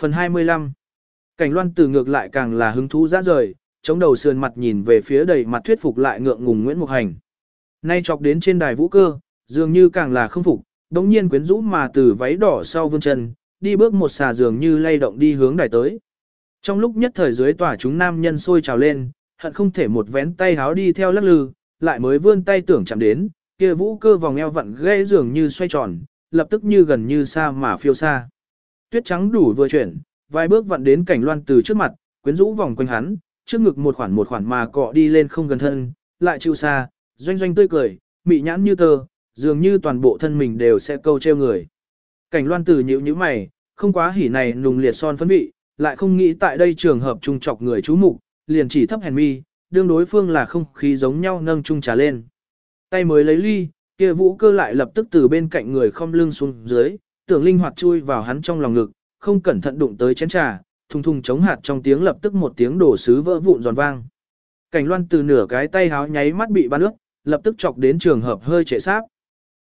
Phần 25 Cảnh loan từ ngược lại càng là hứng thú ra rời, chống đầu sườn mặt nhìn về phía đầy mặt thuyết phục lại ngượng ngùng Nguyễn Mục Hành. Nay chọc đến trên đài vũ cơ, dường như càng là không phục, đống nhiên quyến rũ mà từ váy đỏ sau vươn chân, đi bước một xà dường như lay động đi hướng đài tới. Trong lúc nhất thời dưới tòa chúng nam nhân sôi trào lên, hận không thể một vén tay háo đi theo lắc lư, lại mới vươn tay tưởng chạm đến, kia vũ cơ vòng eo vặn gãy dường như xoay tròn, lập tức như gần như xa mà phiêu xa. Tuyết trắng đủ vừa chuyển, vài bước vặn đến cảnh loan từ trước mặt, quyến rũ vòng quanh hắn, trước ngực một khoản một khoản mà cọ đi lên không gần thân, lại chịu xa, doanh doanh tươi cười, mị nhãn như tơ, dường như toàn bộ thân mình đều sẽ câu treo người. Cảnh loan từ nhíu nhíu mày, không quá hỉ này nùng liệt son phấn vị, lại không nghĩ tại đây trường hợp trung chọc người chú mục, liền chỉ thấp hèn mi, đương đối phương là không khí giống nhau nâng chung trà lên. Tay mới lấy ly, kia vũ cơ lại lập tức từ bên cạnh người không lưng xuống dưới, tưởng linh hoạt chui vào hắn trong lòng ngực, không cẩn thận đụng tới chén trà, thùng thùng chống hạt trong tiếng lập tức một tiếng đổ sứ vỡ vụn giòn vang. Cảnh loan từ nửa cái tay háo nháy mắt bị bắn nước, lập tức chọc đến trường hợp hơi trệ sáp.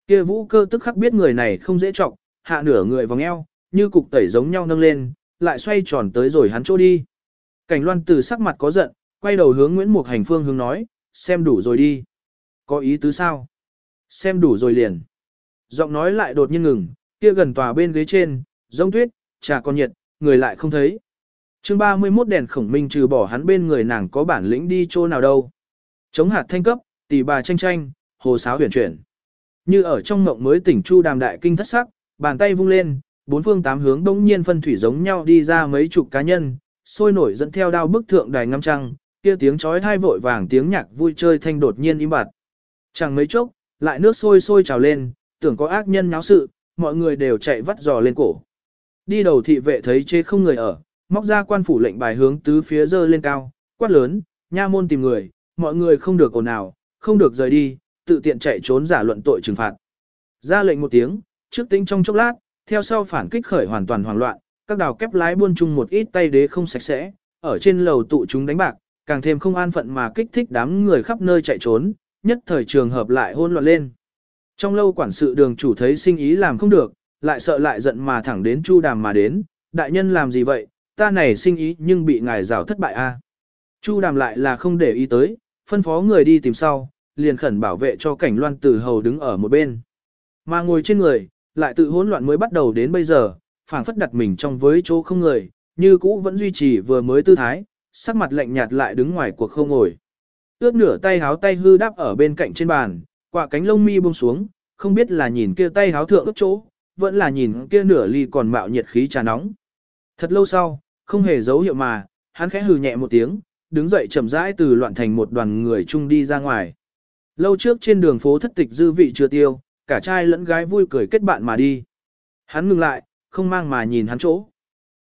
Kia vũ cơ tức khắc biết người này không dễ chọc, hạ nửa người vòng eo, như cục tẩy giống nhau nâng lên, lại xoay tròn tới rồi hắn chỗ đi. Cảnh loan từ sắc mặt có giận, quay đầu hướng Nguyễn Mục Hành phương hướng nói, xem đủ rồi đi. Có ý tứ sao? Xem đủ rồi liền. Giọng nói lại đột nhiên ngừng, kia gần tòa bên ghế trên, giống tuyết, trà còn nhiệt, người lại không thấy. chương 31 đèn khổng minh trừ bỏ hắn bên người nàng có bản lĩnh đi chỗ nào đâu. Chống hạt thanh cấp, tỷ bà tranh tranh, hồ sáo huyền chuyển. Như ở trong mộng mới tỉnh chu đàm đại kinh thất sắc, bàn tay vung lên, bốn phương tám hướng đông nhiên phân thủy giống nhau đi ra mấy chục cá nhân, sôi nổi dẫn theo đao bức thượng đài ngâm trăng, kia tiếng chói thai vội vàng tiếng nhạc vui chơi thanh đột nhiên im bặt. Chẳng mấy chốc, lại nước sôi sôi trào lên, tưởng có ác nhân nháo sự, mọi người đều chạy vắt giò lên cổ. Đi đầu thị vệ thấy chê không người ở, móc ra quan phủ lệnh bài hướng tứ phía dơ lên cao, quát lớn, nha môn tìm người, mọi người không được ồn ào không được rời đi, tự tiện chạy trốn giả luận tội trừng phạt. Ra lệnh một tiếng, trước tính trong chốc lát, theo sau phản kích khởi hoàn toàn hoảng loạn, các đào kép lái buôn chung một ít tay đế không sạch sẽ, ở trên lầu tụ chúng đánh bạc, càng thêm không an phận mà kích thích đám người khắp nơi chạy trốn, nhất thời trường hợp lại hôn loạn lên. Trong lâu quản sự đường chủ thấy sinh ý làm không được, lại sợ lại giận mà thẳng đến Chu Đàm mà đến, đại nhân làm gì vậy, ta này sinh ý nhưng bị ngài rào thất bại a. Chu Đàm lại là không để ý tới, phân phó người đi tìm sau, liền khẩn bảo vệ cho cảnh loan tử hầu đứng ở một bên. Mà ngồi trên người, lại tự hỗn loạn mới bắt đầu đến bây giờ, phảng phất đặt mình trong với chỗ không người, như cũ vẫn duy trì vừa mới tư thái, sắc mặt lạnh nhạt lại đứng ngoài cuộc không ngồi. Ước nửa tay háo tay hư đáp ở bên cạnh trên bàn, quả cánh lông mi buông xuống, không biết là nhìn kia tay háo thượng ước chỗ, vẫn là nhìn kia nửa ly còn mạo nhiệt khí trà nóng. Thật lâu sau, không hề dấu hiệu mà, hắn khẽ hừ nhẹ một tiếng, đứng dậy chậm rãi từ loạn thành một đoàn người chung đi ra ngoài. Lâu trước trên đường phố thất tịch dư vị chưa tiêu, cả trai lẫn gái vui cười kết bạn mà đi. Hắn ngừng lại, không mang mà nhìn hắn chỗ.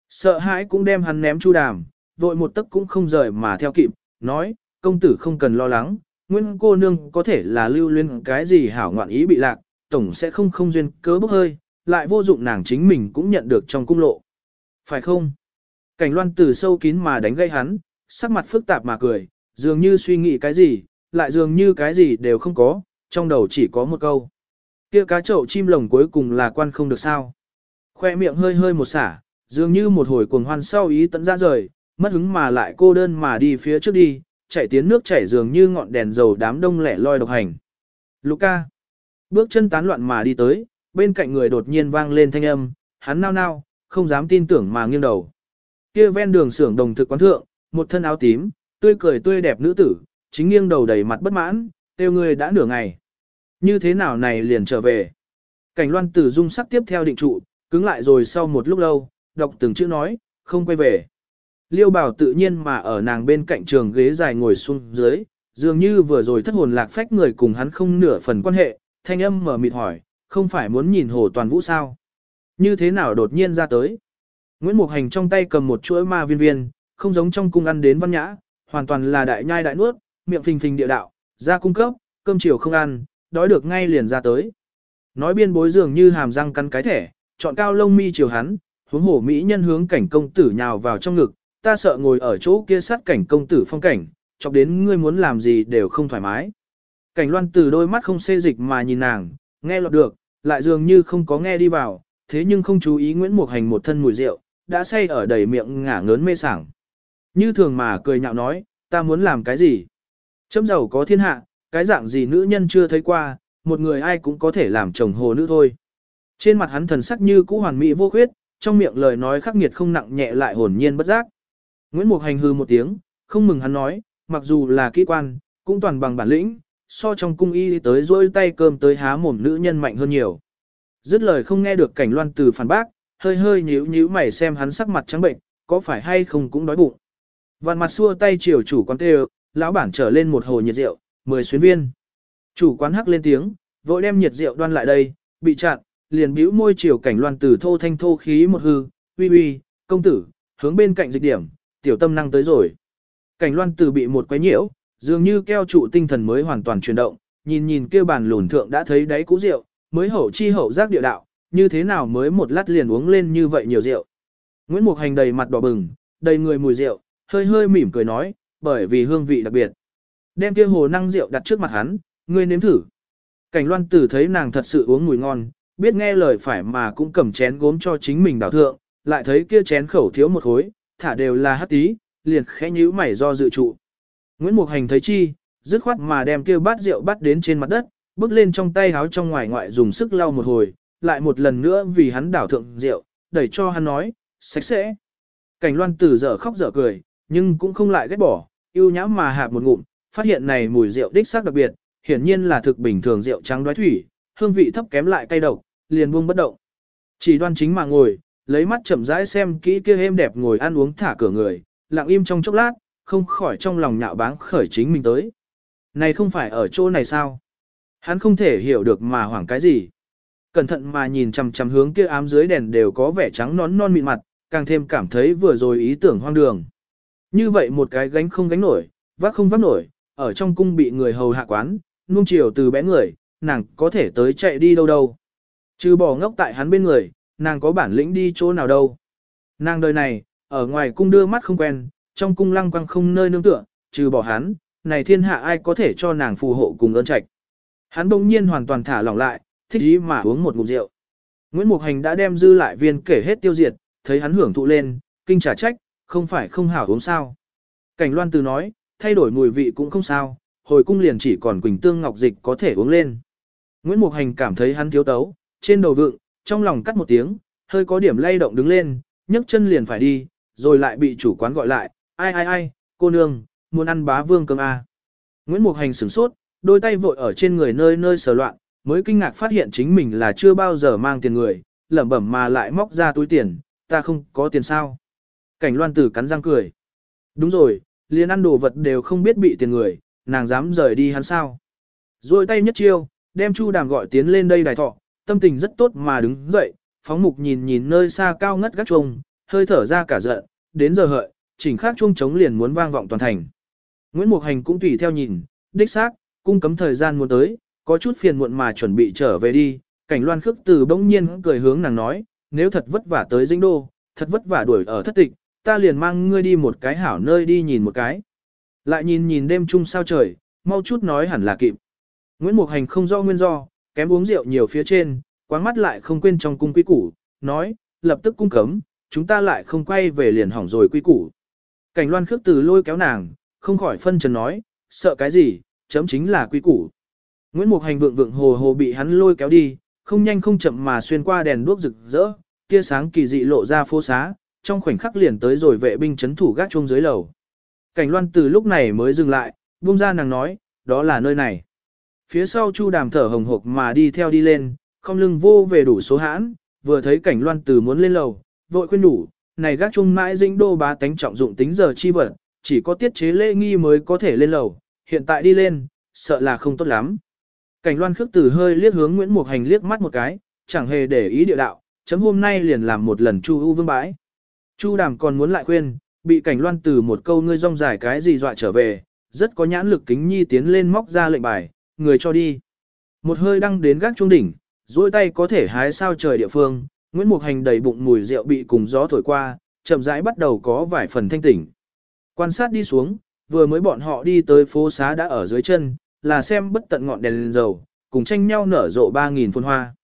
Sợ hãi cũng đem hắn ném chu đàm, vội một tấc cũng không rời mà theo kịp, nói, công tử không cần lo lắng, nguyên cô nương có thể là lưu luyến cái gì hảo ngoạn ý bị lạc, tổng sẽ không không duyên cớ bốc hơi, lại vô dụng nàng chính mình cũng nhận được trong cung lộ. Phải không? Cảnh loan từ sâu kín mà đánh gây hắn, sắc mặt phức tạp mà cười, dường như suy nghĩ cái gì, lại dường như cái gì đều không có, trong đầu chỉ có một câu. kia cá chậu chim lồng cuối cùng là quan không được sao. Khoe miệng hơi hơi một xả, dường như một hồi cuồng hoan sau ý tận ra rời, mất hứng mà lại cô đơn mà đi phía trước đi, chạy tiến nước chảy dường như ngọn đèn dầu đám đông lẻ loi độc hành. Luca. Bước chân tán loạn mà đi tới, bên cạnh người đột nhiên vang lên thanh âm, hắn nao nao, không dám tin tưởng mà nghiêng đầu. Kia ven đường xưởng đồng thực quán thượng, một thân áo tím, tươi cười tươi đẹp nữ tử, chính nghiêng đầu đầy mặt bất mãn, tiêu người đã nửa ngày. Như thế nào này liền trở về. Cảnh loan tử dung sắc tiếp theo định trụ, cứng lại rồi sau một lúc lâu, đọc từng chữ nói, không quay về. Liêu bảo tự nhiên mà ở nàng bên cạnh trường ghế dài ngồi xuống dưới, dường như vừa rồi thất hồn lạc phách người cùng hắn không nửa phần quan hệ, thanh âm mở mịt hỏi, không phải muốn nhìn hồ toàn vũ sao? Như thế nào đột nhiên ra tới? Nguyễn Mục Hành trong tay cầm một chuỗi ma viên viên, không giống trong cung ăn đến văn nhã, hoàn toàn là đại nhai đại nuốt, miệng phình phình địa đạo, ra cung cấp, cơm chiều không ăn, đói được ngay liền ra tới. Nói biên bối dường như hàm răng cắn cái thẻ, chọn cao lông mi chiều hắn, huống hổ mỹ nhân hướng cảnh công tử nhào vào trong ngực, ta sợ ngồi ở chỗ kia sát cảnh công tử phong cảnh, chọc đến ngươi muốn làm gì đều không thoải mái. Cảnh loan từ đôi mắt không xê dịch mà nhìn nàng, nghe lọt được, lại dường như không có nghe đi vào, thế nhưng không chú ý Nguyễn Mục Hành một thân mùi rượu, đã say ở đầy miệng ngả ngớn mê sảng. Như thường mà cười nhạo nói, ta muốn làm cái gì? Chấm giàu có thiên hạ, cái dạng gì nữ nhân chưa thấy qua, một người ai cũng có thể làm chồng hồ nữ thôi. Trên mặt hắn thần sắc như cũ hoàn mỹ vô khuyết, trong miệng lời nói khắc nghiệt không nặng nhẹ lại hồn nhiên bất giác. Nguyễn Mục Hành hư một tiếng, không mừng hắn nói, mặc dù là kỹ quan, cũng toàn bằng bản lĩnh, so trong cung y tới rôi tay cơm tới há mồm nữ nhân mạnh hơn nhiều. Dứt lời không nghe được cảnh loan từ phản bác, hơi hơi nhíu nhíu mày xem hắn sắc mặt trắng bệnh, có phải hay không cũng đói bụng. Vạn mặt xua tay chiều chủ quán tê lão bản trở lên một hồ nhiệt rượu, mười xuyến viên. Chủ quán hắc lên tiếng, vội đem nhiệt rượu đoan lại đây, bị chặn, liền bĩu môi chiều cảnh loan từ thô thanh thô khí một hư, uy uy, công tử, hướng bên cạnh dịch điểm, tiểu tâm năng tới rồi. Cảnh loan từ bị một quấy nhiễu, dường như keo trụ tinh thần mới hoàn toàn chuyển động, nhìn nhìn kêu bàn lùn thượng đã thấy đáy cũ rượu, mới hậu chi hậu giác địa đạo, như thế nào mới một lát liền uống lên như vậy nhiều rượu. Nguyễn Mục Hành đầy mặt đỏ bừng, đầy người mùi rượu, hơi hơi mỉm cười nói, bởi vì hương vị đặc biệt. Đem kia hồ năng rượu đặt trước mặt hắn, ngươi nếm thử. Cảnh loan tử thấy nàng thật sự uống mùi ngon, biết nghe lời phải mà cũng cầm chén gốm cho chính mình đảo thượng, lại thấy kia chén khẩu thiếu một khối, thả đều là hắc tí, liền khẽ nhíu mày do dự trụ. Nguyễn Mục Hành thấy chi, dứt khoát mà đem kia bát rượu bắt đến trên mặt đất, bước lên trong tay háo trong ngoài ngoại dùng sức lau một hồi, lại một lần nữa vì hắn đảo thượng rượu, đẩy cho hắn nói, sạch sẽ. Cảnh loan tử dở khóc dở cười, nhưng cũng không lại ghét bỏ, yêu nhãm mà hạp một ngụm, phát hiện này mùi rượu đích xác đặc biệt, hiển nhiên là thực bình thường rượu trắng đoái thủy, hương vị thấp kém lại cay độc, liền buông bất động. Chỉ đoan chính mà ngồi, lấy mắt chậm rãi xem kỹ kia êm đẹp ngồi ăn uống thả cửa người, lặng im trong chốc lát, không khỏi trong lòng nhạo báng khởi chính mình tới. Này không phải ở chỗ này sao? Hắn không thể hiểu được mà hoảng cái gì. Cẩn thận mà nhìn chằm chằm hướng kia ám dưới đèn đều có vẻ trắng nón non mịn mặt, càng thêm cảm thấy vừa rồi ý tưởng hoang đường. Như vậy một cái gánh không gánh nổi, vác không vác nổi, ở trong cung bị người hầu hạ quán, nuông chiều từ bé người, nàng có thể tới chạy đi đâu đâu. Chứ bỏ ngốc tại hắn bên người, nàng có bản lĩnh đi chỗ nào đâu. Nàng đời này, ở ngoài cung đưa mắt không quen, trong cung lăng quăng không nơi nương tựa, trừ bỏ hắn, này thiên hạ ai có thể cho nàng phù hộ cùng ơn trạch. Hắn bỗng nhiên hoàn toàn thả lỏng lại, thích ý mà uống một ngụm rượu. Nguyễn Mục Hành đã đem dư lại viên kể hết tiêu diệt, thấy hắn hưởng thụ lên, kinh trả trách, không phải không hảo uống sao. Cảnh Loan Từ nói, thay đổi mùi vị cũng không sao, hồi cung liền chỉ còn quỳnh tương ngọc dịch có thể uống lên. Nguyễn Mục Hành cảm thấy hắn thiếu tấu, trên đầu vựng, trong lòng cắt một tiếng, hơi có điểm lay động đứng lên, nhấc chân liền phải đi, rồi lại bị chủ quán gọi lại, ai ai ai, cô nương, muốn ăn bá vương cơm à. Nguyễn Mục Hành sửng sốt, đôi tay vội ở trên người nơi nơi sờ loạn, mới kinh ngạc phát hiện chính mình là chưa bao giờ mang tiền người, lẩm bẩm mà lại móc ra túi tiền, ta không có tiền sao. Cảnh loan tử cắn răng cười. Đúng rồi, liền ăn đồ vật đều không biết bị tiền người, nàng dám rời đi hắn sao. Rồi tay nhất chiêu, đem Chu Đàm gọi tiến lên đây đài thọ, tâm tình rất tốt mà đứng dậy, phóng mục nhìn nhìn nơi xa cao ngất gác chuông, hơi thở ra cả giận, đến giờ hợi, chỉnh khác chuông trống liền muốn vang vọng toàn thành. Nguyễn Mục Hành cũng tùy theo nhìn, đích xác, cung cấm thời gian muốn tới, có chút phiền muộn mà chuẩn bị trở về đi, cảnh loan khước từ bỗng nhiên cười hướng nàng nói, nếu thật vất vả tới dinh đô, thật vất vả đuổi ở thất tịch, ta liền mang ngươi đi một cái hảo nơi đi nhìn một cái. Lại nhìn nhìn đêm chung sao trời, mau chút nói hẳn là kịp. Nguyễn Mục Hành không rõ nguyên do, kém uống rượu nhiều phía trên, quáng mắt lại không quên trong cung quý củ, nói, lập tức cung cấm, chúng ta lại không quay về liền hỏng rồi quý củ. Cảnh loan khước từ lôi kéo nàng, không khỏi phân trần nói, sợ cái gì, chấm chính là quý củ. Nguyễn Mục Hành vượng vượng hồ hồ bị hắn lôi kéo đi, không nhanh không chậm mà xuyên qua đèn đuốc rực rỡ, tia sáng kỳ dị lộ ra phố xá, trong khoảnh khắc liền tới rồi vệ binh chấn thủ gác chuông dưới lầu. Cảnh Loan từ lúc này mới dừng lại, buông ra nàng nói, đó là nơi này. Phía sau Chu Đàm thở hồng hộc mà đi theo đi lên, không lưng vô về đủ số hãn, vừa thấy Cảnh Loan từ muốn lên lầu, vội khuyên đủ, này gác chung mãi dĩnh đô bá tánh trọng dụng tính giờ chi vật, chỉ có tiết chế lễ nghi mới có thể lên lầu, hiện tại đi lên, sợ là không tốt lắm. Cảnh loan khước từ hơi liếc hướng Nguyễn Mục Hành liếc mắt một cái, chẳng hề để ý địa đạo, chấm hôm nay liền làm một lần Chu ưu vương bãi. Chu đàm còn muốn lại khuyên, bị cảnh loan từ một câu ngươi rong dài cái gì dọa trở về, rất có nhãn lực kính nhi tiến lên móc ra lệnh bài, người cho đi. Một hơi đăng đến gác trung đỉnh, duỗi tay có thể hái sao trời địa phương, Nguyễn Mục Hành đầy bụng mùi rượu bị cùng gió thổi qua, chậm rãi bắt đầu có vài phần thanh tỉnh. Quan sát đi xuống, vừa mới bọn họ đi tới phố xá đã ở dưới chân, là xem bất tận ngọn đèn lên dầu, cùng tranh nhau nở rộ 3.000 phun hoa.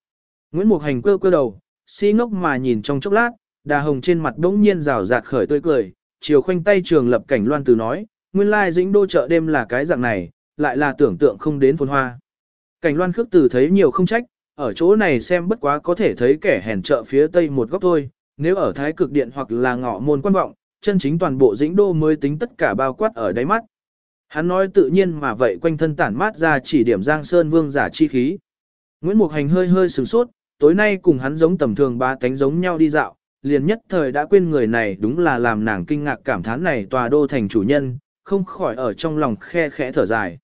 Nguyễn Mục Hành cơ cơ đầu, si ngốc mà nhìn trong chốc lát, đà hồng trên mặt đống nhiên rào rạt khởi tươi cười, chiều khoanh tay trường lập cảnh loan từ nói, nguyên lai dĩnh đô chợ đêm là cái dạng này, lại là tưởng tượng không đến phồn hoa. Cảnh loan khước từ thấy nhiều không trách, ở chỗ này xem bất quá có thể thấy kẻ hèn chợ phía tây một góc thôi, nếu ở thái cực điện hoặc là ngõ môn quan vọng, chân chính toàn bộ dĩnh đô mới tính tất cả bao quát ở đáy mắt. Hắn nói tự nhiên mà vậy quanh thân tản mát ra chỉ điểm Giang Sơn Vương giả chi khí. Nguyễn Mục Hành hơi hơi sửng sốt, tối nay cùng hắn giống tầm thường ba tánh giống nhau đi dạo, liền nhất thời đã quên người này đúng là làm nàng kinh ngạc cảm thán này tòa đô thành chủ nhân, không khỏi ở trong lòng khe khẽ thở dài.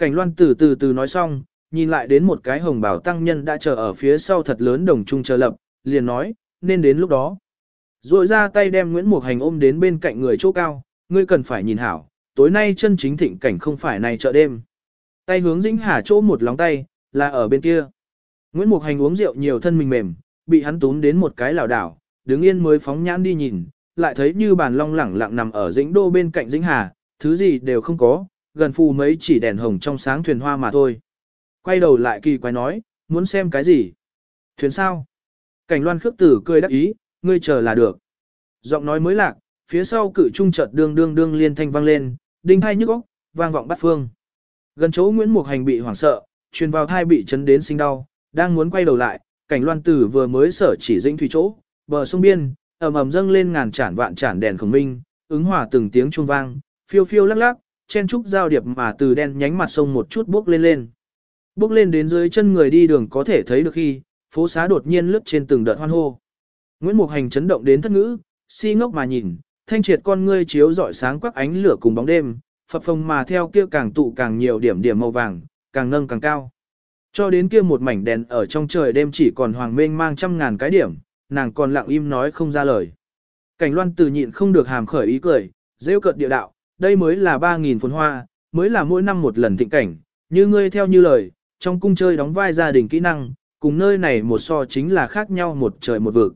Cảnh loan từ từ từ nói xong, nhìn lại đến một cái hồng bảo tăng nhân đã chờ ở phía sau thật lớn đồng trung chờ lập, liền nói, nên đến lúc đó. Rồi ra tay đem Nguyễn Mục Hành ôm đến bên cạnh người chỗ cao, ngươi cần phải nhìn hảo, tối nay chân chính thịnh cảnh không phải này chợ đêm. Tay hướng dĩnh hà chỗ một lóng tay, là ở bên kia. Nguyễn Mục Hành uống rượu nhiều thân mình mềm, bị hắn túm đến một cái lảo đảo, đứng yên mới phóng nhãn đi nhìn, lại thấy như bàn long lẳng lặng nằm ở dĩnh đô bên cạnh dĩnh hà, thứ gì đều không có, gần phù mấy chỉ đèn hồng trong sáng thuyền hoa mà thôi. Quay đầu lại kỳ quái nói, muốn xem cái gì? Thuyền sao? Cảnh loan khước tử cười đắc ý, ngươi chờ là được. Giọng nói mới lạc, phía sau cự trung chợt đương đương đương liên thanh vang lên, đinh hai nhức óc, vang vọng bát phương. Gần chỗ Nguyễn Mục Hành bị hoảng sợ, truyền vào thai bị chấn đến sinh đau, đang muốn quay đầu lại, cảnh loan tử vừa mới sở chỉ dĩnh thủy chỗ, bờ sông biên, ầm ầm dâng lên ngàn chản vạn chản đèn khổng minh, ứng hòa từng tiếng chuông vang, phiêu phiêu lắc lắc, chen trúc giao điệp mà từ đen nhánh mặt sông một chút bước lên lên. Bước lên đến dưới chân người đi đường có thể thấy được khi, phố xá đột nhiên lướt trên từng đợt hoan hô. Nguyễn Mục Hành chấn động đến thất ngữ, si ngốc mà nhìn, thanh triệt con ngươi chiếu rọi sáng quắc ánh lửa cùng bóng đêm, phập phồng mà theo kia càng tụ càng nhiều điểm điểm màu vàng, càng nâng càng cao. Cho đến kia một mảnh đèn ở trong trời đêm chỉ còn hoàng mênh mang trăm ngàn cái điểm, nàng còn lặng im nói không ra lời. Cảnh loan từ nhịn không được hàm khởi ý cười, rêu cợt địa đạo, đây mới là ba nghìn phồn hoa, mới là mỗi năm một lần thịnh cảnh, như ngươi theo như lời, trong cung chơi đóng vai gia đình kỹ năng, cùng nơi này một so chính là khác nhau một trời một vực.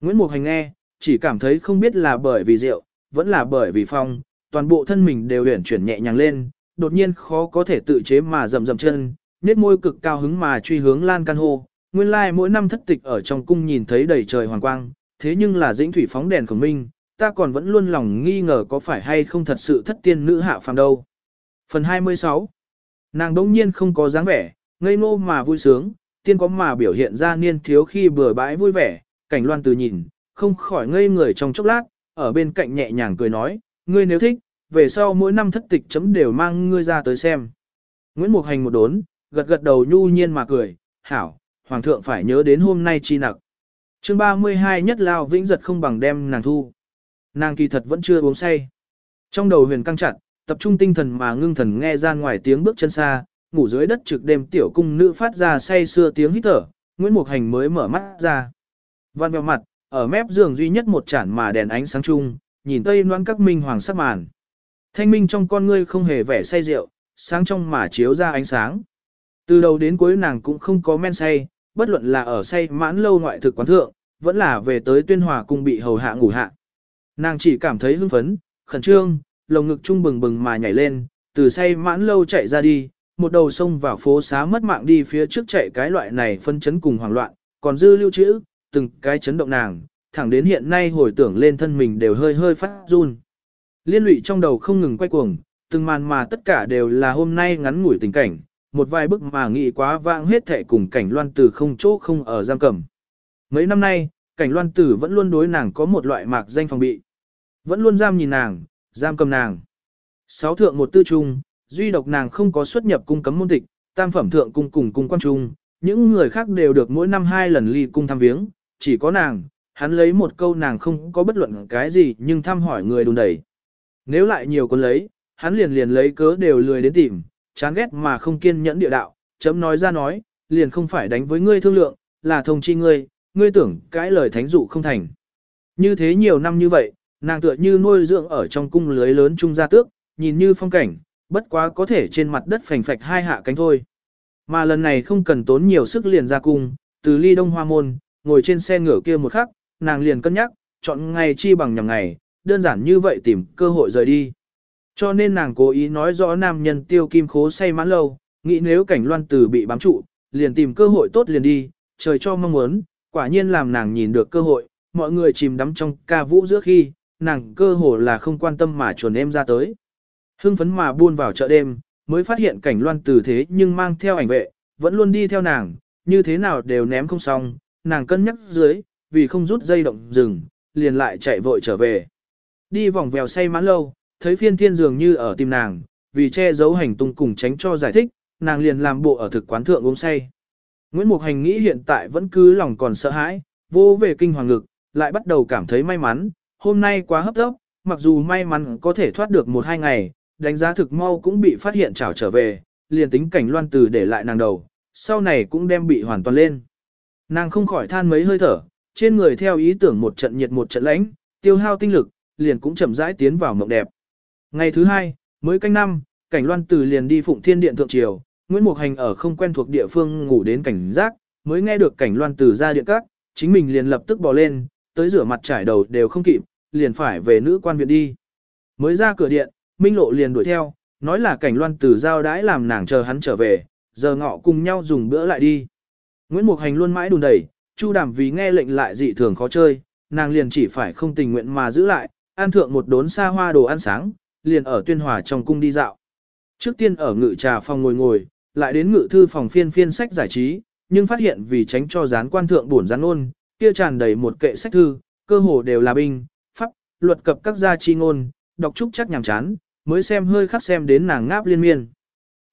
Nguyễn Mục Hành nghe, chỉ cảm thấy không biết là bởi vì rượu, vẫn là bởi vì phong, toàn bộ thân mình đều huyển chuyển nhẹ nhàng lên, đột nhiên khó có thể tự chế mà rầm rầm chân, nét môi cực cao hứng mà truy hướng lan can hô. Nguyên lai like mỗi năm thất tịch ở trong cung nhìn thấy đầy trời hoàng quang, thế nhưng là dĩnh thủy phóng đèn của minh, ta còn vẫn luôn lòng nghi ngờ có phải hay không thật sự thất tiên nữ hạ phàm đâu. Phần 26 Nàng đống nhiên không có dáng vẻ, ngây ngô mà vui sướng, tiên có mà biểu hiện ra niên thiếu khi bừa bãi vui vẻ, cảnh loan từ nhìn, không khỏi ngây người trong chốc lát, ở bên cạnh nhẹ nhàng cười nói, ngươi nếu thích, về sau mỗi năm thất tịch chấm đều mang ngươi ra tới xem. Nguyễn Mục Hành một đốn, gật gật đầu nhu nhiên mà cười, hảo, hoàng thượng phải nhớ đến hôm nay chi nặc. chương 32 nhất lao vĩnh giật không bằng đem nàng thu. Nàng kỳ thật vẫn chưa uống say. Trong đầu huyền căng chặt, tập trung tinh thần mà ngưng thần nghe ra ngoài tiếng bước chân xa, ngủ dưới đất trực đêm tiểu cung nữ phát ra say xưa tiếng hít thở, Nguyễn Mục Hành mới mở mắt ra. Văn vào mặt, ở mép giường duy nhất một chản mà đèn ánh sáng chung, nhìn tây noan các minh hoàng sắc màn. Thanh minh trong con ngươi không hề vẻ say rượu, sáng trong mà chiếu ra ánh sáng. Từ đầu đến cuối nàng cũng không có men say, bất luận là ở say mãn lâu ngoại thực quán thượng, vẫn là về tới tuyên hòa cung bị hầu hạ ngủ hạ. Nàng chỉ cảm thấy hưng phấn, khẩn trương, lồng ngực trung bừng bừng mà nhảy lên, từ say mãn lâu chạy ra đi, một đầu sông vào phố xá mất mạng đi phía trước chạy cái loại này phân chấn cùng hoảng loạn, còn dư lưu trữ, từng cái chấn động nàng, thẳng đến hiện nay hồi tưởng lên thân mình đều hơi hơi phát run. Liên lụy trong đầu không ngừng quay cuồng, từng màn mà tất cả đều là hôm nay ngắn ngủi tình cảnh, một vài bức mà nghĩ quá vãng hết thệ cùng cảnh loan tử không chỗ không ở giam cầm. Mấy năm nay, cảnh loan tử vẫn luôn đối nàng có một loại mạc danh phòng bị. Vẫn luôn giam nhìn nàng, giam cầm nàng. Sáu thượng một tư trung, duy độc nàng không có xuất nhập cung cấm môn tịch, tam phẩm thượng cung cùng cung quan trung, những người khác đều được mỗi năm hai lần ly cung thăm viếng, chỉ có nàng, hắn lấy một câu nàng không có bất luận cái gì nhưng thăm hỏi người đùn đẩy. Nếu lại nhiều con lấy, hắn liền liền lấy cớ đều lười đến tìm, chán ghét mà không kiên nhẫn địa đạo, chấm nói ra nói, liền không phải đánh với ngươi thương lượng, là thông chi ngươi, ngươi tưởng cái lời thánh dụ không thành. Như thế nhiều năm như vậy, nàng tựa như nuôi dưỡng ở trong cung lưới lớn trung gia tước, nhìn như phong cảnh, bất quá có thể trên mặt đất phành phạch hai hạ cánh thôi. Mà lần này không cần tốn nhiều sức liền ra cung, từ ly đông hoa môn, ngồi trên xe ngựa kia một khắc, nàng liền cân nhắc, chọn ngày chi bằng nhằm ngày, đơn giản như vậy tìm cơ hội rời đi. Cho nên nàng cố ý nói rõ nam nhân tiêu kim khố say mãn lâu, nghĩ nếu cảnh loan tử bị bám trụ, liền tìm cơ hội tốt liền đi, trời cho mong muốn, quả nhiên làm nàng nhìn được cơ hội, mọi người chìm đắm trong ca vũ giữa khi, nàng cơ hồ là không quan tâm mà chuồn em ra tới. Hưng phấn mà buôn vào chợ đêm, mới phát hiện cảnh loan từ thế nhưng mang theo ảnh vệ, vẫn luôn đi theo nàng, như thế nào đều ném không xong, nàng cân nhắc dưới, vì không rút dây động rừng, liền lại chạy vội trở về. Đi vòng vèo say mãn lâu, thấy phiên thiên dường như ở tìm nàng, vì che giấu hành tung cùng tránh cho giải thích, nàng liền làm bộ ở thực quán thượng uống say. Nguyễn Mục Hành nghĩ hiện tại vẫn cứ lòng còn sợ hãi, vô về kinh hoàng ngực, lại bắt đầu cảm thấy may mắn, hôm nay quá hấp tấp, mặc dù may mắn có thể thoát được một hai ngày, đánh giá thực mau cũng bị phát hiện trảo trở về, liền tính cảnh loan từ để lại nàng đầu, sau này cũng đem bị hoàn toàn lên. Nàng không khỏi than mấy hơi thở, trên người theo ý tưởng một trận nhiệt một trận lạnh, tiêu hao tinh lực, liền cũng chậm rãi tiến vào mộng đẹp. Ngày thứ hai, mới canh năm, cảnh loan từ liền đi phụng thiên điện thượng triều, Nguyễn Mục Hành ở không quen thuộc địa phương ngủ đến cảnh giác, mới nghe được cảnh loan từ ra điện các, chính mình liền lập tức bò lên, tới rửa mặt trải đầu đều không kịp, liền phải về nữ quan viện đi. Mới ra cửa điện, Minh Lộ liền đuổi theo, nói là cảnh loan từ giao đãi làm nàng chờ hắn trở về, giờ ngọ cùng nhau dùng bữa lại đi. Nguyễn Mục Hành luôn mãi đùn đẩy, Chu Đàm vì nghe lệnh lại dị thường khó chơi, nàng liền chỉ phải không tình nguyện mà giữ lại, ăn thượng một đốn xa hoa đồ ăn sáng, liền ở tuyên hòa trong cung đi dạo. Trước tiên ở ngự trà phòng ngồi ngồi, lại đến ngự thư phòng phiên phiên sách giải trí, nhưng phát hiện vì tránh cho gián quan thượng buồn gián ôn, kia tràn đầy một kệ sách thư, cơ hồ đều là binh, luật cập các gia chi ngôn, đọc trúc chắc nhàm chán, mới xem hơi khắc xem đến nàng ngáp liên miên.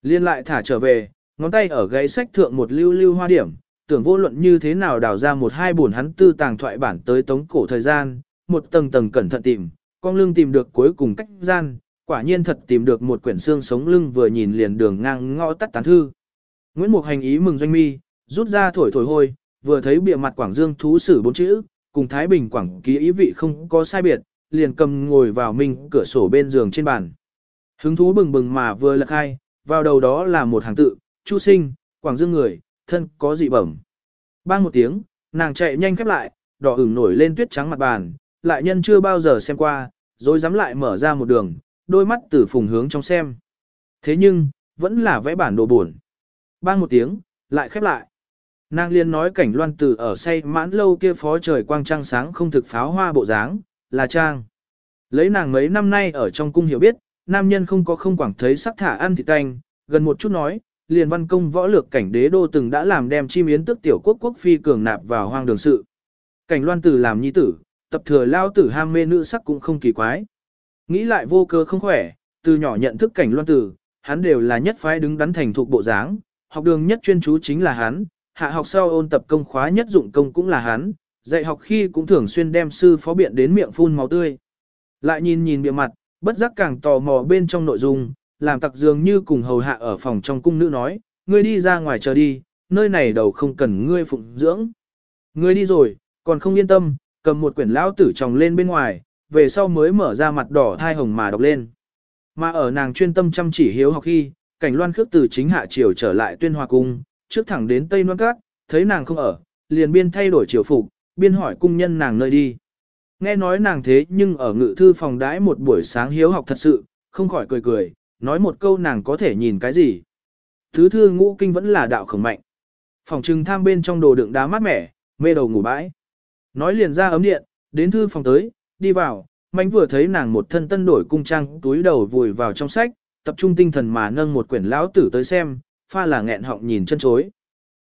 Liên lại thả trở về, ngón tay ở gáy sách thượng một lưu lưu hoa điểm, tưởng vô luận như thế nào đào ra một hai buồn hắn tư tàng thoại bản tới tống cổ thời gian, một tầng tầng cẩn thận tìm, con lưng tìm được cuối cùng cách gian, quả nhiên thật tìm được một quyển xương sống lưng vừa nhìn liền đường ngang ngõ tắt tán thư. Nguyễn Mục hành ý mừng doanh mi, rút ra thổi thổi hôi, vừa thấy bìa mặt Quảng Dương thú sử bốn chữ, cùng Thái Bình Quảng ký ý vị không có sai biệt, liền cầm ngồi vào mình cửa sổ bên giường trên bàn. Hứng thú bừng bừng mà vừa lật hai, vào đầu đó là một hàng tự, Chu sinh, Quảng Dương người, thân có dị bẩm. Bang một tiếng, nàng chạy nhanh khép lại, đỏ ửng nổi lên tuyết trắng mặt bàn, lại nhân chưa bao giờ xem qua, rồi dám lại mở ra một đường, đôi mắt từ phùng hướng trong xem. Thế nhưng, vẫn là vẽ bản đồ buồn. Bang một tiếng, lại khép lại. Nàng liên nói cảnh loan tử ở say mãn lâu kia phó trời quang trăng sáng không thực pháo hoa bộ dáng, là trang. Lấy nàng mấy năm nay ở trong cung hiểu biết, nam nhân không có không quảng thấy sắc thả ăn thịt tanh, gần một chút nói, liền văn công võ lược cảnh đế đô từng đã làm đem chim yến tức tiểu quốc quốc phi cường nạp vào hoang đường sự. Cảnh loan tử làm nhi tử, tập thừa lao tử ham mê nữ sắc cũng không kỳ quái. Nghĩ lại vô cơ không khỏe, từ nhỏ nhận thức cảnh loan tử, hắn đều là nhất phái đứng đắn thành thuộc bộ dáng, học đường nhất chuyên chú chính là hắn, hạ học sau ôn tập công khóa nhất dụng công cũng là hắn, dạy học khi cũng thường xuyên đem sư phó biện đến miệng phun máu tươi. Lại nhìn nhìn bìa mặt, bất giác càng tò mò bên trong nội dung, làm tặc dường như cùng hầu hạ ở phòng trong cung nữ nói, ngươi đi ra ngoài chờ đi, nơi này đầu không cần ngươi phụng dưỡng. Ngươi đi rồi, còn không yên tâm, cầm một quyển lão tử tròng lên bên ngoài, về sau mới mở ra mặt đỏ thai hồng mà đọc lên. Mà ở nàng chuyên tâm chăm chỉ hiếu học khi, cảnh loan khước từ chính hạ triều trở lại tuyên hòa cung, trước thẳng đến Tây Loan Cát, thấy nàng không ở, liền biên thay đổi triều phục, biên hỏi cung nhân nàng nơi đi. Nghe nói nàng thế nhưng ở ngự thư phòng đãi một buổi sáng hiếu học thật sự, không khỏi cười cười, nói một câu nàng có thể nhìn cái gì. Thứ thư ngũ kinh vẫn là đạo khổng mạnh. Phòng trừng tham bên trong đồ đựng đá mát mẻ, mê đầu ngủ bãi. Nói liền ra ấm điện, đến thư phòng tới, đi vào, mánh vừa thấy nàng một thân tân đổi cung trang túi đầu vùi vào trong sách, tập trung tinh thần mà nâng một quyển lão tử tới xem, pha là nghẹn họng nhìn chân chối.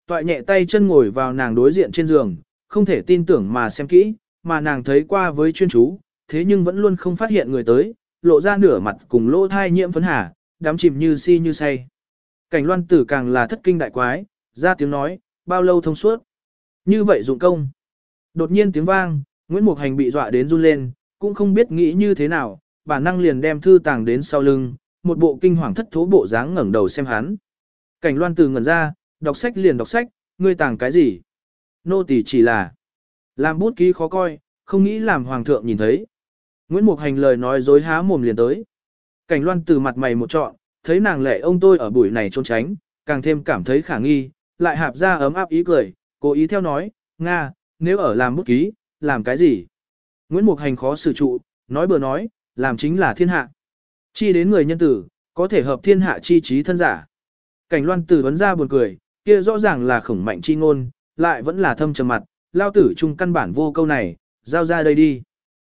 Toại nhẹ tay chân ngồi vào nàng đối diện trên giường, không thể tin tưởng mà xem kỹ, mà nàng thấy qua với chuyên chú, thế nhưng vẫn luôn không phát hiện người tới, lộ ra nửa mặt cùng lỗ thai nhiễm phấn hà, đám chìm như si như say. Cảnh loan tử càng là thất kinh đại quái, ra tiếng nói, bao lâu thông suốt. Như vậy dụng công. Đột nhiên tiếng vang, Nguyễn Mục Hành bị dọa đến run lên, cũng không biết nghĩ như thế nào, bản năng liền đem thư tàng đến sau lưng, một bộ kinh hoàng thất thố bộ dáng ngẩng đầu xem hắn. Cảnh loan từ ngẩn ra, đọc sách liền đọc sách, ngươi tàng cái gì? Nô tỳ chỉ là làm bút ký khó coi, không nghĩ làm hoàng thượng nhìn thấy. Nguyễn Mục Hành lời nói dối há mồm liền tới. Cảnh loan từ mặt mày một trọn, thấy nàng lệ ông tôi ở buổi này trốn tránh, càng thêm cảm thấy khả nghi, lại hạp ra ấm áp ý cười, cố ý theo nói, Nga, nếu ở làm bút ký, làm cái gì? Nguyễn Mục Hành khó xử trụ, nói bừa nói, làm chính là thiên hạ. Chi đến người nhân tử, có thể hợp thiên hạ chi trí thân giả. Cảnh loan tử vấn ra buồn cười, kia rõ ràng là khổng mạnh chi ngôn, lại vẫn là thâm trầm mặt, lao tử chung căn bản vô câu này, giao ra đây đi.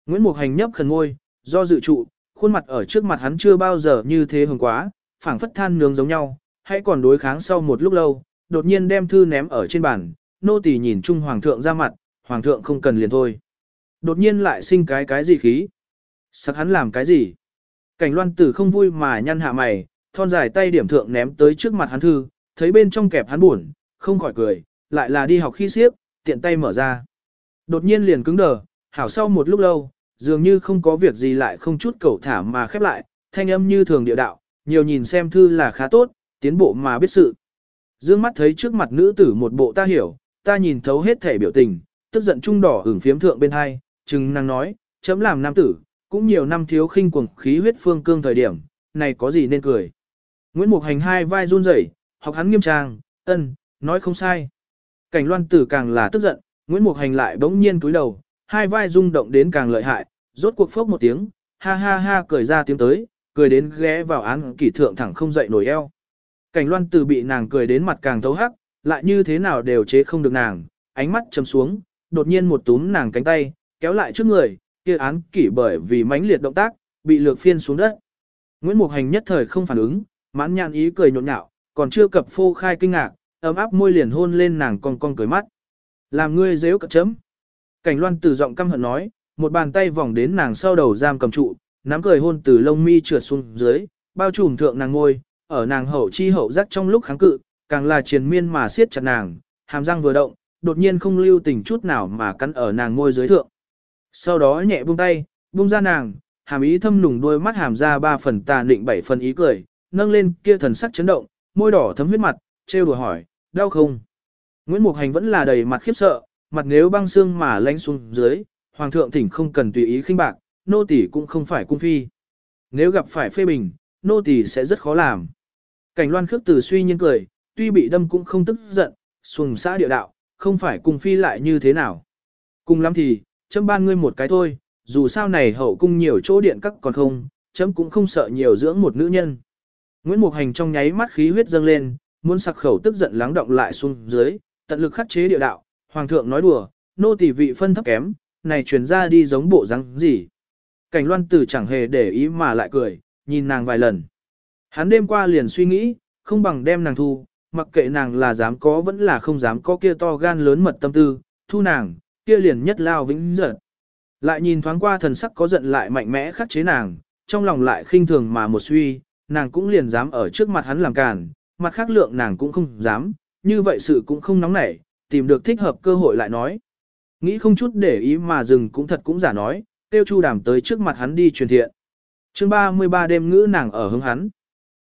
Nguyễn Mục Hành nhấp khẩn ngôi, do dự trụ, khuôn mặt ở trước mặt hắn chưa bao giờ như thế hồng quá, phảng phất than nướng giống nhau, hãy còn đối kháng sau một lúc lâu, đột nhiên đem thư ném ở trên bàn, nô tỳ nhìn chung hoàng thượng ra mặt, hoàng thượng không cần liền thôi. Đột nhiên lại sinh cái cái gì khí? Sắc hắn làm cái gì? Cảnh loan tử không vui mà nhăn hạ mày, thon dài tay điểm thượng ném tới trước mặt hắn thư, thấy bên trong kẹp hắn buồn, không khỏi cười, lại là đi học khi siếp, tiện tay mở ra. Đột nhiên liền cứng đờ, hảo sau một lúc lâu, dường như không có việc gì lại không chút cầu thả mà khép lại, thanh âm như thường địa đạo, nhiều nhìn xem thư là khá tốt, tiến bộ mà biết sự. Dương mắt thấy trước mặt nữ tử một bộ ta hiểu, ta nhìn thấu hết thể biểu tình, tức giận trung đỏ ửng phiếm thượng bên hai, chừng năng nói, chấm làm nam tử, cũng nhiều năm thiếu khinh cuồng khí huyết phương cương thời điểm, này có gì nên cười. Nguyễn Mục Hành hai vai run rẩy, học hắn nghiêm trang, ân, nói không sai. Cảnh loan tử càng là tức giận, Nguyễn Mục Hành lại bỗng nhiên cúi đầu, hai vai rung động đến càng lợi hại, rốt cuộc phốc một tiếng, ha ha ha cười ra tiếng tới, cười đến ghé vào án kỷ thượng thẳng không dậy nổi eo. Cảnh loan tử bị nàng cười đến mặt càng thấu hắc, lại như thế nào đều chế không được nàng, ánh mắt chấm xuống, đột nhiên một túm nàng cánh tay, kéo lại trước người, kia án kỷ bởi vì mãnh liệt động tác, bị lược phiên xuống đất. Nguyễn Mục Hành nhất thời không phản ứng, mãn nhãn ý cười nhộn nhạo, còn chưa cập phô khai kinh ngạc, ấm áp môi liền hôn lên nàng con con cười mắt. Làm ngươi dếu cất chấm. Cảnh loan từ giọng căm hận nói, một bàn tay vòng đến nàng sau đầu giam cầm trụ, nắm cười hôn từ lông mi trượt xuống dưới, bao trùm thượng nàng ngôi, ở nàng hậu chi hậu giác trong lúc kháng cự, càng là triền miên mà siết chặt nàng, hàm răng vừa động, đột nhiên không lưu tình chút nào mà cắn ở nàng ngôi dưới thượng. Sau đó nhẹ buông tay, buông ra nàng, hàm ý thâm nùng đôi mắt hàm ra ba phần tà định bảy phần ý cười, nâng lên kia thần sắc chấn động, môi đỏ thấm huyết mặt, trêu đùa hỏi, đau không? Nguyễn Mục Hành vẫn là đầy mặt khiếp sợ, mặt nếu băng xương mà lánh xuống dưới, hoàng thượng thỉnh không cần tùy ý khinh bạc, nô tỳ cũng không phải cung phi. Nếu gặp phải phê bình, nô tỳ sẽ rất khó làm. Cảnh loan khước từ suy nhiên cười, tuy bị đâm cũng không tức giận, xuồng xã địa đạo, không phải cung phi lại như thế nào. Cùng lắm thì, chấm ban ngươi một cái thôi, dù sao này hậu cung nhiều chỗ điện các còn không, chấm cũng không sợ nhiều dưỡng một nữ nhân. Nguyễn Mục Hành trong nháy mắt khí huyết dâng lên, muốn sặc khẩu tức giận lắng động lại xuống dưới, tận lực khắc chế địa đạo, hoàng thượng nói đùa, nô tỳ vị phân thấp kém, này truyền ra đi giống bộ răng gì. Cảnh loan tử chẳng hề để ý mà lại cười, nhìn nàng vài lần. Hắn đêm qua liền suy nghĩ, không bằng đem nàng thu, mặc kệ nàng là dám có vẫn là không dám có kia to gan lớn mật tâm tư, thu nàng, kia liền nhất lao vĩnh giận. Lại nhìn thoáng qua thần sắc có giận lại mạnh mẽ khắc chế nàng, trong lòng lại khinh thường mà một suy, nàng cũng liền dám ở trước mặt hắn làm càn, mặt khác lượng nàng cũng không dám, như vậy sự cũng không nóng nảy, tìm được thích hợp cơ hội lại nói. Nghĩ không chút để ý mà dừng cũng thật cũng giả nói, tiêu chu đàm tới trước mặt hắn đi truyền thiện. chương 33 đêm ngữ nàng ở hướng hắn.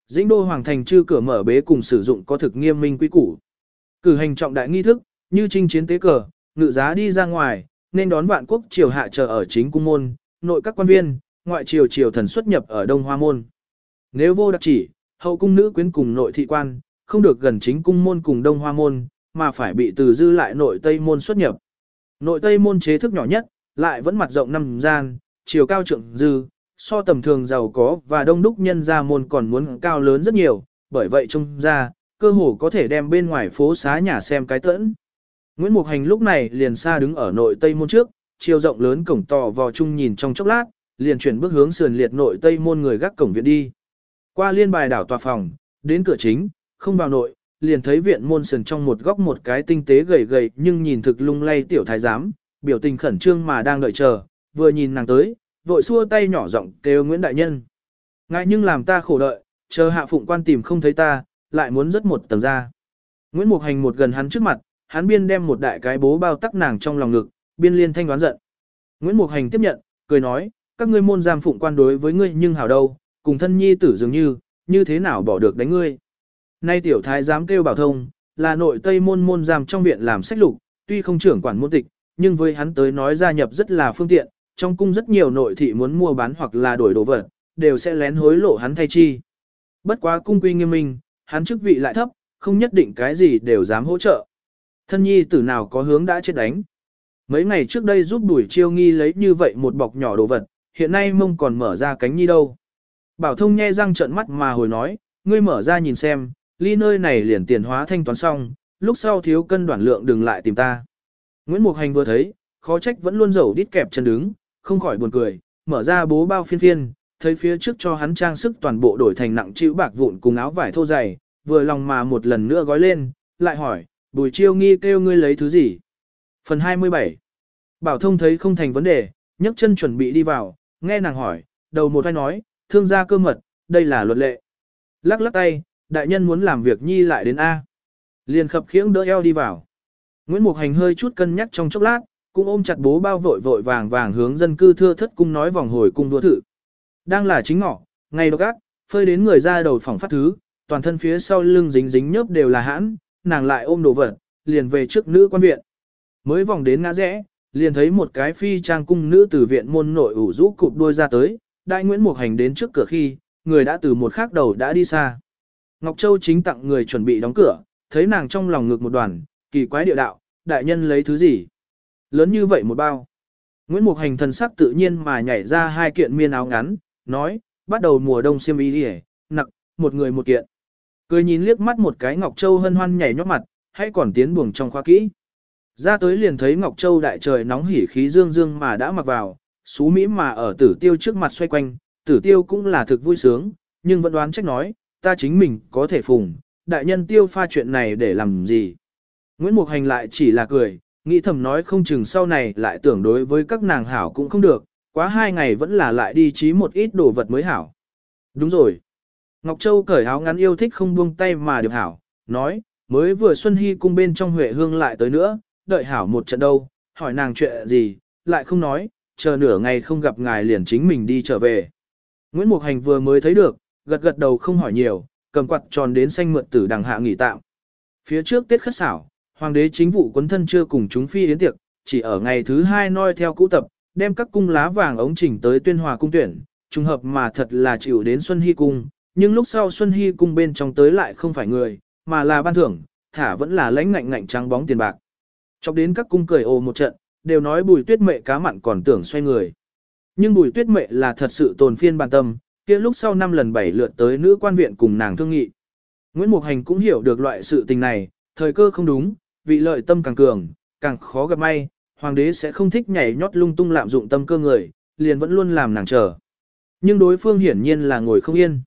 Dĩnh đô hoàng thành chư cửa mở bế cùng sử dụng có thực nghiêm minh quý củ. Cử hành trọng đại nghi thức, như trinh chiến tế cờ, ngự giá đi ra ngoài, nên đón vạn quốc triều hạ chờ ở chính cung môn, nội các quan viên, ngoại triều triều thần xuất nhập ở đông hoa môn. Nếu vô đặc chỉ, hậu cung nữ quyến cùng nội thị quan, không được gần chính cung môn cùng đông hoa môn, mà phải bị từ dư lại nội tây môn xuất nhập. Nội tây môn chế thức nhỏ nhất, lại vẫn mặt rộng năm gian, chiều cao trượng dư, so tầm thường giàu có và đông đúc nhân gia môn còn muốn cao lớn rất nhiều, bởi vậy trông ra, cơ hồ có thể đem bên ngoài phố xá nhà xem cái tẫn. Nguyễn Mục Hành lúc này liền xa đứng ở nội tây môn trước, chiều rộng lớn cổng tò vò chung nhìn trong chốc lát, liền chuyển bước hướng sườn liệt nội tây môn người gác cổng viện đi. Qua liên bài đảo tòa phòng, đến cửa chính, không vào nội, liền thấy viện môn sườn trong một góc một cái tinh tế gầy gầy nhưng nhìn thực lung lay tiểu thái giám, biểu tình khẩn trương mà đang đợi chờ, vừa nhìn nàng tới, vội xua tay nhỏ giọng kêu Nguyễn Đại Nhân. Ngại nhưng làm ta khổ đợi, chờ hạ phụng quan tìm không thấy ta, lại muốn rất một tầng ra. Nguyễn Mục Hành một gần hắn trước mặt, hắn biên đem một đại cái bố bao tắc nàng trong lòng ngực, biên liên thanh đoán giận. Nguyễn Mục Hành tiếp nhận, cười nói, các ngươi môn giam phụng quan đối với ngươi nhưng hảo đâu, cùng thân nhi tử dường như, như thế nào bỏ được đánh ngươi. Nay tiểu thái giám kêu bảo thông, là nội tây môn môn giam trong viện làm sách lục, tuy không trưởng quản môn tịch, nhưng với hắn tới nói gia nhập rất là phương tiện, trong cung rất nhiều nội thị muốn mua bán hoặc là đổi đồ vật, đều sẽ lén hối lộ hắn thay chi. Bất quá cung quy nghiêm minh, hắn chức vị lại thấp, không nhất định cái gì đều dám hỗ trợ. Thân nhi tử nào có hướng đã chết đánh. Mấy ngày trước đây giúp đuổi chiêu nghi lấy như vậy một bọc nhỏ đồ vật, hiện nay mông còn mở ra cánh nhi đâu. Bảo thông nhe răng trợn mắt mà hồi nói, ngươi mở ra nhìn xem, ly nơi này liền tiền hóa thanh toán xong, lúc sau thiếu cân đoản lượng đừng lại tìm ta. Nguyễn Mục Hành vừa thấy, khó trách vẫn luôn dầu đít kẹp chân đứng, không khỏi buồn cười, mở ra bố bao phiên phiên, thấy phía trước cho hắn trang sức toàn bộ đổi thành nặng chữ bạc vụn cùng áo vải thô dày, vừa lòng mà một lần nữa gói lên, lại hỏi, bùi chiêu nghi kêu ngươi lấy thứ gì? Phần 27 Bảo thông thấy không thành vấn đề, nhấc chân chuẩn bị đi vào, nghe nàng hỏi, đầu một vai nói, thương gia cơ mật, đây là luật lệ. Lắc lắc tay, đại nhân muốn làm việc nhi lại đến A. Liền khập khiễng đỡ eo đi vào. Nguyễn Mục Hành hơi chút cân nhắc trong chốc lát, cũng ôm chặt bố bao vội vội vàng vàng hướng dân cư thưa thất cung nói vòng hồi cung đua thử. Đang là chính ngọ, ngày độc ác, phơi đến người ra đầu phòng phát thứ, toàn thân phía sau lưng dính dính nhớp đều là hãn, nàng lại ôm đồ vật, liền về trước nữ quan viện. Mới vòng đến ngã rẽ, liền thấy một cái phi trang cung nữ từ viện môn nội ủ rũ cụp đuôi ra tới, đại Nguyễn Mục Hành đến trước cửa khi, người đã từ một khác đầu đã đi xa. Ngọc Châu chính tặng người chuẩn bị đóng cửa, thấy nàng trong lòng ngực một đoàn, kỳ quái địa đạo, đại nhân lấy thứ gì? Lớn như vậy một bao. Nguyễn Mục Hành thần sắc tự nhiên mà nhảy ra hai kiện miên áo ngắn, nói, bắt đầu mùa đông xiêm y đi nặc, một người một kiện. Cười nhìn liếc mắt một cái Ngọc Châu hân hoan nhảy nhót mặt, hãy còn tiến buồng trong khoa kỹ. Ra tới liền thấy Ngọc Châu đại trời nóng hỉ khí dương dương mà đã mặc vào, xú mỹ mà ở tử tiêu trước mặt xoay quanh, tử tiêu cũng là thực vui sướng, nhưng vẫn đoán trách nói, ta chính mình có thể phùng, đại nhân tiêu pha chuyện này để làm gì. Nguyễn Mục Hành lại chỉ là cười, nghĩ thầm nói không chừng sau này lại tưởng đối với các nàng hảo cũng không được, quá hai ngày vẫn là lại đi trí một ít đồ vật mới hảo. Đúng rồi. Ngọc Châu cởi áo ngắn yêu thích không buông tay mà được hảo, nói, mới vừa Xuân Hy cung bên trong Huệ Hương lại tới nữa, đợi hảo một trận đâu, hỏi nàng chuyện gì, lại không nói, chờ nửa ngày không gặp ngài liền chính mình đi trở về. Nguyễn Mục Hành vừa mới thấy được, gật gật đầu không hỏi nhiều, cầm quạt tròn đến xanh mượn tử đằng hạ nghỉ tạm. Phía trước tiết khất xảo, hoàng đế chính vụ quấn thân chưa cùng chúng phi đến tiệc, chỉ ở ngày thứ hai noi theo cũ tập, đem các cung lá vàng ống chỉnh tới tuyên hòa cung tuyển, trùng hợp mà thật là chịu đến Xuân Hy cung, nhưng lúc sau Xuân Hy cung bên trong tới lại không phải người, mà là ban thưởng, thả vẫn là lãnh ngạnh ngạnh trắng bóng tiền bạc. Chọc đến các cung cười ồ một trận, đều nói bùi tuyết mệ cá mặn còn tưởng xoay người. Nhưng bùi tuyết mệ là thật sự tồn phiên bàn tâm, kia lúc sau năm lần bảy lượt tới nữ quan viện cùng nàng thương nghị. Nguyễn Mục Hành cũng hiểu được loại sự tình này, thời cơ không đúng, vị lợi tâm càng cường, càng khó gặp may, hoàng đế sẽ không thích nhảy nhót lung tung lạm dụng tâm cơ người, liền vẫn luôn làm nàng chờ. Nhưng đối phương hiển nhiên là ngồi không yên.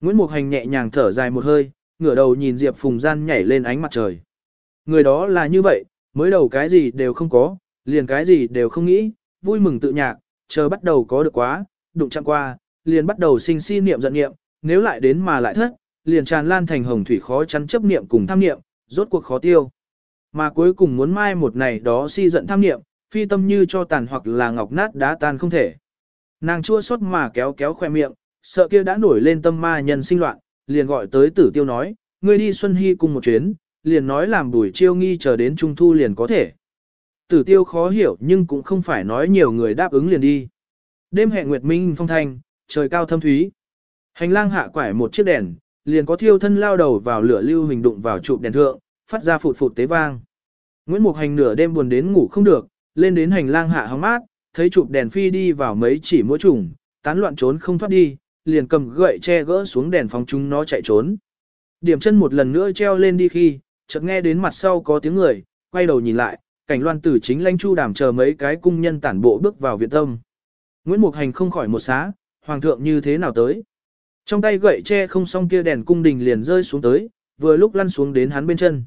Nguyễn Mục Hành nhẹ nhàng thở dài một hơi, ngửa đầu nhìn Diệp Phùng Gian nhảy lên ánh mặt trời. Người đó là như vậy, mới đầu cái gì đều không có, liền cái gì đều không nghĩ, vui mừng tự nhạc, chờ bắt đầu có được quá, đụng chạm qua, liền bắt đầu sinh si niệm giận niệm, nếu lại đến mà lại thất, liền tràn lan thành hồng thủy khó chắn chấp niệm cùng tham niệm, rốt cuộc khó tiêu. Mà cuối cùng muốn mai một này đó si giận tham niệm, phi tâm như cho tàn hoặc là ngọc nát đá tan không thể. Nàng chua xót mà kéo kéo khoe miệng, sợ kia đã nổi lên tâm ma nhân sinh loạn, liền gọi tới tử tiêu nói, ngươi đi Xuân Hy cùng một chuyến, liền nói làm buổi chiêu nghi chờ đến trung thu liền có thể. Tử tiêu khó hiểu nhưng cũng không phải nói nhiều người đáp ứng liền đi. Đêm hẹn Nguyệt Minh phong thanh, trời cao thâm thúy. Hành lang hạ quải một chiếc đèn, liền có thiêu thân lao đầu vào lửa lưu hình đụng vào trụ đèn thượng, phát ra phụt phụt tế vang. Nguyễn Mục Hành nửa đêm buồn đến ngủ không được, lên đến hành lang hạ hóng mát, thấy chụp đèn phi đi vào mấy chỉ mũi trùng, tán loạn trốn không thoát đi, liền cầm gậy che gỡ xuống đèn phòng chúng nó chạy trốn. Điểm chân một lần nữa treo lên đi khi, chợt nghe đến mặt sau có tiếng người, quay đầu nhìn lại, cảnh loan tử chính lãnh chu đàm chờ mấy cái cung nhân tản bộ bước vào viện tâm. Nguyễn Mục Hành không khỏi một xá, hoàng thượng như thế nào tới. Trong tay gậy che không xong kia đèn cung đình liền rơi xuống tới, vừa lúc lăn xuống đến hắn bên chân.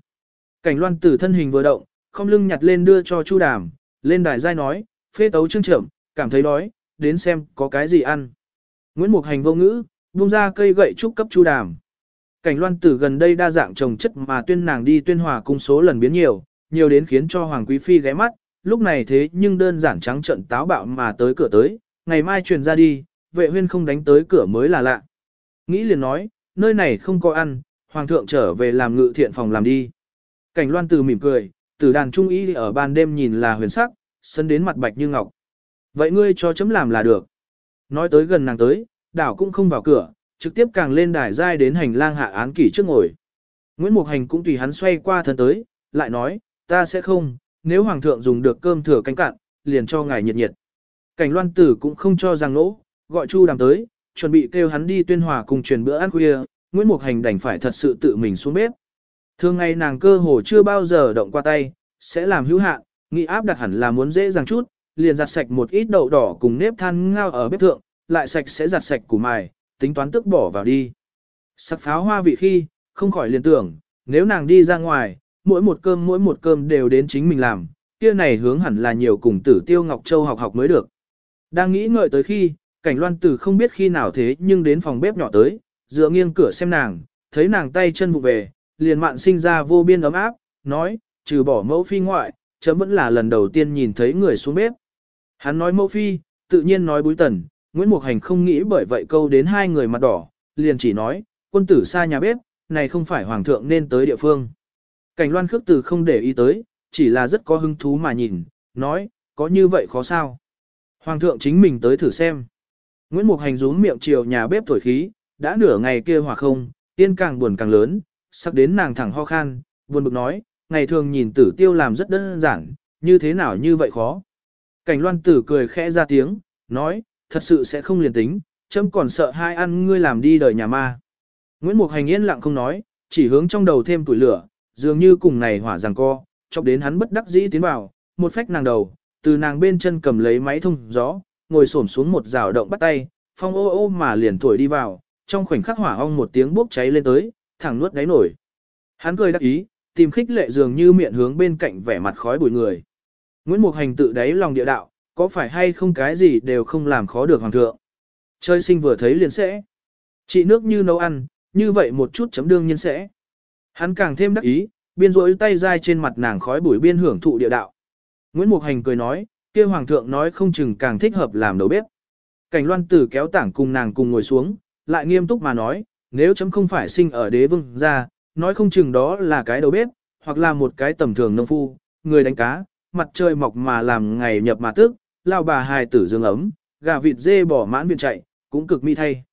Cảnh loan tử thân hình vừa động, không lưng nhặt lên đưa cho chu đàm, lên đài giai nói, phê tấu trương trưởng, cảm thấy đói, đến xem có cái gì ăn. Nguyễn Mục Hành vô ngữ, buông ra cây gậy trúc cấp chu đàm. Cảnh loan tử gần đây đa dạng trồng chất mà tuyên nàng đi tuyên hòa cung số lần biến nhiều, nhiều đến khiến cho Hoàng Quý Phi ghé mắt, lúc này thế nhưng đơn giản trắng trận táo bạo mà tới cửa tới, ngày mai truyền ra đi, vệ huyên không đánh tới cửa mới là lạ. Nghĩ liền nói, nơi này không có ăn, Hoàng thượng trở về làm ngự thiện phòng làm đi. Cảnh loan từ mỉm cười, tử đàn trung ý ở ban đêm nhìn là huyền sắc, sân đến mặt bạch như ngọc. Vậy ngươi cho chấm làm là được. Nói tới gần nàng tới, đảo cũng không vào cửa, trực tiếp càng lên đài giai đến hành lang hạ án kỷ trước ngồi. Nguyễn Mục Hành cũng tùy hắn xoay qua thân tới, lại nói, ta sẽ không, nếu hoàng thượng dùng được cơm thừa canh cạn, liền cho ngài nhiệt nhiệt. Cảnh loan tử cũng không cho rằng nỗ, gọi Chu đàm tới, chuẩn bị kêu hắn đi tuyên hòa cùng truyền bữa ăn khuya, Nguyễn Mục Hành đành phải thật sự tự mình xuống bếp. Thường ngày nàng cơ hồ chưa bao giờ động qua tay, sẽ làm hữu hạn, nghĩ áp đặt hẳn là muốn dễ dàng chút, liền giặt sạch một ít đậu đỏ cùng nếp than ngao ở bếp thượng, lại sạch sẽ giặt sạch củ mài, tính toán tức bỏ vào đi. Sắc pháo hoa vị khi, không khỏi liền tưởng, nếu nàng đi ra ngoài, mỗi một cơm mỗi một cơm đều đến chính mình làm, kia này hướng hẳn là nhiều cùng tử tiêu Ngọc Châu học học mới được. Đang nghĩ ngợi tới khi, cảnh loan tử không biết khi nào thế nhưng đến phòng bếp nhỏ tới, dựa nghiêng cửa xem nàng, thấy nàng tay chân vụ về, liền mạn sinh ra vô biên ấm áp, nói, trừ bỏ mẫu phi ngoại, chấm vẫn là lần đầu tiên nhìn thấy người xuống bếp. Hắn nói mẫu phi, tự nhiên nói búi tần, Nguyễn Mục Hành không nghĩ bởi vậy câu đến hai người mặt đỏ, liền chỉ nói, quân tử xa nhà bếp, này không phải hoàng thượng nên tới địa phương. Cảnh loan khước từ không để ý tới, chỉ là rất có hứng thú mà nhìn, nói, có như vậy khó sao. Hoàng thượng chính mình tới thử xem. Nguyễn Mục Hành rún miệng chiều nhà bếp thổi khí, đã nửa ngày kia hòa không, tiên càng buồn càng lớn, sắc đến nàng thẳng ho khan, buồn bực nói, ngày thường nhìn tử tiêu làm rất đơn giản, như thế nào như vậy khó. Cảnh loan tử cười khẽ ra tiếng, nói, thật sự sẽ không liền tính, chấm còn sợ hai ăn ngươi làm đi đời nhà ma. Nguyễn Mục Hành yên lặng không nói, chỉ hướng trong đầu thêm tuổi lửa, dường như cùng này hỏa giằng co, chọc đến hắn bất đắc dĩ tiến vào, một phách nàng đầu, từ nàng bên chân cầm lấy máy thông gió, ngồi xổm xuống một rào động bắt tay, phong ô ô mà liền thổi đi vào, trong khoảnh khắc hỏa ong một tiếng bốc cháy lên tới, thẳng nuốt đáy nổi. Hắn cười đắc ý, tìm khích lệ dường như miệng hướng bên cạnh vẻ mặt khói bụi người. Nguyễn Mục Hành tự đáy lòng địa đạo, có phải hay không cái gì đều không làm khó được hoàng thượng. Chơi sinh vừa thấy liền sẽ. Chị nước như nấu ăn, như vậy một chút chấm đương nhiên sẽ. Hắn càng thêm đắc ý, biên rỗi tay dai trên mặt nàng khói bụi biên hưởng thụ địa đạo. Nguyễn Mục Hành cười nói, kia hoàng thượng nói không chừng càng thích hợp làm đầu bếp. Cảnh loan tử kéo tảng cùng nàng cùng ngồi xuống, lại nghiêm túc mà nói, nếu chấm không phải sinh ở đế vương ra, nói không chừng đó là cái đầu bếp, hoặc là một cái tầm thường nông phu, người đánh cá, mặt trời mọc mà làm ngày nhập mà tức, lao bà hài tử dương ấm, gà vịt dê bỏ mãn viện chạy, cũng cực mỹ thay.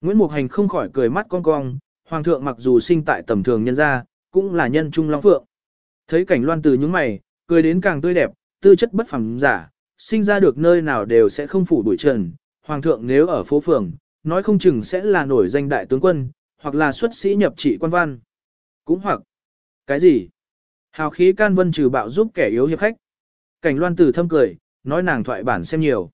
Nguyễn Mục Hành không khỏi cười mắt cong cong, hoàng thượng mặc dù sinh tại tầm thường nhân gia, cũng là nhân trung long phượng. Thấy cảnh loan từ những mày, cười đến càng tươi đẹp, tư chất bất phẳng giả, sinh ra được nơi nào đều sẽ không phủ bụi trần. Hoàng thượng nếu ở phố phường, nói không chừng sẽ là nổi danh đại tướng quân, hoặc là xuất sĩ nhập trị quan văn. Cũng hoặc, cái gì? Hào khí can vân trừ bạo giúp kẻ yếu hiệp khách. Cảnh loan từ thâm cười, nói nàng thoại bản xem nhiều.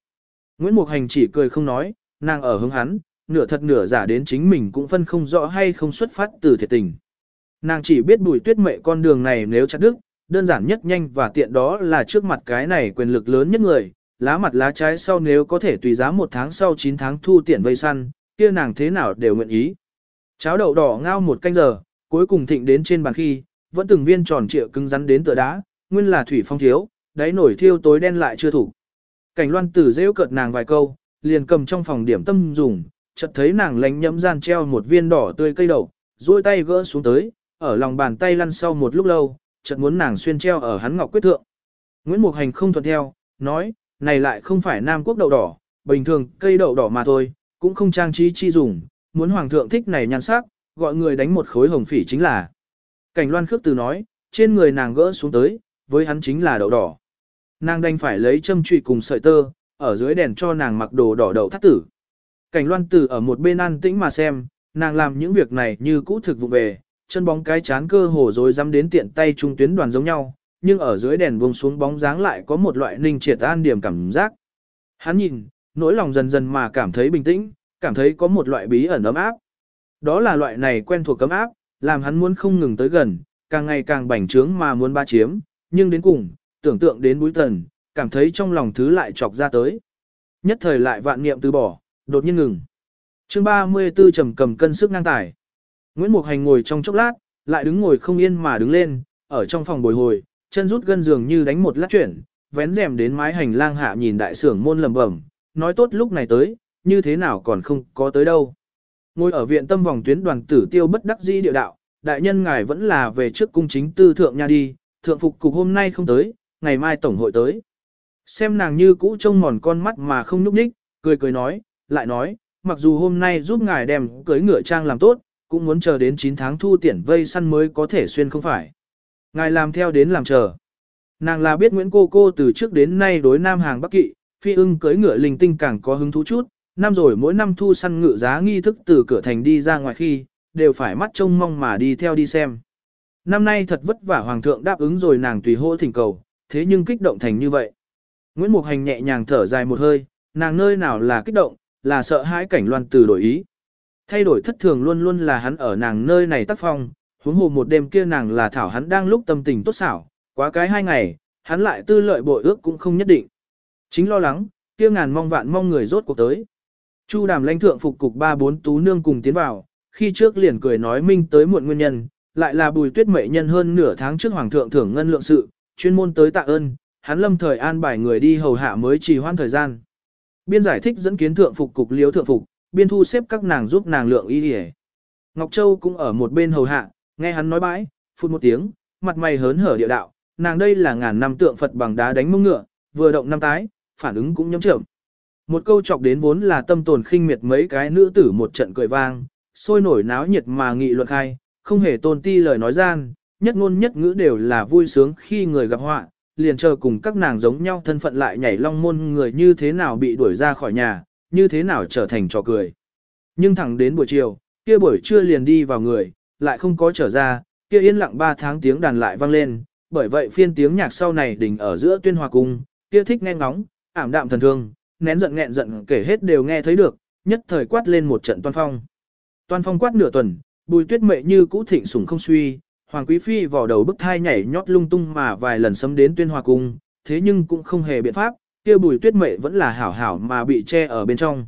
Nguyễn Mục Hành chỉ cười không nói, nàng ở hướng hắn, nửa thật nửa giả đến chính mình cũng phân không rõ hay không xuất phát từ thiệt tình. Nàng chỉ biết bùi tuyết mệ con đường này nếu chặt đứt, đơn giản nhất nhanh và tiện đó là trước mặt cái này quyền lực lớn nhất người, lá mặt lá trái sau nếu có thể tùy giá một tháng sau 9 tháng thu tiền vây săn, kia nàng thế nào đều nguyện ý. Cháo đậu đỏ ngao một canh giờ, cuối cùng thịnh đến trên bàn khi, vẫn từng viên tròn trịa cứng rắn đến tựa đá, nguyên là thủy phong thiếu, đáy nổi thiêu tối đen lại chưa thủ. Cảnh loan tử rêu cợt nàng vài câu, liền cầm trong phòng điểm tâm dùng, chợt thấy nàng lánh nhẫm gian treo một viên đỏ tươi cây đậu, duỗi tay gỡ xuống tới, ở lòng bàn tay lăn sau một lúc lâu, chợt muốn nàng xuyên treo ở hắn ngọc quyết thượng. Nguyễn Mục Hành không thuận theo, nói, này lại không phải Nam Quốc đậu đỏ, bình thường cây đậu đỏ mà thôi, cũng không trang trí chi dùng, muốn hoàng thượng thích này nhan sắc, gọi người đánh một khối hồng phỉ chính là. Cảnh loan khước từ nói, trên người nàng gỡ xuống tới, với hắn chính là đậu đỏ. Nàng đành phải lấy châm trụy cùng sợi tơ, ở dưới đèn cho nàng mặc đồ đỏ đậu thắt tử. Cảnh loan tử ở một bên an tĩnh mà xem, nàng làm những việc này như cũ thực vụ về, chân bóng cái chán cơ hồ rồi dám đến tiện tay trung tuyến đoàn giống nhau, nhưng ở dưới đèn buông xuống bóng dáng lại có một loại ninh triệt an điểm cảm giác. Hắn nhìn, nỗi lòng dần dần mà cảm thấy bình tĩnh, cảm thấy có một loại bí ẩn ấm áp. Đó là loại này quen thuộc cấm áp, làm hắn muốn không ngừng tới gần, càng ngày càng bành trướng mà muốn ba chiếm, nhưng đến cùng, tưởng tượng đến búi tần, cảm thấy trong lòng thứ lại chọc ra tới. Nhất thời lại vạn niệm từ bỏ, đột nhiên ngừng. chương 34 trầm cầm cân sức ngang tải. Nguyễn Mục Hành ngồi trong chốc lát, lại đứng ngồi không yên mà đứng lên, ở trong phòng bồi hồi, chân rút gân giường như đánh một lát chuyển, vén rèm đến mái hành lang hạ nhìn đại sưởng môn lầm bẩm, nói tốt lúc này tới, như thế nào còn không có tới đâu. Ngồi ở viện tâm vòng tuyến đoàn tử tiêu bất đắc dĩ địa đạo, đại nhân ngài vẫn là về trước cung chính tư thượng nha đi, thượng phục cục hôm nay không tới, ngày mai tổng hội tới. Xem nàng như cũ trông mòn con mắt mà không nhúc nhích, cười cười nói, lại nói, mặc dù hôm nay giúp ngài đem cưới ngựa trang làm tốt, cũng muốn chờ đến 9 tháng thu tiền vây săn mới có thể xuyên không phải. Ngài làm theo đến làm chờ. Nàng là biết Nguyễn Cô Cô từ trước đến nay đối Nam Hàng Bắc Kỵ, phi ưng cưới ngựa linh tinh càng có hứng thú chút, năm rồi mỗi năm thu săn ngựa giá nghi thức từ cửa thành đi ra ngoài khi, đều phải mắt trông mong mà đi theo đi xem. Năm nay thật vất vả Hoàng thượng đáp ứng rồi nàng tùy hô thỉnh cầu, thế nhưng kích động thành như vậy. Nguyễn Mục Hành nhẹ nhàng thở dài một hơi, nàng nơi nào là kích động, là sợ hãi cảnh loan từ đổi ý. Thay đổi thất thường luôn luôn là hắn ở nàng nơi này tác phong, huống hồ một đêm kia nàng là thảo hắn đang lúc tâm tình tốt xảo, quá cái hai ngày, hắn lại tư lợi bội ước cũng không nhất định. Chính lo lắng, kia ngàn mong vạn mong người rốt cuộc tới. Chu đàm lãnh thượng phục cục ba bốn tú nương cùng tiến vào, khi trước liền cười nói minh tới muộn nguyên nhân, lại là bùi tuyết mệ nhân hơn nửa tháng trước hoàng thượng thưởng ngân lượng sự, chuyên môn tới tạ ơn, hắn lâm thời an bài người đi hầu hạ mới trì hoãn thời gian. Biên giải thích dẫn kiến thượng phục cục liếu thượng phục, biên thu xếp các nàng giúp nàng lượng y đi Ngọc Châu cũng ở một bên hầu hạ, nghe hắn nói bãi, phun một tiếng, mặt mày hớn hở địa đạo, nàng đây là ngàn năm tượng Phật bằng đá đánh mông ngựa, vừa động năm tái, phản ứng cũng nhấm chậm. Một câu chọc đến vốn là tâm tồn khinh miệt mấy cái nữ tử một trận cười vang, sôi nổi náo nhiệt mà nghị luận khai, không hề tôn ti lời nói gian, nhất ngôn nhất ngữ đều là vui sướng khi người gặp họa, liền chờ cùng các nàng giống nhau thân phận lại nhảy long môn người như thế nào bị đuổi ra khỏi nhà, như thế nào trở thành trò cười. Nhưng thẳng đến buổi chiều, kia buổi trưa liền đi vào người, lại không có trở ra, kia yên lặng ba tháng tiếng đàn lại vang lên, bởi vậy phiên tiếng nhạc sau này đỉnh ở giữa tuyên hòa cung, kia thích nghe ngóng, ảm đạm thần thương, nén giận nghẹn giận kể hết đều nghe thấy được, nhất thời quát lên một trận toan phong. Toan phong quát nửa tuần, bùi tuyết mệ như cũ thịnh sủng không suy, hoàng quý phi vò đầu bức thai nhảy nhót lung tung mà vài lần sấm đến tuyên hòa cung, thế nhưng cũng không hề biện pháp, kia bùi tuyết mệ vẫn là hảo hảo mà bị che ở bên trong.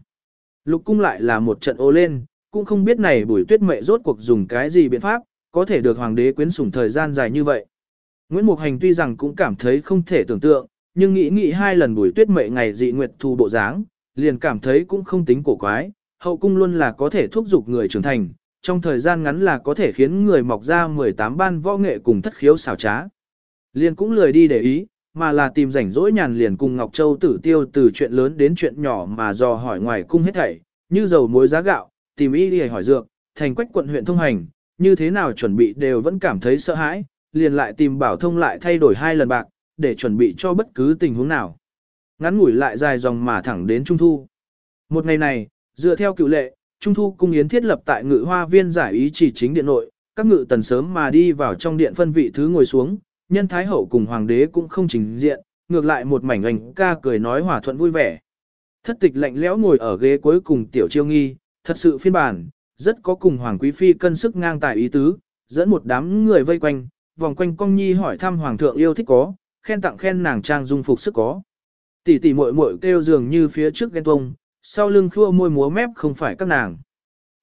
Lục cung lại là một trận ô lên, cũng không biết này bùi tuyết mệ rốt cuộc dùng cái gì biện pháp, có thể được hoàng đế quyến sủng thời gian dài như vậy. Nguyễn Mục Hành tuy rằng cũng cảm thấy không thể tưởng tượng, nhưng nghĩ nghĩ hai lần bùi tuyết mệ ngày dị nguyệt thu bộ dáng, liền cảm thấy cũng không tính cổ quái, hậu cung luôn là có thể thúc giục người trưởng thành, trong thời gian ngắn là có thể khiến người mọc ra 18 ban võ nghệ cùng thất khiếu xảo trá. Liền cũng lười đi để ý, mà là tìm rảnh rỗi nhàn liền cùng Ngọc Châu tử tiêu từ chuyện lớn đến chuyện nhỏ mà dò hỏi ngoài cung hết thảy, như dầu muối giá gạo, tìm y đi hỏi dược, thành quách quận huyện thông hành, như thế nào chuẩn bị đều vẫn cảm thấy sợ hãi, liền lại tìm bảo thông lại thay đổi hai lần bạc, để chuẩn bị cho bất cứ tình huống nào. Ngắn ngủi lại dài dòng mà thẳng đến Trung Thu. Một ngày này, dựa theo cựu lệ, Trung Thu cung yến thiết lập tại ngự hoa viên giải ý chỉ chính điện nội, các ngự tần sớm mà đi vào trong điện phân vị thứ ngồi xuống, nhân thái hậu cùng hoàng đế cũng không trình diện, ngược lại một mảnh ảnh ca cười nói hòa thuận vui vẻ. Thất tịch lạnh lẽo ngồi ở ghế cuối cùng tiểu chiêu nghi, thật sự phiên bản, rất có cùng hoàng quý phi cân sức ngang tài ý tứ, dẫn một đám người vây quanh, vòng quanh công nhi hỏi thăm hoàng thượng yêu thích có, khen tặng khen nàng trang dung phục sức có. Tỷ tỷ muội muội kêu dường như phía trước ghen tuông sau lưng khua môi múa mép không phải các nàng.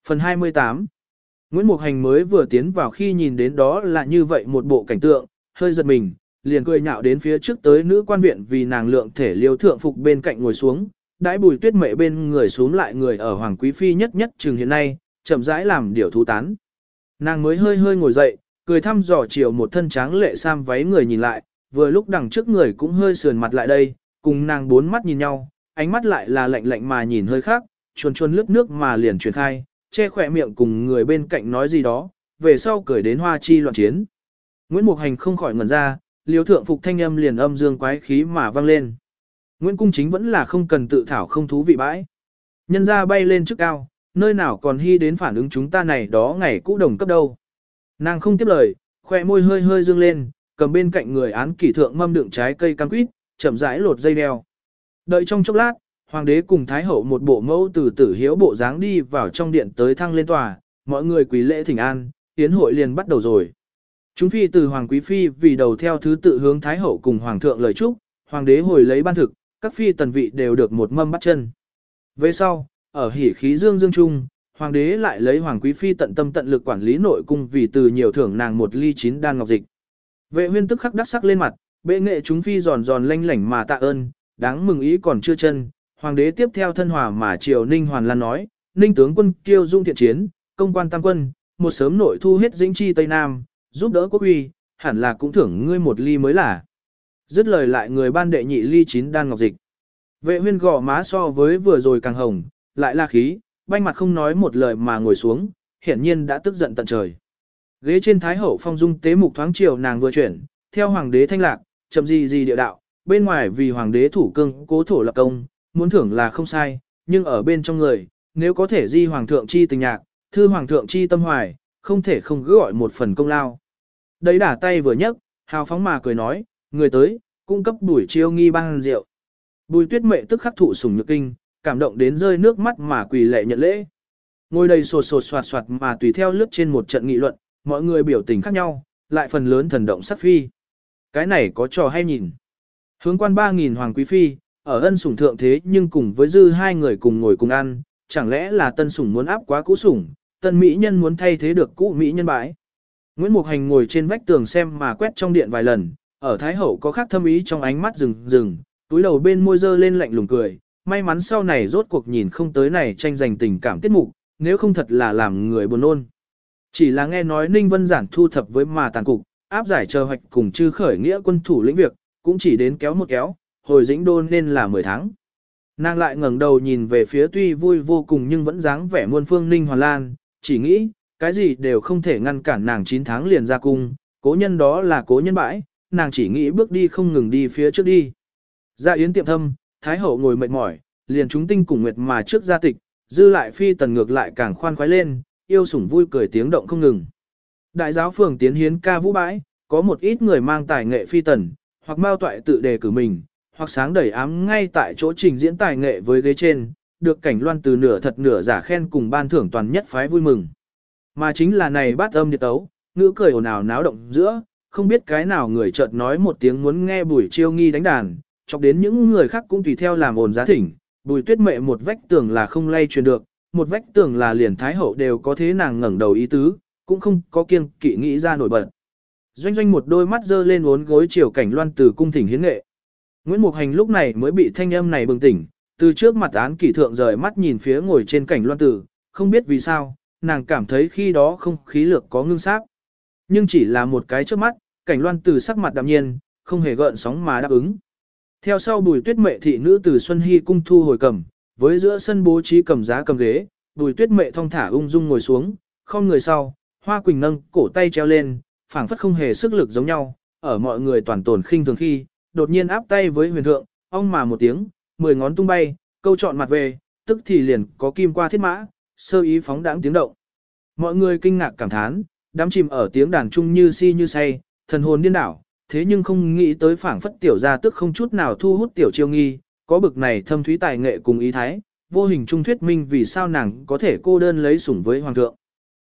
Phần 28 Nguyễn Mục Hành mới vừa tiến vào khi nhìn đến đó là như vậy một bộ cảnh tượng, hơi giật mình, liền cười nhạo đến phía trước tới nữ quan viện vì nàng lượng thể liêu thượng phục bên cạnh ngồi xuống, đãi bùi tuyết mệ bên người xuống lại người ở Hoàng Quý Phi nhất nhất trường hiện nay, chậm rãi làm điều thú tán. Nàng mới hơi hơi ngồi dậy, cười thăm dò chiều một thân tráng lệ sam váy người nhìn lại, vừa lúc đằng trước người cũng hơi sườn mặt lại đây, cùng nàng bốn mắt nhìn nhau, ánh mắt lại là lạnh lạnh mà nhìn hơi khác, chuồn chuồn lướt nước mà liền truyền khai, che khỏe miệng cùng người bên cạnh nói gì đó, về sau cười đến hoa chi loạn chiến. Nguyễn Mục Hành không khỏi ngẩn ra, liếu thượng phục thanh âm liền âm dương quái khí mà vang lên. Nguyễn Cung Chính vẫn là không cần tự thảo không thú vị bãi. Nhân ra bay lên trước cao, nơi nào còn hy đến phản ứng chúng ta này đó ngày cũ đồng cấp đâu. Nàng không tiếp lời, khoe môi hơi hơi dương lên, cầm bên cạnh người án kỷ thượng mâm đựng trái cây cam quýt, chậm rãi lột dây đeo. Đợi trong chốc lát, hoàng đế cùng thái hậu một bộ mẫu từ tử hiếu bộ dáng đi vào trong điện tới thăng lên tòa, mọi người quỳ lễ thỉnh an, tiến hội liền bắt đầu rồi. Chúng phi từ hoàng quý phi vì đầu theo thứ tự hướng thái hậu cùng hoàng thượng lời chúc, hoàng đế hồi lấy ban thực, các phi tần vị đều được một mâm bắt chân. Về sau, ở hỉ khí dương dương trung, hoàng đế lại lấy hoàng quý phi tận tâm tận lực quản lý nội cung vì từ nhiều thưởng nàng một ly chín đan ngọc dịch. Vệ huyên tức khắc đắc sắc lên mặt, bệ nghệ chúng phi giòn giòn lanh lảnh mà tạ ơn, đáng mừng ý còn chưa chân. Hoàng đế tiếp theo thân hòa mà triều Ninh Hoàn Lan nói, Ninh tướng quân kiêu dung thiện chiến, công quan tam quân, một sớm nội thu hết dĩnh chi Tây Nam, giúp đỡ quốc uy, hẳn là cũng thưởng ngươi một ly mới là. Dứt lời lại người ban đệ nhị ly chín đan ngọc dịch. Vệ huyên gò má so với vừa rồi càng hồng, lại la khí, banh mặt không nói một lời mà ngồi xuống, hiển nhiên đã tức giận tận trời. Ghế trên thái hậu phong dung tế mục thoáng chiều nàng vừa chuyển, theo hoàng đế thanh lạc, chậm gì gì địa đạo, bên ngoài vì hoàng đế thủ cương cố thổ lập công, muốn thưởng là không sai, nhưng ở bên trong người, nếu có thể di hoàng thượng chi tình nhạc, thư hoàng thượng chi tâm hoài, không thể không gỡ gọi một phần công lao. Đấy đả tay vừa nhấc, hào phóng mà cười nói, người tới, cung cấp Bùi Chiêu Nghi ban rượu. Bùi Tuyết Mệ tức khắc thụ sủng nhược kinh, cảm động đến rơi nước mắt mà quỳ lệ nhận lễ. Ngồi đầy sột sột soạt soạt mà tùy theo lướt trên một trận nghị luận, mọi người biểu tình khác nhau, lại phần lớn thần động sắc phi. Cái này có trò hay nhìn. Hướng quan 3.000 hoàng quý phi, ở ân sủng thượng thế nhưng cùng với dư hai người cùng ngồi cùng ăn, chẳng lẽ là tân sủng muốn áp quá cũ sủng, tân mỹ nhân muốn thay thế được cũ mỹ nhân bãi. Nguyễn Mục Hành ngồi trên vách tường xem mà quét trong điện vài lần, ở Thái Hậu có khác thâm ý trong ánh mắt rừng rừng, túi đầu bên môi dơ lên lạnh lùng cười, may mắn sau này rốt cuộc nhìn không tới này tranh giành tình cảm tiết mục, nếu không thật là làm người buồn ôn. Chỉ là nghe nói Ninh Vân Giản thu thập với mà tàn cục, áp giải chờ hoạch cùng chư khởi nghĩa quân thủ lĩnh việc, cũng chỉ đến kéo một kéo, hồi dĩnh đô nên là 10 tháng. Nàng lại ngẩng đầu nhìn về phía tuy vui vô cùng nhưng vẫn dáng vẻ muôn phương Ninh Hoàn Lan, chỉ nghĩ, cái gì đều không thể ngăn cản nàng 9 tháng liền ra cung, cố nhân đó là cố nhân bãi, nàng chỉ nghĩ bước đi không ngừng đi phía trước đi. Ra yến tiệm thâm, Thái hậu ngồi mệt mỏi, liền chúng tinh cùng nguyệt mà trước gia tịch, dư lại phi tần ngược lại càng khoan khoái lên, yêu sủng vui cười tiếng động không ngừng. Đại giáo phường tiến hiến ca vũ bãi, có một ít người mang tài nghệ phi tần, hoặc mao toại tự đề cử mình, hoặc sáng đẩy ám ngay tại chỗ trình diễn tài nghệ với ghế trên, được cảnh loan từ nửa thật nửa giả khen cùng ban thưởng toàn nhất phái vui mừng. Mà chính là này bát âm điệt tấu, ngữ cười ồn ào náo động giữa, không biết cái nào người chợt nói một tiếng muốn nghe buổi chiêu nghi đánh đàn, chọc đến những người khác cũng tùy theo làm ồn giá thỉnh, bùi tuyết mệ một vách tường là không lay truyền được, một vách tường là liền thái hậu đều có thế nàng ngẩng đầu ý tứ, cũng không có kiêng kỵ nghĩ ra nổi bật. Doanh doanh một đôi mắt dơ lên uốn gối chiều cảnh loan từ cung thỉnh hiến nghệ. Nguyễn Mục Hành lúc này mới bị thanh âm này bừng tỉnh, từ trước mặt án kỷ thượng rời mắt nhìn phía ngồi trên cảnh loan tử, không biết vì sao, nàng cảm thấy khi đó không khí lược có ngưng sắc. Nhưng chỉ là một cái trước mắt, cảnh loan tử sắc mặt đạm nhiên, không hề gợn sóng mà đáp ứng. Theo sau bùi tuyết mệ thị nữ từ Xuân Hy cung thu hồi cầm, với giữa sân bố trí cầm giá cầm ghế, bùi tuyết mệ thong thả ung dung ngồi xuống, không người sau, hoa quỳnh nâng cổ tay treo lên, phảng phất không hề sức lực giống nhau, ở mọi người toàn tồn khinh thường khi, đột nhiên áp tay với huyền thượng, ong mà một tiếng, mười ngón tung bay, câu chọn mặt về, tức thì liền có kim qua thiết mã, sơ ý phóng đãng tiếng động. Mọi người kinh ngạc cảm thán, đám chìm ở tiếng đàn trung như si như say, thần hồn điên đảo, thế nhưng không nghĩ tới phảng phất tiểu gia tức không chút nào thu hút tiểu chiêu nghi, có bực này thâm thúy tài nghệ cùng ý thái, vô hình trung thuyết minh vì sao nàng có thể cô đơn lấy sủng với hoàng thượng.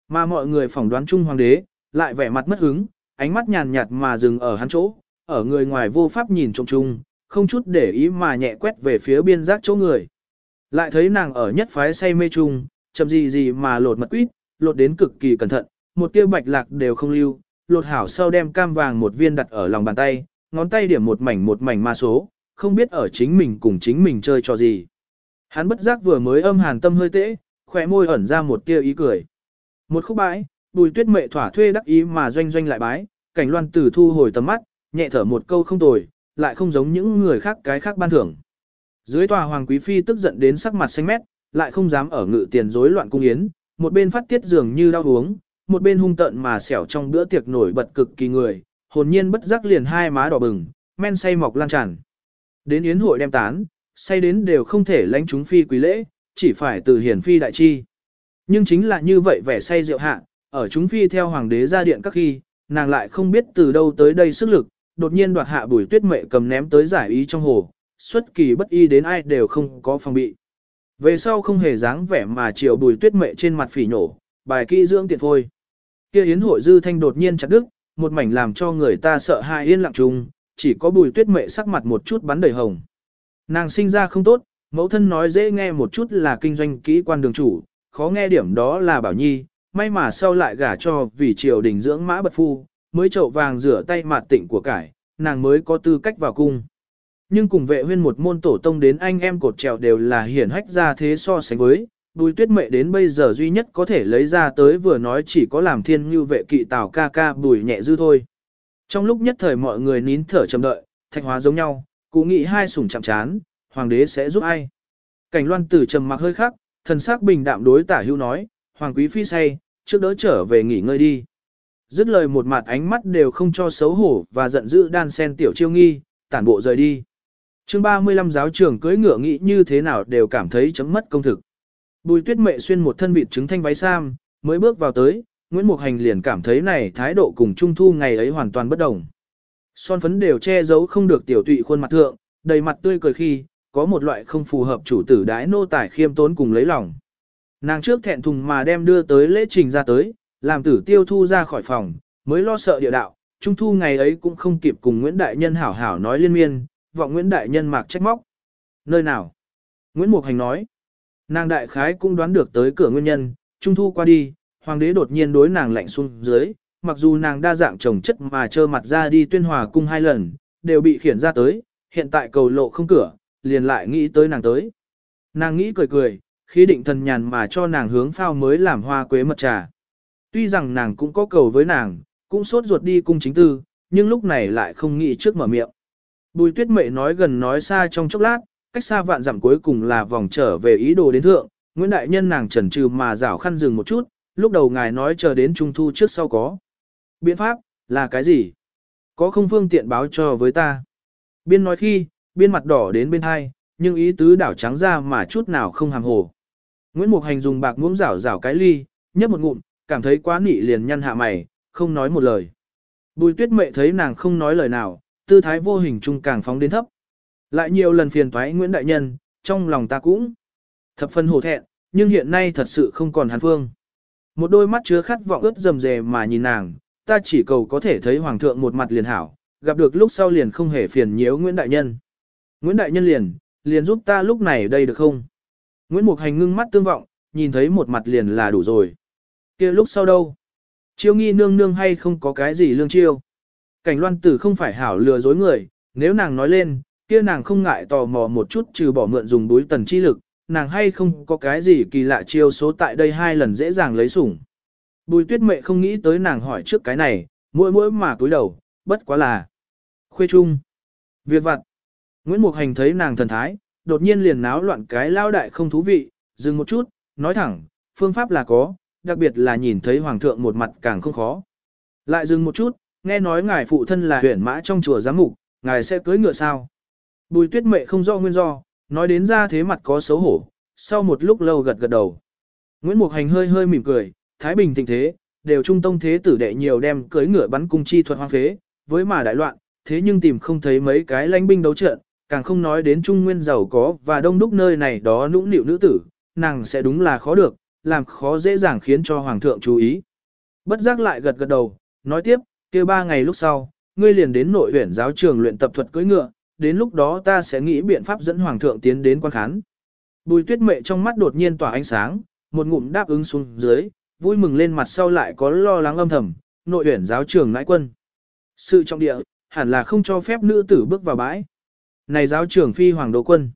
Mà mọi người phỏng đoán chung hoàng đế, lại vẻ mặt mất hứng, ánh mắt nhàn nhạt mà dừng ở hắn chỗ, ở người ngoài vô pháp nhìn trông chung, không chút để ý mà nhẹ quét về phía biên giác chỗ người. Lại thấy nàng ở nhất phái say mê chung, chậm gì gì mà lột mật quýt, lột đến cực kỳ cẩn thận, một tia bạch lạc đều không lưu, lột hảo sau đem cam vàng một viên đặt ở lòng bàn tay, ngón tay điểm một mảnh một mảnh ma số, không biết ở chính mình cùng chính mình chơi trò gì. Hắn bất giác vừa mới âm hàn tâm hơi tễ, khỏe môi ẩn ra một tia ý cười. Một khúc bãi, bùi tuyết mệ thỏa thuê đắc ý mà doanh doanh lại bái, cảnh loan tử thu hồi tầm mắt, nhẹ thở một câu không tồi, lại không giống những người khác cái khác ban thưởng. Dưới tòa hoàng quý phi tức giận đến sắc mặt xanh mét, lại không dám ở ngự tiền rối loạn cung yến, một bên phát tiết dường như đau uống, một bên hung tợn mà xẻo trong bữa tiệc nổi bật cực kỳ người, hồn nhiên bất giác liền hai má đỏ bừng, men say mọc lan tràn. Đến yến hội đem tán, say đến đều không thể lãnh chúng phi quý lễ, chỉ phải từ hiển phi đại chi. Nhưng chính là như vậy vẻ say rượu hạ, ở chúng phi theo hoàng đế ra điện các khi, nàng lại không biết từ đâu tới đây sức lực, đột nhiên đoạt hạ bùi tuyết mệ cầm ném tới giải ý trong hồ, xuất kỳ bất y đến ai đều không có phòng bị. Về sau không hề dáng vẻ mà chiều bùi tuyết mệ trên mặt phỉ nổ, bài kỹ dưỡng tiện phôi. Kia yến hội dư thanh đột nhiên chặt đứt, một mảnh làm cho người ta sợ hãi yên lặng chung chỉ có bùi tuyết mệ sắc mặt một chút bắn đầy hồng. Nàng sinh ra không tốt, mẫu thân nói dễ nghe một chút là kinh doanh kỹ quan đường chủ, khó nghe điểm đó là bảo nhi, may mà sau lại gả cho vì triều đình dưỡng mã bật phu, mới chậu vàng rửa tay mạt tịnh của cải, nàng mới có tư cách vào cung. Nhưng cùng vệ huyên một môn tổ tông đến anh em cột trèo đều là hiển hách ra thế so sánh với, bùi tuyết mệ đến bây giờ duy nhất có thể lấy ra tới vừa nói chỉ có làm thiên như vệ kỵ tào ca ca bùi nhẹ dư thôi. Trong lúc nhất thời mọi người nín thở chờ đợi, thạch hóa giống nhau, cụ nghĩ hai sủng chạm chán, hoàng đế sẽ giúp ai. Cảnh loan tử trầm mặc hơi khác thần sắc bình đạm đối tả hưu nói, hoàng quý phi say, trước đỡ trở về nghỉ ngơi đi. Dứt lời một mặt ánh mắt đều không cho xấu hổ và giận dữ đan sen tiểu chiêu nghi, tản bộ rời đi. chương 35 giáo trưởng cưới ngựa nghĩ như thế nào đều cảm thấy chấm mất công thực. Bùi tuyết mệ xuyên một thân vịt trứng thanh váy sam, mới bước vào tới, Nguyễn Mục Hành liền cảm thấy này thái độ cùng Trung Thu ngày ấy hoàn toàn bất đồng. son phấn đều che giấu không được tiểu tụy khuôn mặt thượng, đầy mặt tươi cười khi, có một loại không phù hợp chủ tử đái nô tải khiêm tốn cùng lấy lòng. Nàng trước thẹn thùng mà đem đưa tới lễ trình ra tới, làm tử tiêu thu ra khỏi phòng, mới lo sợ địa đạo, trung thu ngày ấy cũng không kịp cùng Nguyễn Đại Nhân hảo hảo nói liên miên, vọng Nguyễn Đại Nhân mạc trách móc. Nơi nào? Nguyễn Mục Hành nói. Nàng đại khái cũng đoán được tới cửa nguyên nhân, trung thu qua đi, hoàng đế đột nhiên đối nàng lạnh xuống dưới, mặc dù nàng đa dạng trồng chất mà trơ mặt ra đi tuyên hòa cung hai lần, đều bị khiển ra tới, hiện tại cầu lộ không cửa, liền lại nghĩ tới nàng tới. Nàng nghĩ cười cười, Khí định thần nhàn mà cho nàng hướng phao mới làm hoa quế mật trà. Tuy rằng nàng cũng có cầu với nàng, cũng sốt ruột đi cung chính tư, nhưng lúc này lại không nghĩ trước mở miệng. Bùi tuyết mệ nói gần nói xa trong chốc lát, cách xa vạn dặm cuối cùng là vòng trở về ý đồ đến thượng, Nguyễn Đại Nhân nàng trần trừ mà rảo khăn dừng một chút, lúc đầu ngài nói chờ đến trung thu trước sau có. Biện pháp, là cái gì? Có không phương tiện báo cho với ta? Biên nói khi, biên mặt đỏ đến bên hai, nhưng ý tứ đảo trắng ra mà chút nào không hàm hồ. Nguyễn Mục Hành dùng bạc muỗng rảo rảo cái ly, nhấp một ngụm, cảm thấy quá nị liền nhăn hạ mày, không nói một lời. Bùi tuyết mệ thấy nàng không nói lời nào, tư thái vô hình trung càng phóng đến thấp. Lại nhiều lần phiền toái Nguyễn Đại Nhân, trong lòng ta cũng thập phân hổ thẹn, nhưng hiện nay thật sự không còn hàn phương. Một đôi mắt chứa khát vọng ướt rầm rề mà nhìn nàng, ta chỉ cầu có thể thấy Hoàng thượng một mặt liền hảo, gặp được lúc sau liền không hề phiền nhiễu Nguyễn Đại Nhân. Nguyễn Đại Nhân liền, liền giúp ta lúc này đây được không? Nguyễn Mục Hành ngưng mắt tương vọng, nhìn thấy một mặt liền là đủ rồi. kia lúc sau đâu? Chiêu nghi nương nương hay không có cái gì lương chiêu? Cảnh loan tử không phải hảo lừa dối người, nếu nàng nói lên, kia nàng không ngại tò mò một chút trừ bỏ mượn dùng đối tần chi lực, nàng hay không có cái gì kỳ lạ chiêu số tại đây hai lần dễ dàng lấy sủng. Bùi tuyết mệ không nghĩ tới nàng hỏi trước cái này, mỗi mỗi mà cúi đầu, bất quá là khuê trung. Việc vặt. Nguyễn Mục Hành thấy nàng thần thái, đột nhiên liền náo loạn cái lao đại không thú vị, dừng một chút, nói thẳng, phương pháp là có, đặc biệt là nhìn thấy hoàng thượng một mặt càng không khó. Lại dừng một chút, nghe nói ngài phụ thân là huyển mã trong chùa giám mục, ngài sẽ cưới ngựa sao. Bùi tuyết mệ không rõ nguyên do, nói đến ra thế mặt có xấu hổ, sau một lúc lâu gật gật đầu. Nguyễn Mục Hành hơi hơi mỉm cười, Thái Bình tình thế, đều trung tông thế tử đệ nhiều đem cưới ngựa bắn cung chi thuật hoang phế, với mà đại loạn, thế nhưng tìm không thấy mấy cái lãnh binh đấu trận, càng không nói đến trung nguyên giàu có và đông đúc nơi này đó nũng nịu nữ tử, nàng sẽ đúng là khó được, làm khó dễ dàng khiến cho hoàng thượng chú ý. Bất giác lại gật gật đầu, nói tiếp, kia ba ngày lúc sau, ngươi liền đến nội huyện giáo trường luyện tập thuật cưỡi ngựa, đến lúc đó ta sẽ nghĩ biện pháp dẫn hoàng thượng tiến đến quan khán. Bùi tuyết mệ trong mắt đột nhiên tỏa ánh sáng, một ngụm đáp ứng xuống dưới, vui mừng lên mặt sau lại có lo lắng âm thầm, nội huyện giáo trường ngãi quân. Sự trọng địa, hẳn là không cho phép nữ tử bước vào bãi. Này giáo trường phi hoàng đô quân.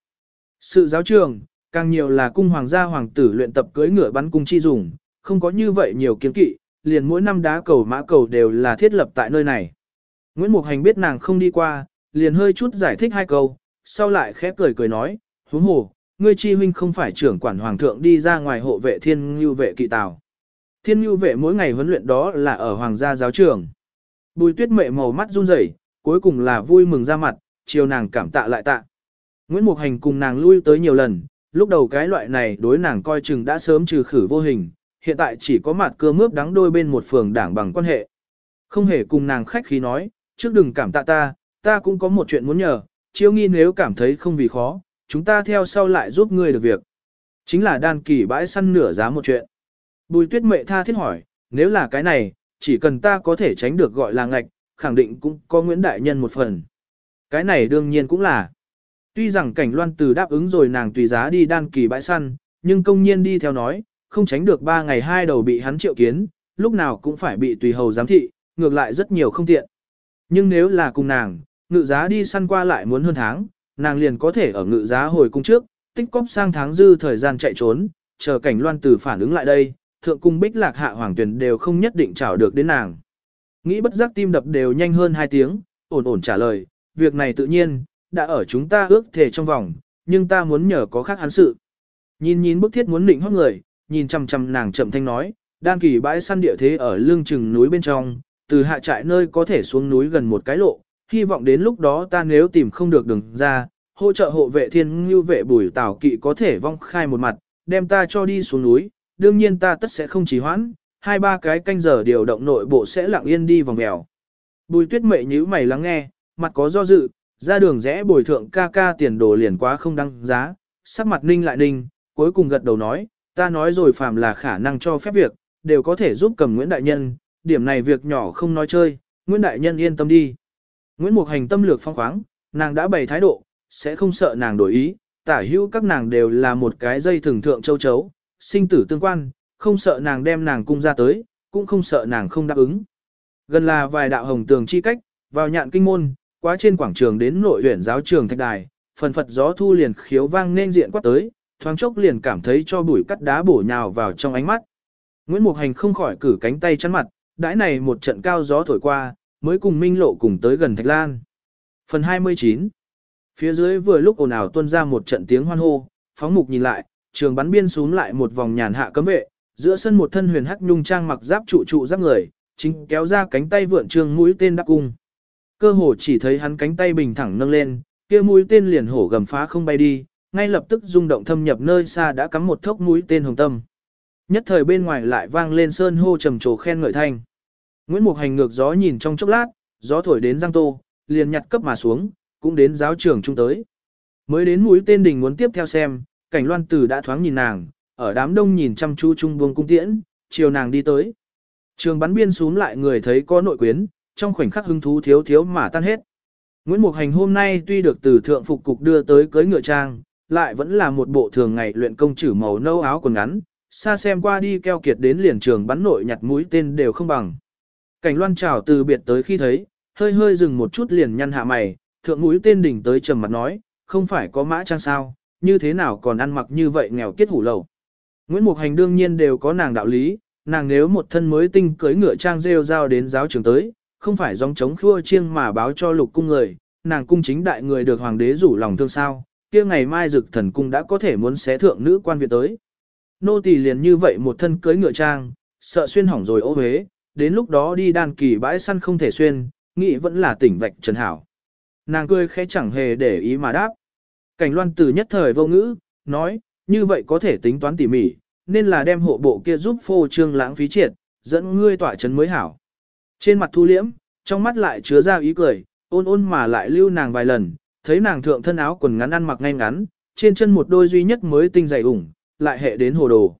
Sự giáo trường, càng nhiều là cung hoàng gia hoàng tử luyện tập cưỡi ngựa bắn cung chi dùng, không có như vậy nhiều kiến kỵ, liền mỗi năm đá cầu mã cầu đều là thiết lập tại nơi này. Nguyễn Mục Hành biết nàng không đi qua, liền hơi chút giải thích hai câu, sau lại khẽ cười cười nói, huống hồ, ngươi chi huynh không phải trưởng quản hoàng thượng đi ra ngoài hộ vệ thiên như vệ kỵ tào. Thiên như vệ mỗi ngày huấn luyện đó là ở hoàng gia giáo trường. Bùi tuyết mệ màu mắt run rẩy, cuối cùng là vui mừng ra mặt, chiều nàng cảm tạ lại tạ. Nguyễn Mục Hành cùng nàng lui tới nhiều lần, lúc đầu cái loại này đối nàng coi chừng đã sớm trừ khử vô hình, hiện tại chỉ có mặt cưa mướp đắng đôi bên một phường đảng bằng quan hệ. Không hề cùng nàng khách khí nói, trước đừng cảm tạ ta, ta cũng có một chuyện muốn nhờ, chiêu nghi nếu cảm thấy không vì khó, chúng ta theo sau lại giúp ngươi được việc. Chính là đan kỳ bãi săn nửa giá một chuyện. Bùi tuyết mệ tha thiết hỏi, nếu là cái này, chỉ cần ta có thể tránh được gọi là ngạch, khẳng định cũng có Nguyễn Đại Nhân một phần. Cái này đương nhiên cũng là. Tuy rằng cảnh loan từ đáp ứng rồi nàng tùy giá đi đan kỳ bãi săn, nhưng công nhiên đi theo nói, không tránh được ba ngày hai đầu bị hắn triệu kiến, lúc nào cũng phải bị tùy hầu giám thị, ngược lại rất nhiều không tiện. Nhưng nếu là cùng nàng, ngự giá đi săn qua lại muốn hơn tháng, nàng liền có thể ở ngự giá hồi cung trước, tích cóp sang tháng dư thời gian chạy trốn, chờ cảnh loan từ phản ứng lại đây, thượng cung bích lạc hạ hoàng tuyển đều không nhất định chào được đến nàng. Nghĩ bất giác tim đập đều nhanh hơn hai tiếng, ổn ổn trả lời, việc này tự nhiên, đã ở chúng ta ước thể trong vòng, nhưng ta muốn nhờ có khác hắn sự. Nhìn nhìn bức thiết muốn định hót người, nhìn chăm chăm nàng chậm thanh nói, đan kỳ bãi săn địa thế ở lưng chừng núi bên trong, từ hạ trại nơi có thể xuống núi gần một cái lộ, hy vọng đến lúc đó ta nếu tìm không được đường ra, hỗ trợ hộ vệ thiên như vệ bùi tảo kỵ có thể vong khai một mặt, đem ta cho đi xuống núi, đương nhiên ta tất sẽ không trì hoãn, hai ba cái canh giờ điều động nội bộ sẽ lặng yên đi vòng mèo. Bùi tuyết mệ nhíu mày lắng nghe, mặt có do dự, ra đường rẽ bồi thượng ca ca tiền đồ liền quá không đăng giá, sắc mặt ninh lại ninh, cuối cùng gật đầu nói, ta nói rồi phàm là khả năng cho phép việc, đều có thể giúp cầm Nguyễn Đại Nhân, điểm này việc nhỏ không nói chơi, Nguyễn Đại Nhân yên tâm đi. Nguyễn Mục Hành tâm lược phong khoáng, nàng đã bày thái độ, sẽ không sợ nàng đổi ý, tả hữu các nàng đều là một cái dây thường thượng châu chấu, sinh tử tương quan, không sợ nàng đem nàng cung ra tới, cũng không sợ nàng không đáp ứng. Gần là vài đạo hồng tường chi cách, vào nhạn kinh môn, quá trên quảng trường đến nội huyện giáo trường thạch đài, phần phật gió thu liền khiếu vang nên diện quát tới, thoáng chốc liền cảm thấy cho bụi cắt đá bổ nhào vào trong ánh mắt. Nguyễn Mục Hành không khỏi cử cánh tay chắn mặt, đãi này một trận cao gió thổi qua, mới cùng Minh Lộ cùng tới gần Thạch Lan. Phần 29 Phía dưới vừa lúc ồn ào tuôn ra một trận tiếng hoan hô, phóng mục nhìn lại, trường bắn biên xuống lại một vòng nhàn hạ cấm vệ, giữa sân một thân huyền hắc nhung trang mặc giáp trụ trụ giáp người, chính kéo ra cánh tay vượn trường mũi tên đắc cung. Cơ hồ chỉ thấy hắn cánh tay bình thẳng nâng lên, kia mũi tên liền hổ gầm phá không bay đi, ngay lập tức rung động thâm nhập nơi xa đã cắm một thốc mũi tên hồng tâm. Nhất thời bên ngoài lại vang lên sơn hô trầm trồ khen ngợi thanh. Nguyễn Mục Hành ngược gió nhìn trong chốc lát, gió thổi đến Giang Tô, liền nhặt cấp mà xuống, cũng đến giáo trường trung tới. Mới đến mũi tên đình muốn tiếp theo xem, cảnh loan tử đã thoáng nhìn nàng, ở đám đông nhìn chăm chú trung buông cung tiễn, chiều nàng đi tới. Trường bắn biên xuống lại người thấy có nội quyến, trong khoảnh khắc hứng thú thiếu thiếu mà tan hết. Nguyễn Mục Hành hôm nay tuy được từ thượng phục cục đưa tới cưới ngựa trang, lại vẫn là một bộ thường ngày luyện công chử màu nâu áo quần ngắn, xa xem qua đi keo kiệt đến liền trường bắn nội nhặt mũi tên đều không bằng. Cảnh loan trào từ biệt tới khi thấy, hơi hơi dừng một chút liền nhăn hạ mày, thượng mũi tên đỉnh tới trầm mặt nói, không phải có mã trang sao, như thế nào còn ăn mặc như vậy nghèo kết hủ lầu. Nguyễn Mục Hành đương nhiên đều có nàng đạo lý, nàng nếu một thân mới tinh cưới ngựa trang rêu rao đến giáo trường tới, không phải dòng chống khua chiêng mà báo cho lục cung người, nàng cung chính đại người được hoàng đế rủ lòng thương sao, kia ngày mai dực thần cung đã có thể muốn xé thượng nữ quan viện tới. Nô tỳ liền như vậy một thân cưới ngựa trang, sợ xuyên hỏng rồi ô huế, đến lúc đó đi đàn kỳ bãi săn không thể xuyên, nghĩ vẫn là tỉnh vạch trần hảo. Nàng cười khẽ chẳng hề để ý mà đáp. Cảnh loan từ nhất thời vô ngữ, nói, như vậy có thể tính toán tỉ mỉ, nên là đem hộ bộ kia giúp phô trương lãng phí triệt, dẫn ngươi tỏa trấn mới hảo. Trên mặt thu liễm, trong mắt lại chứa ra ý cười, ôn ôn mà lại lưu nàng vài lần, thấy nàng thượng thân áo quần ngắn ăn mặc ngay ngắn, trên chân một đôi duy nhất mới tinh dày ủng, lại hệ đến hồ đồ.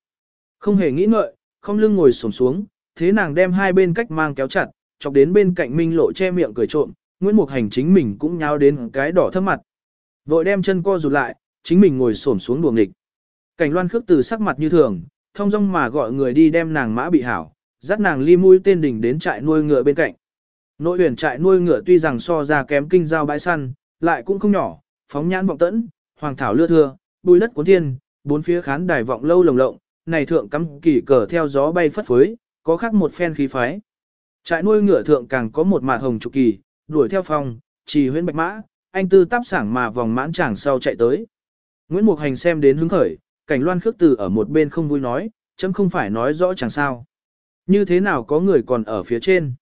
Không hề nghĩ ngợi, không lưng ngồi xổm xuống, thế nàng đem hai bên cách mang kéo chặt, chọc đến bên cạnh Minh Lộ che miệng cười trộm, Nguyễn Mục Hành chính mình cũng nháo đến cái đỏ thấp mặt. Vội đem chân co rụt lại, chính mình ngồi xổm xuống đùa nghịch. Cảnh Loan khước từ sắc mặt như thường, thông dong mà gọi người đi đem nàng mã bị hảo, dắt nàng ly mũi tên đỉnh đến trại nuôi ngựa bên cạnh. Nội huyền trại nuôi ngựa tuy rằng so ra kém kinh giao bãi săn, lại cũng không nhỏ, phóng nhãn vọng tẫn, hoàng thảo lưa thưa, bùi đất cuốn thiên, bốn phía khán đài vọng lâu lồng lộng, này thượng cắm kỳ cờ theo gió bay phất phới, có khác một phen khí phái. Trại nuôi ngựa thượng càng có một mạt hồng trục kỳ, đuổi theo phòng, chỉ huyễn bạch mã, anh tư táp sảng mà vòng mãn chàng sau chạy tới. Nguyễn Mục Hành xem đến hứng khởi, cảnh loan khước từ ở một bên không vui nói, chấm không phải nói rõ chẳng sao. Như thế nào có người còn ở phía trên.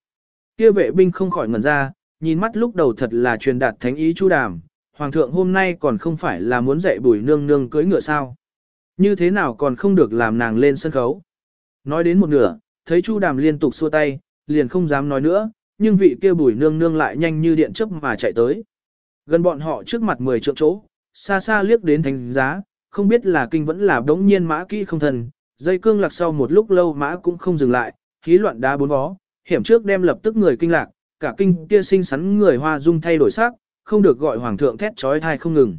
Kia vệ binh không khỏi ngẩn ra, nhìn mắt lúc đầu thật là truyền đạt thánh ý chu đàm, hoàng thượng hôm nay còn không phải là muốn dạy bùi nương nương cưới ngựa sao. Như thế nào còn không được làm nàng lên sân khấu. Nói đến một nửa, thấy chu đàm liên tục xua tay, liền không dám nói nữa, nhưng vị kia bùi nương nương lại nhanh như điện chớp mà chạy tới. Gần bọn họ trước mặt 10 trượng chỗ, xa xa liếc đến thánh giá, không biết là kinh vẫn là đống nhiên mã kỹ không thần, dây cương lạc sau một lúc lâu mã cũng không dừng lại, khí loạn đá bốn vó, hiểm trước đem lập tức người kinh lạc, cả kinh kia sinh sắn người hoa dung thay đổi sắc, không được gọi hoàng thượng thét trói thai không ngừng.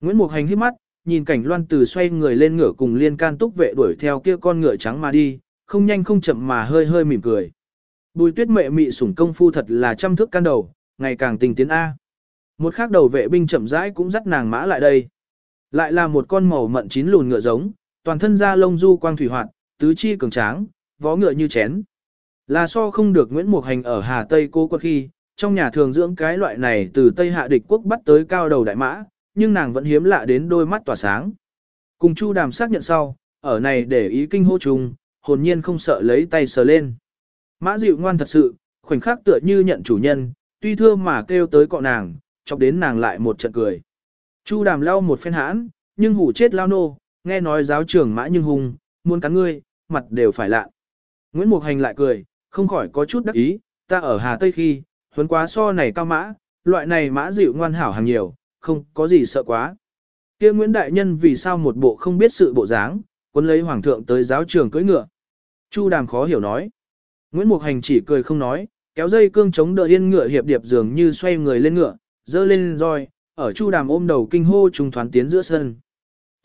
Nguyễn Mục Hành hít mắt, nhìn cảnh loan từ xoay người lên ngựa cùng liên can túc vệ đuổi theo kia con ngựa trắng mà đi, không nhanh không chậm mà hơi hơi mỉm cười. Bùi tuyết mệ mị sủng công phu thật là trăm thước can đầu, ngày càng tình tiến A. Một khác đầu vệ binh chậm rãi cũng dắt nàng mã lại đây. Lại là một con màu mận chín lùn ngựa giống, toàn thân da lông du quang thủy hoạt, tứ chi cường tráng, vó ngựa như chén. Là so không được Nguyễn Mục Hành ở Hà Tây cô quật khi, trong nhà thường dưỡng cái loại này từ Tây Hạ địch quốc bắt tới cao đầu đại mã, nhưng nàng vẫn hiếm lạ đến đôi mắt tỏa sáng. Cùng Chu Đàm xác nhận sau, ở này để ý kinh hô trùng, hồn nhiên không sợ lấy tay sờ lên. Mã dịu ngoan thật sự, khoảnh khắc tựa như nhận chủ nhân, tuy thưa mà kêu tới cọ nàng, chọc đến nàng lại một trận cười. Chu Đàm lau một phen hãn, nhưng hủ chết lao nô, nghe nói giáo trưởng mã nhưng hung muốn cắn ngươi, mặt đều phải lạ. Nguyễn Mục Hành lại cười, không khỏi có chút đắc ý, ta ở Hà Tây khi, huấn quá so này cao mã, loại này mã dịu ngoan hảo hàng nhiều, không có gì sợ quá. Kia Nguyễn Đại Nhân vì sao một bộ không biết sự bộ dáng, quân lấy hoàng thượng tới giáo trường cưỡi ngựa. Chu đàm khó hiểu nói. Nguyễn Mục Hành chỉ cười không nói, kéo dây cương chống đỡ yên ngựa hiệp điệp dường như xoay người lên ngựa, dơ lên roi, ở chu đàm ôm đầu kinh hô trùng thoán tiến giữa sân.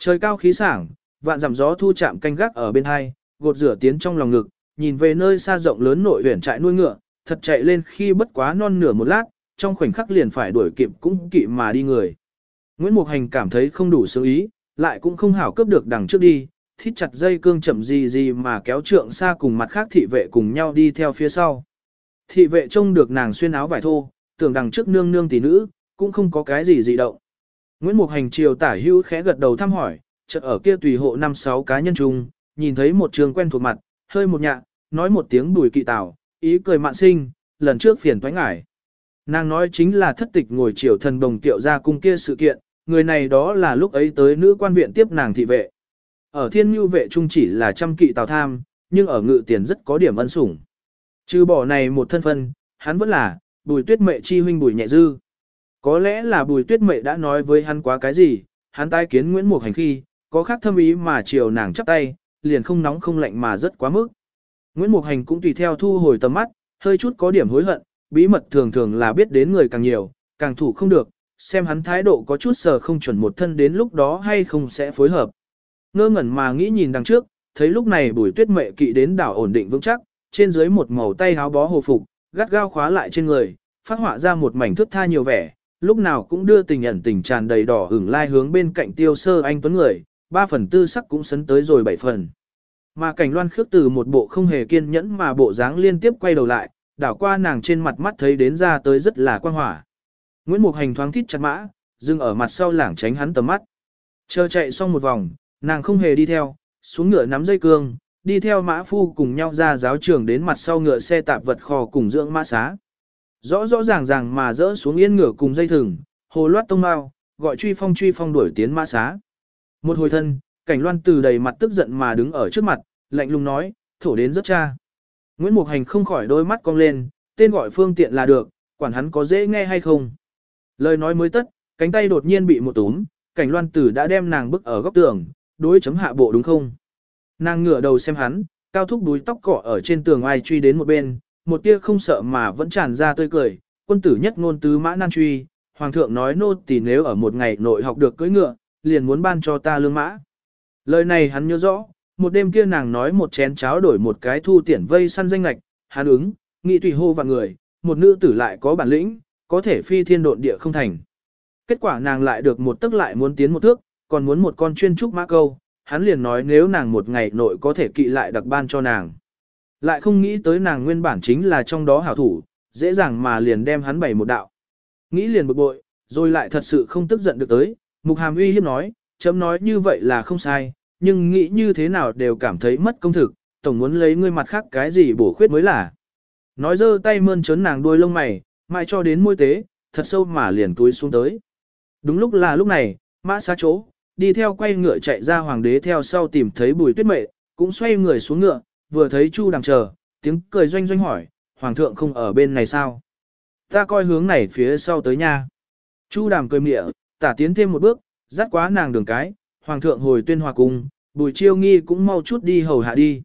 Trời cao khí sảng, vạn giảm gió thu chạm canh gác ở bên hai, gột rửa tiến trong lòng ngực, nhìn về nơi xa rộng lớn nội huyện trại nuôi ngựa, thật chạy lên khi bất quá non nửa một lát, trong khoảnh khắc liền phải đuổi kịp cũng kỵ mà đi người. Nguyễn Mục Hành cảm thấy không đủ sướng ý, lại cũng không hảo cướp được đằng trước đi, thít chặt dây cương chậm gì gì mà kéo trượng xa cùng mặt khác thị vệ cùng nhau đi theo phía sau. Thị vệ trông được nàng xuyên áo vải thô, tưởng đằng trước nương nương tỷ nữ, cũng không có cái gì dị động. Nguyễn Mục Hành chiều tả hữu khẽ gật đầu thăm hỏi, chợt ở kia tùy hộ năm sáu cá nhân chung, nhìn thấy một trường quen thuộc mặt, hơi một nhạ, nói một tiếng bùi kỵ tảo, ý cười mạn sinh, lần trước phiền thoái ngải. Nàng nói chính là thất tịch ngồi chiều thần đồng tiệu ra cung kia sự kiện, người này đó là lúc ấy tới nữ quan viện tiếp nàng thị vệ. Ở thiên như vệ trung chỉ là trăm kỵ tào tham, nhưng ở ngự tiền rất có điểm ân sủng. Trừ bỏ này một thân phân, hắn vẫn là, bùi tuyết mệ chi huynh bùi nhẹ dư. Có lẽ là bùi tuyết mệ đã nói với hắn quá cái gì, hắn tai kiến Nguyễn Mục Hành khi, có khác thâm ý mà chiều nàng chắp tay, liền không nóng không lạnh mà rất quá mức. Nguyễn Mục Hành cũng tùy theo thu hồi tầm mắt, hơi chút có điểm hối hận, bí mật thường thường là biết đến người càng nhiều, càng thủ không được, xem hắn thái độ có chút sờ không chuẩn một thân đến lúc đó hay không sẽ phối hợp. Ngơ ngẩn mà nghĩ nhìn đằng trước, thấy lúc này bùi tuyết mệ kỵ đến đảo ổn định vững chắc, trên dưới một màu tay háo bó hồ phục, gắt gao khóa lại trên người, phát họa ra một mảnh thước tha nhiều vẻ, lúc nào cũng đưa tình ẩn tình tràn đầy đỏ hưởng lai hướng bên cạnh tiêu sơ anh tuấn người, ba phần tư sắc cũng sấn tới rồi bảy phần. Mà cảnh loan khước từ một bộ không hề kiên nhẫn mà bộ dáng liên tiếp quay đầu lại, đảo qua nàng trên mặt mắt thấy đến ra tới rất là quan hỏa. Nguyễn Mục Hành thoáng thít chặt mã, dừng ở mặt sau lảng tránh hắn tầm mắt. Chờ chạy xong một vòng, nàng không hề đi theo, xuống ngựa nắm dây cương, đi theo mã phu cùng nhau ra giáo trường đến mặt sau ngựa xe tạp vật kho cùng dưỡng mã xá. Rõ rõ ràng ràng mà dỡ xuống yên ngựa cùng dây thừng, hồ loát tông mau, gọi truy phong truy phong đuổi tiến mã xá. Một hồi thân, cảnh loan từ đầy mặt tức giận mà đứng ở trước mặt, lạnh lùng nói, thổ đến rất cha. Nguyễn Mục Hành không khỏi đôi mắt cong lên, tên gọi phương tiện là được, quản hắn có dễ nghe hay không. Lời nói mới tất, cánh tay đột nhiên bị một túm, cảnh loan tử đã đem nàng bức ở góc tường, đối chấm hạ bộ đúng không? Nàng ngửa đầu xem hắn, cao thúc đuôi tóc cỏ ở trên tường ai truy đến một bên, một tia không sợ mà vẫn tràn ra tươi cười, quân tử nhất ngôn tứ mã nan truy, hoàng thượng nói nô tỳ nếu ở một ngày nội học được cưỡi ngựa, liền muốn ban cho ta lương mã. Lời này hắn nhớ rõ, một đêm kia nàng nói một chén cháo đổi một cái thu tiền vây săn danh lạch, hắn ứng, nghị tùy hô và người, một nữ tử lại có bản lĩnh, có thể phi thiên độn địa không thành. Kết quả nàng lại được một tức lại muốn tiến một thước, còn muốn một con chuyên trúc mã câu, hắn liền nói nếu nàng một ngày nội có thể kỵ lại đặc ban cho nàng. Lại không nghĩ tới nàng nguyên bản chính là trong đó hảo thủ, dễ dàng mà liền đem hắn bày một đạo. Nghĩ liền bực bội, rồi lại thật sự không tức giận được tới, mục hàm uy hiếp nói, chấm nói như vậy là không sai, nhưng nghĩ như thế nào đều cảm thấy mất công thực, tổng muốn lấy ngươi mặt khác cái gì bổ khuyết mới là. Nói dơ tay mơn trớn nàng đuôi lông mày, mãi cho đến môi tế, thật sâu mà liền túi xuống tới. Đúng lúc là lúc này, mã xa chỗ, đi theo quay ngựa chạy ra hoàng đế theo sau tìm thấy bùi tuyết mệ, cũng xoay người xuống ngựa, vừa thấy chu đằng chờ, tiếng cười doanh doanh hỏi, hoàng thượng không ở bên này sao? Ta coi hướng này phía sau tới nha. Chu đàm cười mịa, tả tiến thêm một bước, dắt quá nàng đường cái, hoàng thượng hồi tuyên hòa cung, bùi chiêu nghi cũng mau chút đi hầu hạ đi.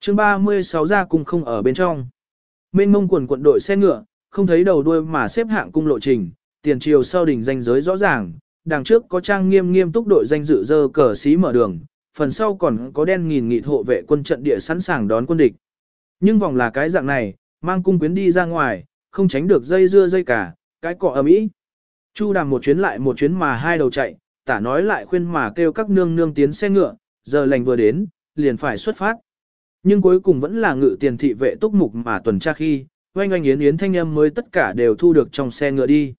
chương 36 ra cung không ở bên trong. Mênh mông quần quận đội xe ngựa, không thấy đầu đuôi mà xếp hạng cung lộ trình, tiền triều sau đỉnh danh giới rõ ràng, đằng trước có trang nghiêm nghiêm túc đội danh dự dơ cờ xí mở đường, phần sau còn có đen nghìn nghị hộ vệ quân trận địa sẵn sàng đón quân địch. Nhưng vòng là cái dạng này, mang cung quyến đi ra ngoài, không tránh được dây dưa dây cả, cái cọ ầm ĩ. Chu đàm một chuyến lại một chuyến mà hai đầu chạy, tả nói lại khuyên mà kêu các nương nương tiến xe ngựa, giờ lành vừa đến, liền phải xuất phát. Nhưng cuối cùng vẫn là ngự tiền thị vệ túc mục mà tuần tra khi, oanh oanh yến yến thanh âm mới tất cả đều thu được trong xe ngựa đi.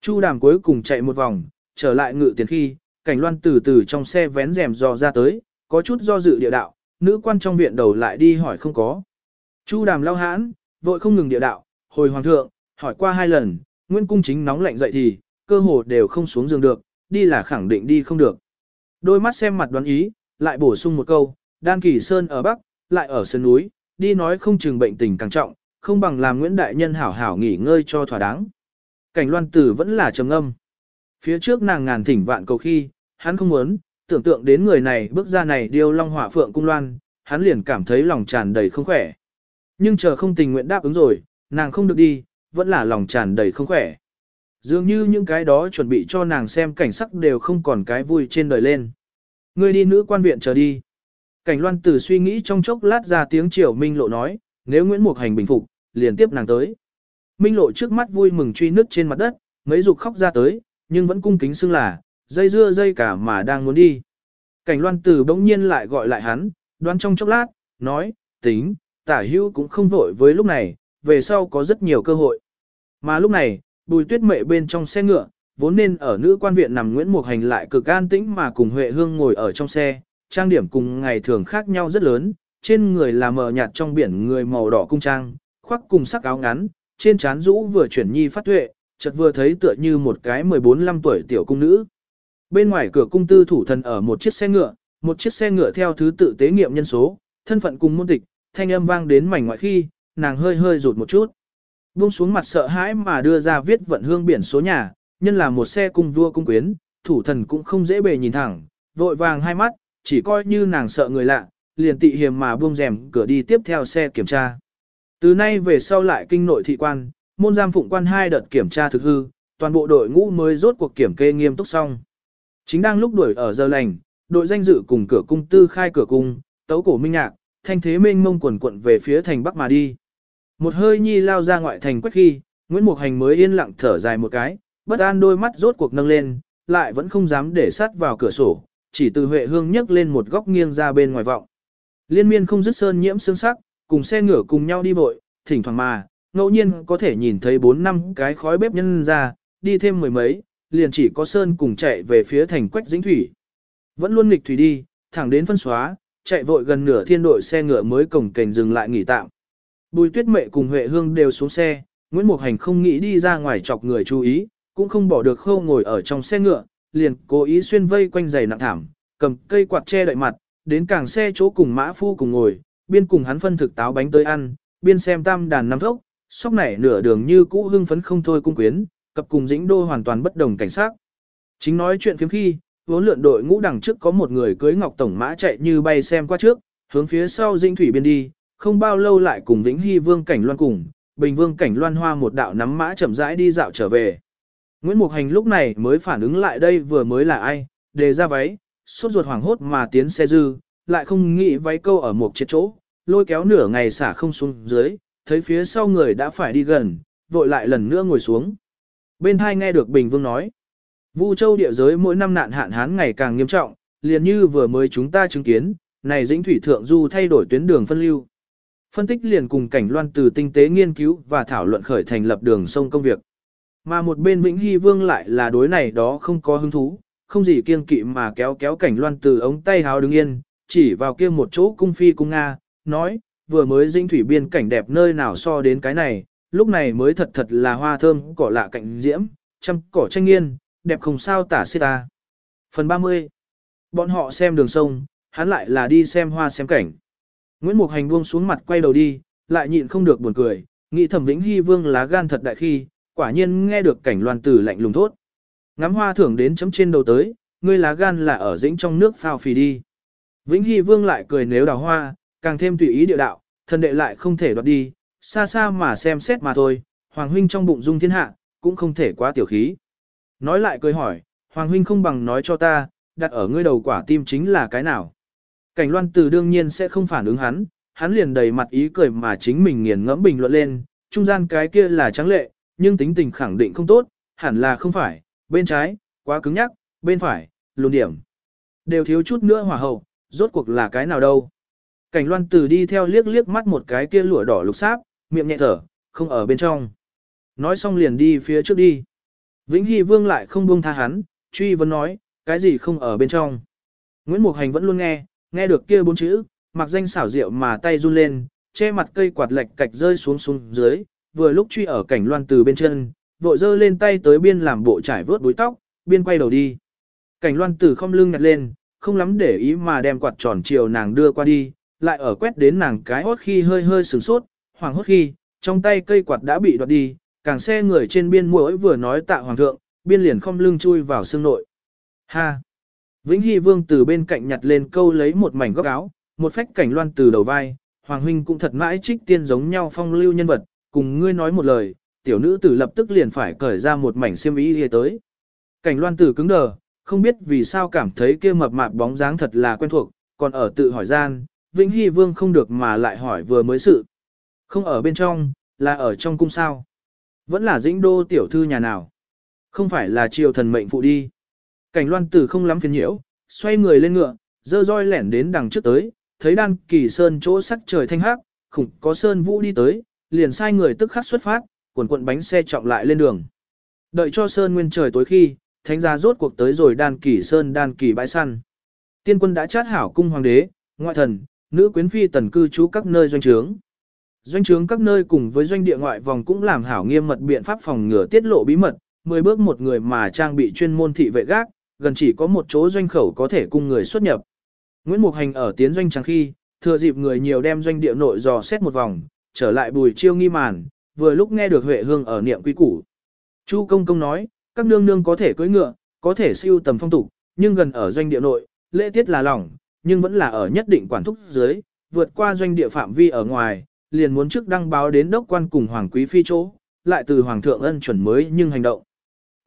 Chu đàm cuối cùng chạy một vòng, trở lại ngự tiền khi, cảnh loan từ từ trong xe vén rèm dò ra tới, có chút do dự địa đạo, nữ quan trong viện đầu lại đi hỏi không có. Chu đàm lao hãn, vội không ngừng địa đạo, hồi hoàng thượng, hỏi qua hai lần, nguyên cung chính nóng lạnh dậy thì, cơ hồ đều không xuống giường được, đi là khẳng định đi không được. Đôi mắt xem mặt đoán ý, lại bổ sung một câu, đan kỳ sơn ở bắc, lại ở sơn núi, đi nói không chừng bệnh tình càng trọng, không bằng làm Nguyễn Đại Nhân hảo hảo nghỉ ngơi cho thỏa đáng. Cảnh loan tử vẫn là trầm âm. Phía trước nàng ngàn thỉnh vạn cầu khi, hắn không muốn, tưởng tượng đến người này bước ra này điêu long hỏa phượng cung loan, hắn liền cảm thấy lòng tràn đầy không khỏe. Nhưng chờ không tình nguyện đáp ứng rồi, nàng không được đi, vẫn là lòng tràn đầy không khỏe. Dường như những cái đó chuẩn bị cho nàng xem cảnh sắc đều không còn cái vui trên đời lên. Ngươi đi nữ quan viện chờ đi. Cảnh loan tử suy nghĩ trong chốc lát ra tiếng triều Minh Lộ nói, nếu Nguyễn Mục Hành bình phục, liền tiếp nàng tới. Minh Lộ trước mắt vui mừng truy nước trên mặt đất, mấy dục khóc ra tới, nhưng vẫn cung kính xưng là, dây dưa dây cả mà đang muốn đi. Cảnh loan tử bỗng nhiên lại gọi lại hắn, đoán trong chốc lát, nói, tính, tả hữu cũng không vội với lúc này, về sau có rất nhiều cơ hội. Mà lúc này, bùi tuyết mệ bên trong xe ngựa, vốn nên ở nữ quan viện nằm Nguyễn Mục Hành lại cực an tĩnh mà cùng Huệ Hương ngồi ở trong xe, trang điểm cùng ngày thường khác nhau rất lớn, trên người là mờ nhạt trong biển người màu đỏ cung trang, khoác cùng sắc áo ngắn, trên trán rũ vừa chuyển nhi phát tuệ, chợt vừa thấy tựa như một cái 14-15 tuổi tiểu cung nữ. Bên ngoài cửa cung tư thủ thần ở một chiếc xe ngựa, một chiếc xe ngựa theo thứ tự tế nghiệm nhân số, thân phận cùng môn tịch, thanh âm vang đến mảnh ngoại khi, nàng hơi hơi rụt một chút. Buông xuống mặt sợ hãi mà đưa ra viết vận hương biển số nhà, nhân là một xe cung vua cung quyến, thủ thần cũng không dễ bề nhìn thẳng, vội vàng hai mắt, chỉ coi như nàng sợ người lạ, liền tị hiềm mà buông rèm cửa đi tiếp theo xe kiểm tra. Từ nay về sau lại kinh nội thị quan, môn giam phụng quan hai đợt kiểm tra thực hư, toàn bộ đội ngũ mới rốt cuộc kiểm kê nghiêm túc xong. Chính đang lúc đuổi ở giờ lành, đội danh dự cùng cửa cung tư khai cửa cung, tấu cổ minh nhạc, thanh thế mênh mông quần quận về phía thành bắc mà đi. Một hơi nhi lao ra ngoại thành quách khi, Nguyễn Mục Hành mới yên lặng thở dài một cái, bất an đôi mắt rốt cuộc nâng lên, lại vẫn không dám để sát vào cửa sổ, chỉ từ Huệ Hương nhấc lên một góc nghiêng ra bên ngoài vọng. Liên miên không dứt sơn nhiễm xương sắc, cùng xe ngựa cùng nhau đi vội, thỉnh thoảng mà, ngẫu nhiên có thể nhìn thấy bốn năm cái khói bếp nhân ra, đi thêm mười mấy, liền chỉ có sơn cùng chạy về phía thành quách dĩnh thủy. Vẫn luôn nghịch thủy đi, thẳng đến phân xóa, chạy vội gần nửa thiên đội xe ngựa mới cổng cảnh dừng lại nghỉ tạm. Bùi tuyết mệ cùng Huệ Hương đều xuống xe, Nguyễn Mục Hành không nghĩ đi ra ngoài chọc người chú ý, cũng không bỏ được khâu ngồi ở trong xe ngựa, liền cố ý xuyên vây quanh giày nặng thảm, cầm cây quạt che đậy mặt, đến càng xe chỗ cùng mã phu cùng ngồi, biên cùng hắn phân thực táo bánh tới ăn, biên xem tam đàn năm thốc, sóc nảy nửa đường như cũ hưng phấn không thôi cung quyến, cập cùng dĩnh đô hoàn toàn bất đồng cảnh sát. Chính nói chuyện phiếm khi, vốn lượn đội ngũ đằng trước có một người cưới ngọc tổng mã chạy như bay xem qua trước, hướng phía sau dĩnh thủy biên đi, không bao lâu lại cùng Vĩnh Hy Vương Cảnh Loan cùng, Bình Vương Cảnh Loan Hoa một đạo nắm mã chậm rãi đi dạo trở về. Nguyễn Mục Hành lúc này mới phản ứng lại đây vừa mới là ai, đề ra váy, suốt ruột hoảng hốt mà tiến xe dư, lại không nghĩ váy câu ở một chiếc chỗ, lôi kéo nửa ngày xả không xuống dưới, thấy phía sau người đã phải đi gần, vội lại lần nữa ngồi xuống. Bên hai nghe được Bình Vương nói, Vu Châu địa giới mỗi năm nạn hạn hán ngày càng nghiêm trọng, liền như vừa mới chúng ta chứng kiến, này dĩnh thủy thượng du thay đổi tuyến đường phân lưu. Phân tích liền cùng cảnh loan từ tinh tế nghiên cứu và thảo luận khởi thành lập đường sông công việc. Mà một bên Vĩnh Hy Vương lại là đối này đó không có hứng thú, không gì kiêng kỵ mà kéo kéo cảnh loan từ ống tay háo đứng yên, chỉ vào kia một chỗ cung phi cung Nga, nói, vừa mới dĩnh thủy biên cảnh đẹp nơi nào so đến cái này, lúc này mới thật thật là hoa thơm cỏ lạ cạnh diễm, trăm cỏ tranh nghiên, đẹp không sao tả xê ta. Phần 30 Bọn họ xem đường sông, hắn lại là đi xem hoa xem cảnh. Nguyễn Mục Hành buông xuống mặt quay đầu đi, lại nhịn không được buồn cười, nghĩ thẩm vĩnh hy vương lá gan thật đại khi, quả nhiên nghe được cảnh loan tử lạnh lùng thốt. Ngắm hoa thưởng đến chấm trên đầu tới, ngươi lá gan là ở dĩnh trong nước phao phì đi. Vĩnh Hy Vương lại cười nếu đào hoa, càng thêm tùy ý địa đạo, thần đệ lại không thể đoạt đi, xa xa mà xem xét mà thôi, Hoàng huynh trong bụng dung thiên hạ, cũng không thể quá tiểu khí. Nói lại cười hỏi, Hoàng huynh không bằng nói cho ta, đặt ở ngươi đầu quả tim chính là cái nào. Cảnh loan từ đương nhiên sẽ không phản ứng hắn, hắn liền đầy mặt ý cười mà chính mình nghiền ngẫm bình luận lên, trung gian cái kia là trắng lệ, nhưng tính tình khẳng định không tốt, hẳn là không phải, bên trái, quá cứng nhắc, bên phải, lùn điểm. Đều thiếu chút nữa hỏa hậu, rốt cuộc là cái nào đâu. Cảnh loan tử đi theo liếc liếc mắt một cái kia lụa đỏ lục sáp, miệng nhẹ thở, không ở bên trong. Nói xong liền đi phía trước đi. Vĩnh Hy Vương lại không buông tha hắn, truy vấn nói, cái gì không ở bên trong. Nguyễn Mục Hành vẫn luôn nghe, nghe được kia bốn chữ, mặc danh xảo rượu mà tay run lên, che mặt cây quạt lệch cạch rơi xuống xuống dưới, vừa lúc truy ở cảnh loan từ bên chân, vội dơ lên tay tới biên làm bộ trải vớt búi tóc, biên quay đầu đi. Cảnh loan từ không lưng nhặt lên, không lắm để ý mà đem quạt tròn chiều nàng đưa qua đi, lại ở quét đến nàng cái hốt khi hơi hơi sửng sốt, hoàng hốt khi, Trong tay cây quạt đã bị đoạt đi, càng xe người trên biên mũi vừa nói tạ hoàng thượng, biên liền không lưng chui vào xương nội. Ha! Vĩnh Hy Vương từ bên cạnh nhặt lên câu lấy một mảnh góc áo, một phách cảnh loan từ đầu vai, Hoàng huynh cũng thật mãi trích tiên giống nhau phong lưu nhân vật, cùng ngươi nói một lời, tiểu nữ tử lập tức liền phải cởi ra một mảnh xiêm y đi tới. Cảnh loan tử cứng đờ, không biết vì sao cảm thấy kia mập mạp bóng dáng thật là quen thuộc, còn ở tự hỏi gian, Vĩnh Hy Vương không được mà lại hỏi vừa mới sự. Không ở bên trong, là ở trong cung sao. Vẫn là dĩnh đô tiểu thư nhà nào. Không phải là triều thần mệnh phụ đi. Cảnh loan tử không lắm phiền nhiễu, xoay người lên ngựa, dơ roi lẻn đến đằng trước tới, thấy đan kỳ sơn chỗ sắc trời thanh hắc, khủng có sơn vũ đi tới, liền sai người tức khắc xuất phát, cuộn cuộn bánh xe trọng lại lên đường. Đợi cho sơn nguyên trời tối khi, thánh gia rốt cuộc tới rồi đan kỳ sơn đan kỳ bãi săn. Tiên quân đã chát hảo cung hoàng đế, ngoại thần, nữ quyến phi tần cư trú các nơi doanh trướng. Doanh trướng các nơi cùng với doanh địa ngoại vòng cũng làm hảo nghiêm mật biện pháp phòng ngừa tiết lộ bí mật, 10 bước một người mà trang bị chuyên môn thị vệ gác, gần chỉ có một chỗ doanh khẩu có thể cung người xuất nhập. Nguyễn Mục Hành ở tiến doanh trắng khi, thừa dịp người nhiều đem doanh địa nội dò xét một vòng, trở lại bùi chiêu nghi màn, vừa lúc nghe được Huệ Hương ở niệm quy củ. Chu công công nói, các nương nương có thể cưỡi ngựa, có thể siêu tầm phong tục, nhưng gần ở doanh địa nội, lễ tiết là lỏng, nhưng vẫn là ở nhất định quản thúc dưới, vượt qua doanh địa phạm vi ở ngoài, liền muốn trước đăng báo đến đốc quan cùng hoàng quý phi chỗ, lại từ hoàng thượng ân chuẩn mới nhưng hành động.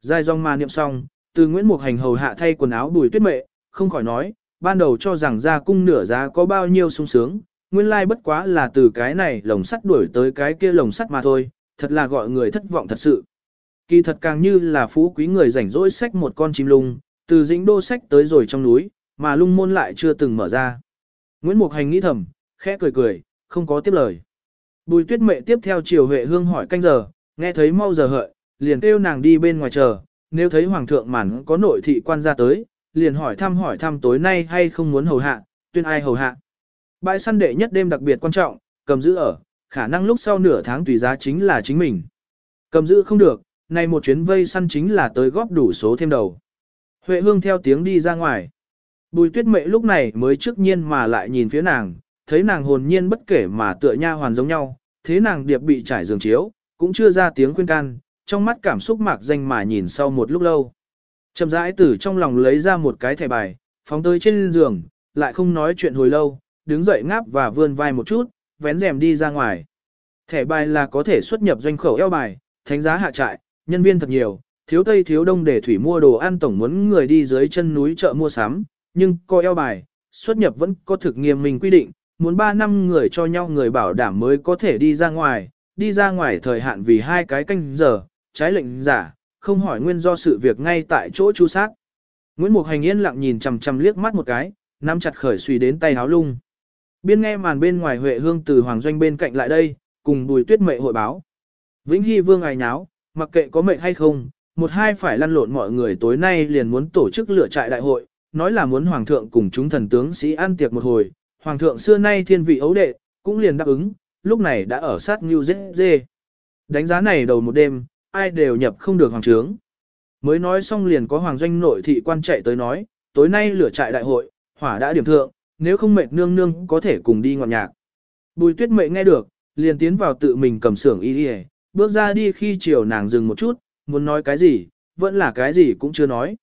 Giai dòng mà niệm xong, từ Nguyễn Mục Hành hầu hạ thay quần áo bùi tuyết mệ, không khỏi nói, ban đầu cho rằng ra cung nửa giá có bao nhiêu sung sướng, nguyên lai bất quá là từ cái này lồng sắt đuổi tới cái kia lồng sắt mà thôi, thật là gọi người thất vọng thật sự. Kỳ thật càng như là phú quý người rảnh rỗi sách một con chim lung, từ dĩnh đô sách tới rồi trong núi, mà lung môn lại chưa từng mở ra. Nguyễn Mục Hành nghĩ thầm, khẽ cười cười, không có tiếp lời. Bùi tuyết mệ tiếp theo chiều Huệ Hương hỏi canh giờ, nghe thấy mau giờ hợi, liền kêu nàng đi bên ngoài chờ, nếu thấy hoàng thượng mản có nội thị quan ra tới, liền hỏi thăm hỏi thăm tối nay hay không muốn hầu hạ, tuyên ai hầu hạ. Bãi săn đệ nhất đêm đặc biệt quan trọng, cầm giữ ở, khả năng lúc sau nửa tháng tùy giá chính là chính mình. Cầm giữ không được, nay một chuyến vây săn chính là tới góp đủ số thêm đầu. Huệ hương theo tiếng đi ra ngoài. Bùi tuyết mệ lúc này mới trước nhiên mà lại nhìn phía nàng, thấy nàng hồn nhiên bất kể mà tựa nha hoàn giống nhau, thế nàng điệp bị trải giường chiếu, cũng chưa ra tiếng khuyên can, trong mắt cảm xúc mạc danh mà nhìn sau một lúc lâu. Chậm rãi từ trong lòng lấy ra một cái thẻ bài, phóng tới trên giường, lại không nói chuyện hồi lâu, đứng dậy ngáp và vươn vai một chút, vén rèm đi ra ngoài. Thẻ bài là có thể xuất nhập doanh khẩu eo bài, thánh giá hạ trại, nhân viên thật nhiều, thiếu tây thiếu đông để thủy mua đồ ăn tổng muốn người đi dưới chân núi chợ mua sắm, nhưng coi eo bài, xuất nhập vẫn có thực nghiêm mình quy định, muốn 3 năm người cho nhau người bảo đảm mới có thể đi ra ngoài, đi ra ngoài thời hạn vì hai cái canh giờ, trái lệnh giả, không hỏi nguyên do sự việc ngay tại chỗ chu sát. Nguyễn Mục Hành yên lặng nhìn chằm chằm liếc mắt một cái, nắm chặt khởi suy đến tay háo lung. Biên nghe màn bên ngoài Huệ Hương từ Hoàng Doanh bên cạnh lại đây, cùng Bùi Tuyết Mệ hội báo. Vĩnh Hy Vương ai nháo, mặc kệ có mệnh hay không, một hai phải lăn lộn mọi người tối nay liền muốn tổ chức lựa trại đại hội, nói là muốn Hoàng thượng cùng chúng thần tướng sĩ ăn tiệc một hồi. Hoàng thượng xưa nay thiên vị ấu đệ, cũng liền đáp ứng, lúc này đã ở sát như Dê Dê. Đánh giá này đầu một đêm, ai đều nhập không được hoàng trướng. Mới nói xong liền có hoàng doanh nội thị quan chạy tới nói, tối nay lửa trại đại hội, hỏa đã điểm thượng, nếu không mệt nương nương có thể cùng đi ngọn nhạc. Bùi tuyết mệ nghe được, liền tiến vào tự mình cầm xưởng y đi bước ra đi khi chiều nàng dừng một chút, muốn nói cái gì, vẫn là cái gì cũng chưa nói.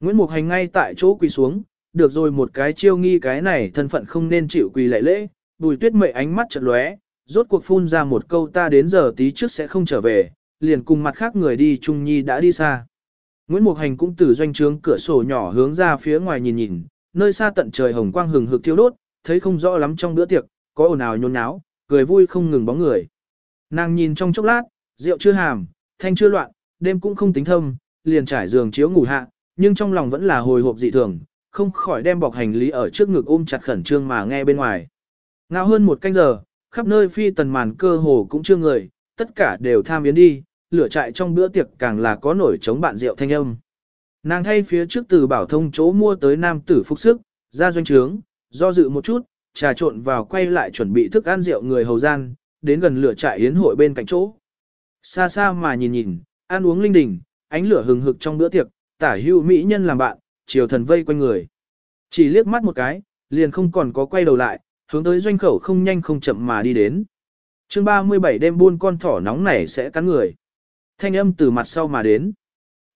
Nguyễn Mục Hành ngay tại chỗ quỳ xuống, được rồi một cái chiêu nghi cái này thân phận không nên chịu quỳ lệ lễ, bùi tuyết mệ ánh mắt chợt lóe, rốt cuộc phun ra một câu ta đến giờ tí trước sẽ không trở về, liền cùng mặt khác người đi Trung Nhi đã đi xa. Nguyễn Mục Hành cũng từ doanh trướng cửa sổ nhỏ hướng ra phía ngoài nhìn nhìn, nơi xa tận trời hồng quang hừng hực thiêu đốt, thấy không rõ lắm trong bữa tiệc, có ồn ào nhốn náo, cười vui không ngừng bóng người. Nàng nhìn trong chốc lát, rượu chưa hàm, thanh chưa loạn, đêm cũng không tính thâm, liền trải giường chiếu ngủ hạ, nhưng trong lòng vẫn là hồi hộp dị thường, không khỏi đem bọc hành lý ở trước ngực ôm chặt khẩn trương mà nghe bên ngoài. Ngao hơn một canh giờ, khắp nơi phi tần màn cơ hồ cũng chưa người, tất cả đều tham yến đi, lửa trại trong bữa tiệc càng là có nổi chống bạn rượu thanh âm. Nàng thay phía trước từ bảo thông chỗ mua tới nam tử phúc sức, ra doanh trướng, do dự một chút, trà trộn vào quay lại chuẩn bị thức ăn rượu người hầu gian, đến gần lửa trại yến hội bên cạnh chỗ. Xa xa mà nhìn nhìn, ăn uống linh đình, ánh lửa hừng hực trong bữa tiệc, tả hưu mỹ nhân làm bạn, chiều thần vây quanh người. Chỉ liếc mắt một cái, liền không còn có quay đầu lại, hướng tới doanh khẩu không nhanh không chậm mà đi đến. chương 37 đêm buôn con thỏ nóng này sẽ cắn người. Thanh âm từ mặt sau mà đến.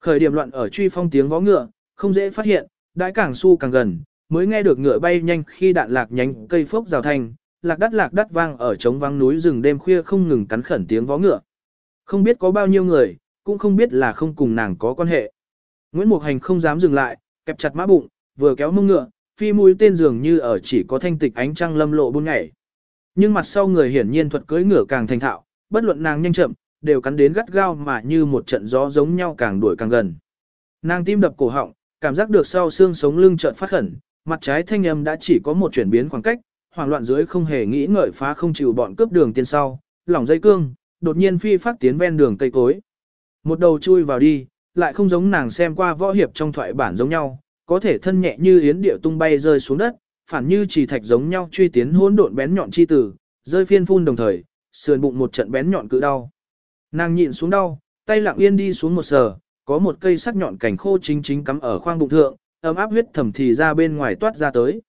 Khởi điểm loạn ở truy phong tiếng vó ngựa, không dễ phát hiện, đãi càng su càng gần, mới nghe được ngựa bay nhanh khi đạn lạc nhánh cây phốc rào thanh, lạc đắt lạc đắt vang ở trống vắng núi rừng đêm khuya không ngừng cắn khẩn tiếng vó ngựa. Không biết có bao nhiêu người, cũng không biết là không cùng nàng có quan hệ. Nguyễn Mục Hành không dám dừng lại, kẹp chặt mã bụng, vừa kéo mông ngựa, phi mũi tên dường như ở chỉ có thanh tịch ánh trăng lâm lộ buôn nhảy. Nhưng mặt sau người hiển nhiên thuật cưỡi ngựa càng thành thạo, bất luận nàng nhanh chậm, đều cắn đến gắt gao mà như một trận gió giống nhau càng đuổi càng gần. Nàng tim đập cổ họng, cảm giác được sau xương sống lưng chợt phát khẩn, mặt trái thanh âm đã chỉ có một chuyển biến khoảng cách, hoảng loạn dưới không hề nghĩ ngợi phá không chịu bọn cướp đường tiên sau, lỏng dây cương, đột nhiên phi phát tiến ven đường cây cối. Một đầu chui vào đi, lại không giống nàng xem qua võ hiệp trong thoại bản giống nhau, có thể thân nhẹ như yến điệu tung bay rơi xuống đất, phản như chỉ thạch giống nhau truy tiến hỗn độn bén nhọn chi tử, rơi phiên phun đồng thời, sườn bụng một trận bén nhọn cự đau. Nàng nhịn xuống đau, tay lặng yên đi xuống một sờ, có một cây sắc nhọn cảnh khô chính chính cắm ở khoang bụng thượng, ấm áp huyết thẩm thì ra bên ngoài toát ra tới.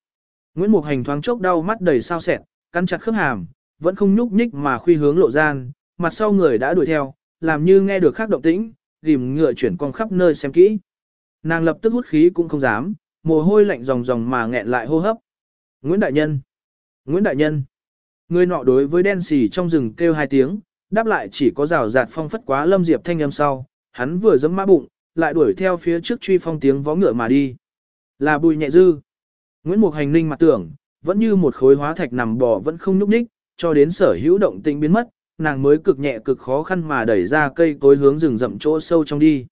Nguyễn Mục Hành thoáng chốc đau mắt đầy sao sẹn, cắn chặt khớp hàm, vẫn không nhúc nhích mà khuy hướng lộ gian, mặt sau người đã đuổi theo, làm như nghe được khác động tĩnh, rìm ngựa chuyển con khắp nơi xem kỹ. Nàng lập tức hút khí cũng không dám, mồ hôi lạnh ròng ròng mà nghẹn lại hô hấp. Nguyễn Đại Nhân! Nguyễn Đại Nhân! Người nọ đối với đen xì trong rừng kêu hai tiếng, đáp lại chỉ có rào rạt phong phất quá lâm diệp thanh âm sau, hắn vừa giấm mã bụng, lại đuổi theo phía trước truy phong tiếng vó ngựa mà đi. Là bùi nhẹ dư. Nguyễn Mục Hành ninh mặt tưởng, vẫn như một khối hóa thạch nằm bò vẫn không nhúc nhích, cho đến sở hữu động tĩnh biến mất, nàng mới cực nhẹ cực khó khăn mà đẩy ra cây cối hướng rừng rậm chỗ sâu trong đi.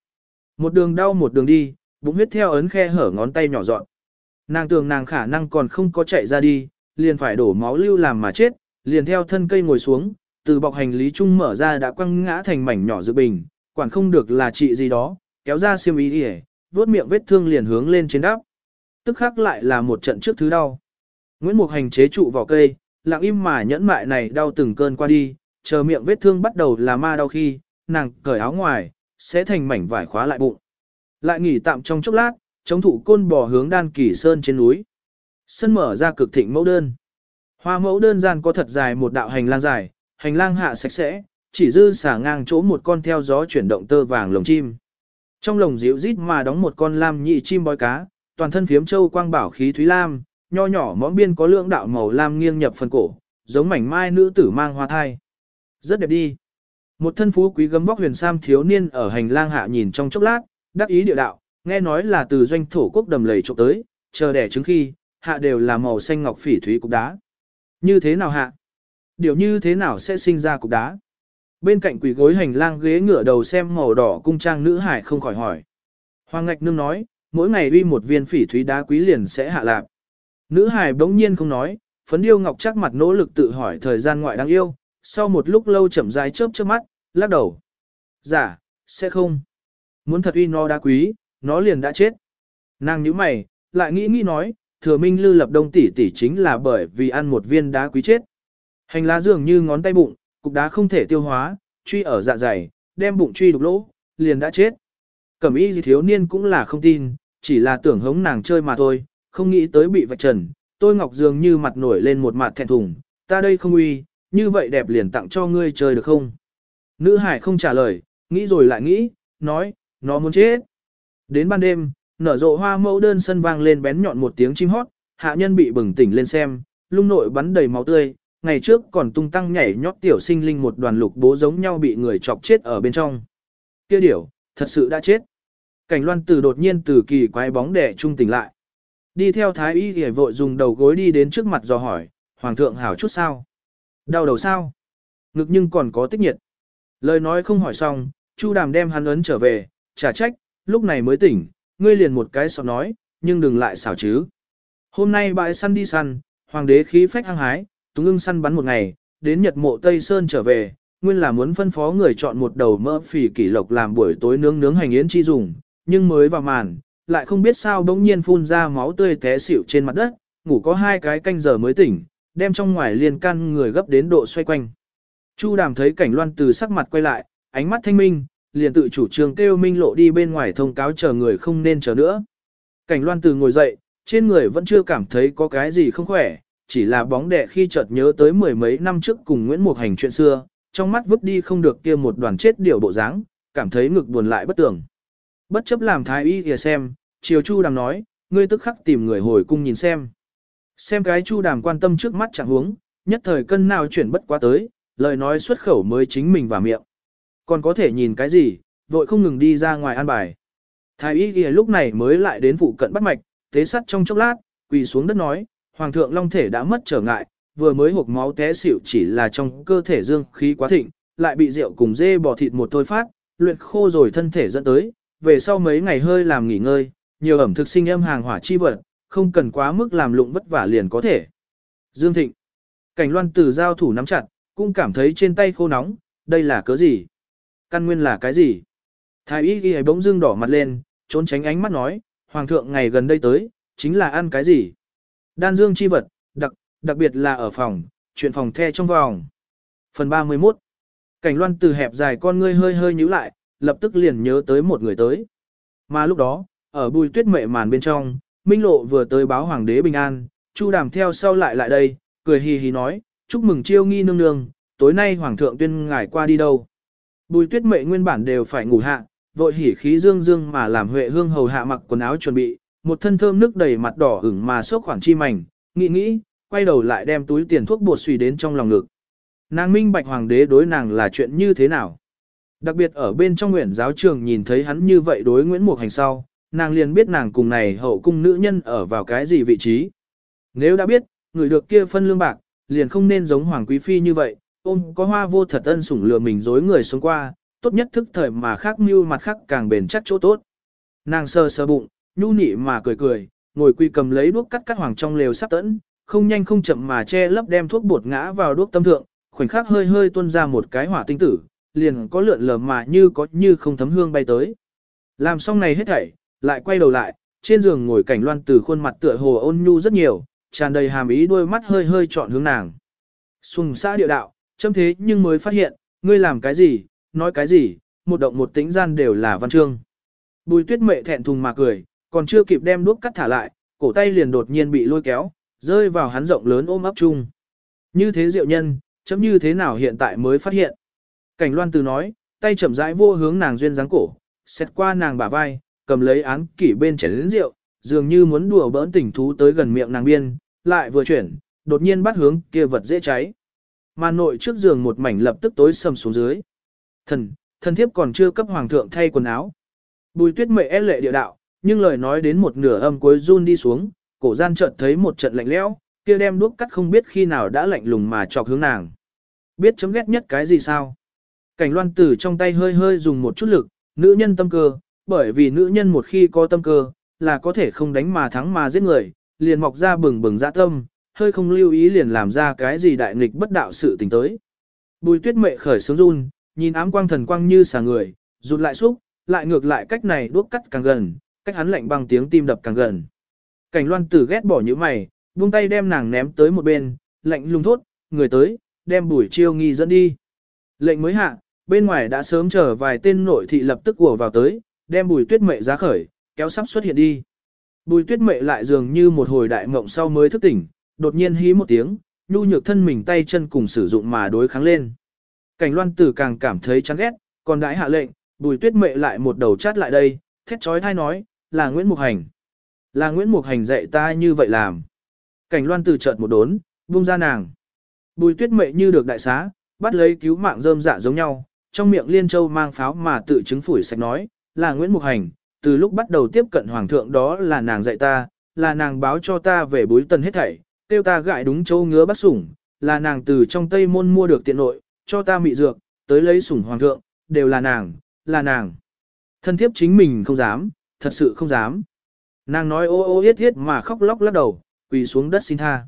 Một đường đau một đường đi, bụng huyết theo ấn khe hở ngón tay nhỏ dọn. Nàng tưởng nàng khả năng còn không có chạy ra đi, liền phải đổ máu lưu làm mà chết, liền theo thân cây ngồi xuống, từ bọc hành lý chung mở ra đã quăng ngã thành mảnh nhỏ dự bình, quản không được là trị gì đó, kéo ra xiêm ý đi vuốt miệng vết thương liền hướng lên trên đắp. Tức khắc lại là một trận trước thứ đau. Nguyễn Mục Hành chế trụ vỏ cây, lặng im mà nhẫn mại này đau từng cơn qua đi, chờ miệng vết thương bắt đầu là ma đau khi, nàng cởi áo ngoài, sẽ thành mảnh vải khóa lại bụng. Lại nghỉ tạm trong chốc lát, chống thủ côn bò hướng đan kỳ sơn trên núi. Sân mở ra cực thịnh mẫu đơn. Hoa mẫu đơn gian có thật dài một đạo hành lang dài, hành lang hạ sạch sẽ, chỉ dư xả ngang chỗ một con theo gió chuyển động tơ vàng lồng chim. Trong lồng dịu rít mà đóng một con lam nhị chim bói cá, toàn thân phiếm châu quang bảo khí thúy lam, nho nhỏ mõm biên có lượng đạo màu lam nghiêng nhập phần cổ, giống mảnh mai nữ tử mang hoa thai. Rất đẹp đi. Một thân phú quý gấm vóc huyền sam thiếu niên ở hành lang hạ nhìn trong chốc lát, đắc ý địa đạo, nghe nói là từ doanh thổ quốc đầm lầy trộm tới, chờ đẻ trứng khi, hạ đều là màu xanh ngọc phỉ thúy cục đá. Như thế nào hạ? Điều như thế nào sẽ sinh ra cục đá? Bên cạnh quỷ gối hành lang ghế ngửa đầu xem màu đỏ cung trang nữ hải không khỏi hỏi. Hoàng Ngạch Nương nói, mỗi ngày uy một viên phỉ thúy đá quý liền sẽ hạ lạc. Nữ hải bỗng nhiên không nói, phấn điêu ngọc chắc mặt nỗ lực tự hỏi thời gian ngoại đáng yêu, sau một lúc lâu chậm rãi chớp chớp mắt, lắc đầu. Giả, dạ, sẽ không. Muốn thật uy nó đá quý, nó liền đã chết. Nàng nhíu mày, lại nghĩ nghĩ nói, thừa minh lư lập đông tỷ tỷ chính là bởi vì ăn một viên đá quý chết. Hành lá dường như ngón tay bụng, cục đá không thể tiêu hóa, truy ở dạ dày, đem bụng truy đục lỗ, liền đã chết. Cẩm y gì thiếu niên cũng là không tin, chỉ là tưởng hống nàng chơi mà thôi, không nghĩ tới bị vạch trần. Tôi ngọc dường như mặt nổi lên một mặt thẹn thùng, ta đây không uy, như vậy đẹp liền tặng cho ngươi chơi được không? Nữ hải không trả lời, nghĩ rồi lại nghĩ, nói, nó muốn chết. Đến ban đêm, nở rộ hoa mẫu đơn sân vang lên bén nhọn một tiếng chim hót, hạ nhân bị bừng tỉnh lên xem, lung nội bắn đầy máu tươi, ngày trước còn tung tăng nhảy nhót tiểu sinh linh một đoàn lục bố giống nhau bị người chọc chết ở bên trong. Kia điểu, thật sự đã chết. Cảnh loan từ đột nhiên từ kỳ quái bóng đẻ trung tỉnh lại. Đi theo thái y thì vội dùng đầu gối đi đến trước mặt dò hỏi, hoàng thượng hảo chút sao? Đau đầu sao? Ngực nhưng còn có tích nhiệt. Lời nói không hỏi xong, Chu đàm đem hắn ấn trở về, trả trách, lúc này mới tỉnh, ngươi liền một cái sọ nói, nhưng đừng lại xảo chứ. Hôm nay bãi săn đi săn, hoàng đế khí phách hăng hái, túng ưng săn bắn một ngày, đến nhật mộ Tây Sơn trở về, nguyên là muốn phân phó người chọn một đầu mỡ phì kỷ lộc làm buổi tối nướng nướng hành yến chi dùng, nhưng mới vào màn, lại không biết sao bỗng nhiên phun ra máu tươi té xỉu trên mặt đất, ngủ có hai cái canh giờ mới tỉnh, đem trong ngoài liên can người gấp đến độ xoay quanh. Chu đàm thấy cảnh loan từ sắc mặt quay lại, ánh mắt thanh minh, liền tự chủ trương kêu minh lộ đi bên ngoài thông cáo chờ người không nên chờ nữa. Cảnh loan từ ngồi dậy, trên người vẫn chưa cảm thấy có cái gì không khỏe, chỉ là bóng đẻ khi chợt nhớ tới mười mấy năm trước cùng Nguyễn Mục Hành chuyện xưa, trong mắt vứt đi không được kia một đoàn chết điều bộ dáng, cảm thấy ngực buồn lại bất tưởng. Bất chấp làm thái y kìa xem, chiều Chu Đàm nói, ngươi tức khắc tìm người hồi cung nhìn xem. Xem cái Chu Đàm quan tâm trước mắt chẳng huống, nhất thời cân nào chuyển bất quá tới, lời nói xuất khẩu mới chính mình vào miệng. Còn có thể nhìn cái gì, vội không ngừng đi ra ngoài an bài. Thái y kia lúc này mới lại đến phụ cận bắt mạch, tế sắt trong chốc lát, quỳ xuống đất nói, Hoàng thượng Long thể đã mất trở ngại, vừa mới hộp máu té xỉu chỉ là trong cơ thể dương khí quá thịnh, lại bị rượu cùng dê bò thịt một thôi phát, luyện khô rồi thân thể dẫn tới, về sau mấy ngày hơi làm nghỉ ngơi, nhiều ẩm thực sinh âm hàng hỏa chi vật, không cần quá mức làm lụng vất vả liền có thể. Dương Thịnh, cảnh loan từ giao thủ nắm chặt, cũng cảm thấy trên tay khô nóng, đây là cớ gì? Căn nguyên là cái gì? Thái y ghi bỗng dưng đỏ mặt lên, trốn tránh ánh mắt nói, Hoàng thượng ngày gần đây tới, chính là ăn cái gì? Đan dương chi vật, đặc, đặc biệt là ở phòng, chuyện phòng the trong vòng. Phần 31 Cảnh loan từ hẹp dài con ngươi hơi hơi nhíu lại, lập tức liền nhớ tới một người tới. Mà lúc đó, ở bùi tuyết mệ màn bên trong, Minh Lộ vừa tới báo hoàng đế bình an, Chu đàm theo sau lại lại đây, cười hì hì nói, chúc mừng chiêu nghi nương nương, tối nay hoàng thượng tuyên ngài qua đi đâu. Bùi tuyết mệ nguyên bản đều phải ngủ hạ, vội hỉ khí dương dương mà làm huệ hương hầu hạ mặc quần áo chuẩn bị, một thân thơm nước đầy mặt đỏ ửng mà sốc khoảng chi mảnh, nghĩ nghĩ, quay đầu lại đem túi tiền thuốc bột suy đến trong lòng ngực. Nàng minh bạch hoàng đế đối nàng là chuyện như thế nào. Đặc biệt ở bên trong nguyện giáo trường nhìn thấy hắn như vậy đối Nguyễn Mục Hành sau, nàng liền biết nàng cùng này hậu cung nữ nhân ở vào cái gì vị trí. Nếu đã biết, người được kia phân lương bạc, liền không nên giống Hoàng Quý Phi như vậy, ôm có hoa vô thật ân sủng lừa mình dối người xuống qua, tốt nhất thức thời mà khác mưu mặt khác càng bền chắc chỗ tốt. Nàng sơ sơ bụng, nhu nị mà cười cười, ngồi quy cầm lấy đuốc cắt cắt hoàng trong lều sắp tẫn, không nhanh không chậm mà che lấp đem thuốc bột ngã vào đuốc tâm thượng, khoảnh khắc hơi hơi tuôn ra một cái hỏa tinh tử, liền có lượn lờ mà như có như không thấm hương bay tới. Làm xong này hết thảy, lại quay đầu lại, trên giường ngồi cảnh loan từ khuôn mặt tựa hồ ôn nhu rất nhiều, tràn đầy hàm ý đôi mắt hơi hơi chọn hướng nàng. Xuân xã địa đạo, châm thế nhưng mới phát hiện, ngươi làm cái gì, nói cái gì, một động một tĩnh gian đều là văn chương. Bùi tuyết mệ thẹn thùng mà cười, còn chưa kịp đem đuốc cắt thả lại, cổ tay liền đột nhiên bị lôi kéo, rơi vào hắn rộng lớn ôm ấp chung. Như thế diệu nhân, chấm như thế nào hiện tại mới phát hiện. Cảnh loan từ nói, tay chậm rãi vô hướng nàng duyên dáng cổ, xét qua nàng bả vai, cầm lấy án kỷ bên chén lĩnh rượu, dường như muốn đùa bỡn tỉnh thú tới gần miệng nàng biên, lại vừa chuyển, đột nhiên bắt hướng kia vật dễ cháy. Mà nội trước giường một mảnh lập tức tối sầm xuống dưới. Thần, thần thiếp còn chưa cấp hoàng thượng thay quần áo. Bùi tuyết mệ e lệ địa đạo, nhưng lời nói đến một nửa âm cuối run đi xuống, cổ gian chợt thấy một trận lạnh lẽo, kia đem đuốc cắt không biết khi nào đã lạnh lùng mà chọc hướng nàng. Biết chấm ghét nhất cái gì sao? Cảnh loan tử trong tay hơi hơi dùng một chút lực, nữ nhân tâm cơ, bởi vì nữ nhân một khi có tâm cơ, là có thể không đánh mà thắng mà giết người, liền mọc ra bừng bừng dạ tâm, hơi không lưu ý liền làm ra cái gì đại nghịch bất đạo sự tình tới. Bùi tuyết mệ khởi sướng run, nhìn ám quang thần quang như xà người, rụt lại xúc, lại ngược lại cách này đuốc cắt càng gần, cách hắn lạnh bằng tiếng tim đập càng gần. Cảnh loan tử ghét bỏ những mày, buông tay đem nàng ném tới một bên, lạnh lùng thốt, người tới, đem bùi chiêu nghi dẫn đi. Lệnh mới hạ, bên ngoài đã sớm chờ vài tên nội thị lập tức ùa vào tới, đem bùi tuyết mệ ra khởi, kéo sắp xuất hiện đi. Bùi tuyết mệ lại dường như một hồi đại mộng sau mới thức tỉnh, đột nhiên hí một tiếng, nhu nhược thân mình tay chân cùng sử dụng mà đối kháng lên. Cảnh loan tử càng cảm thấy chán ghét, còn đãi hạ lệnh, bùi tuyết mệ lại một đầu chát lại đây, thét trói thai nói, là Nguyễn Mục Hành. Là Nguyễn Mục Hành dạy ta như vậy làm. Cảnh loan tử chợt một đốn, buông ra nàng. Bùi tuyết mệ như được đại xá, bắt lấy cứu mạng rơm dạ giống nhau, trong miệng liên châu mang pháo mà tự chứng phủi sạch nói, là Nguyễn Mục Hành, từ lúc bắt đầu tiếp cận hoàng thượng đó là nàng dạy ta, là nàng báo cho ta về bối tần hết thảy, tiêu ta gại đúng châu ngứa bắt sủng, là nàng từ trong tây môn mua được tiện nội, cho ta mị dược, tới lấy sủng hoàng thượng, đều là nàng, là nàng. Thân thiếp chính mình không dám, thật sự không dám. Nàng nói ô ô yết yết mà khóc lóc lắc đầu, quỳ xuống đất xin tha.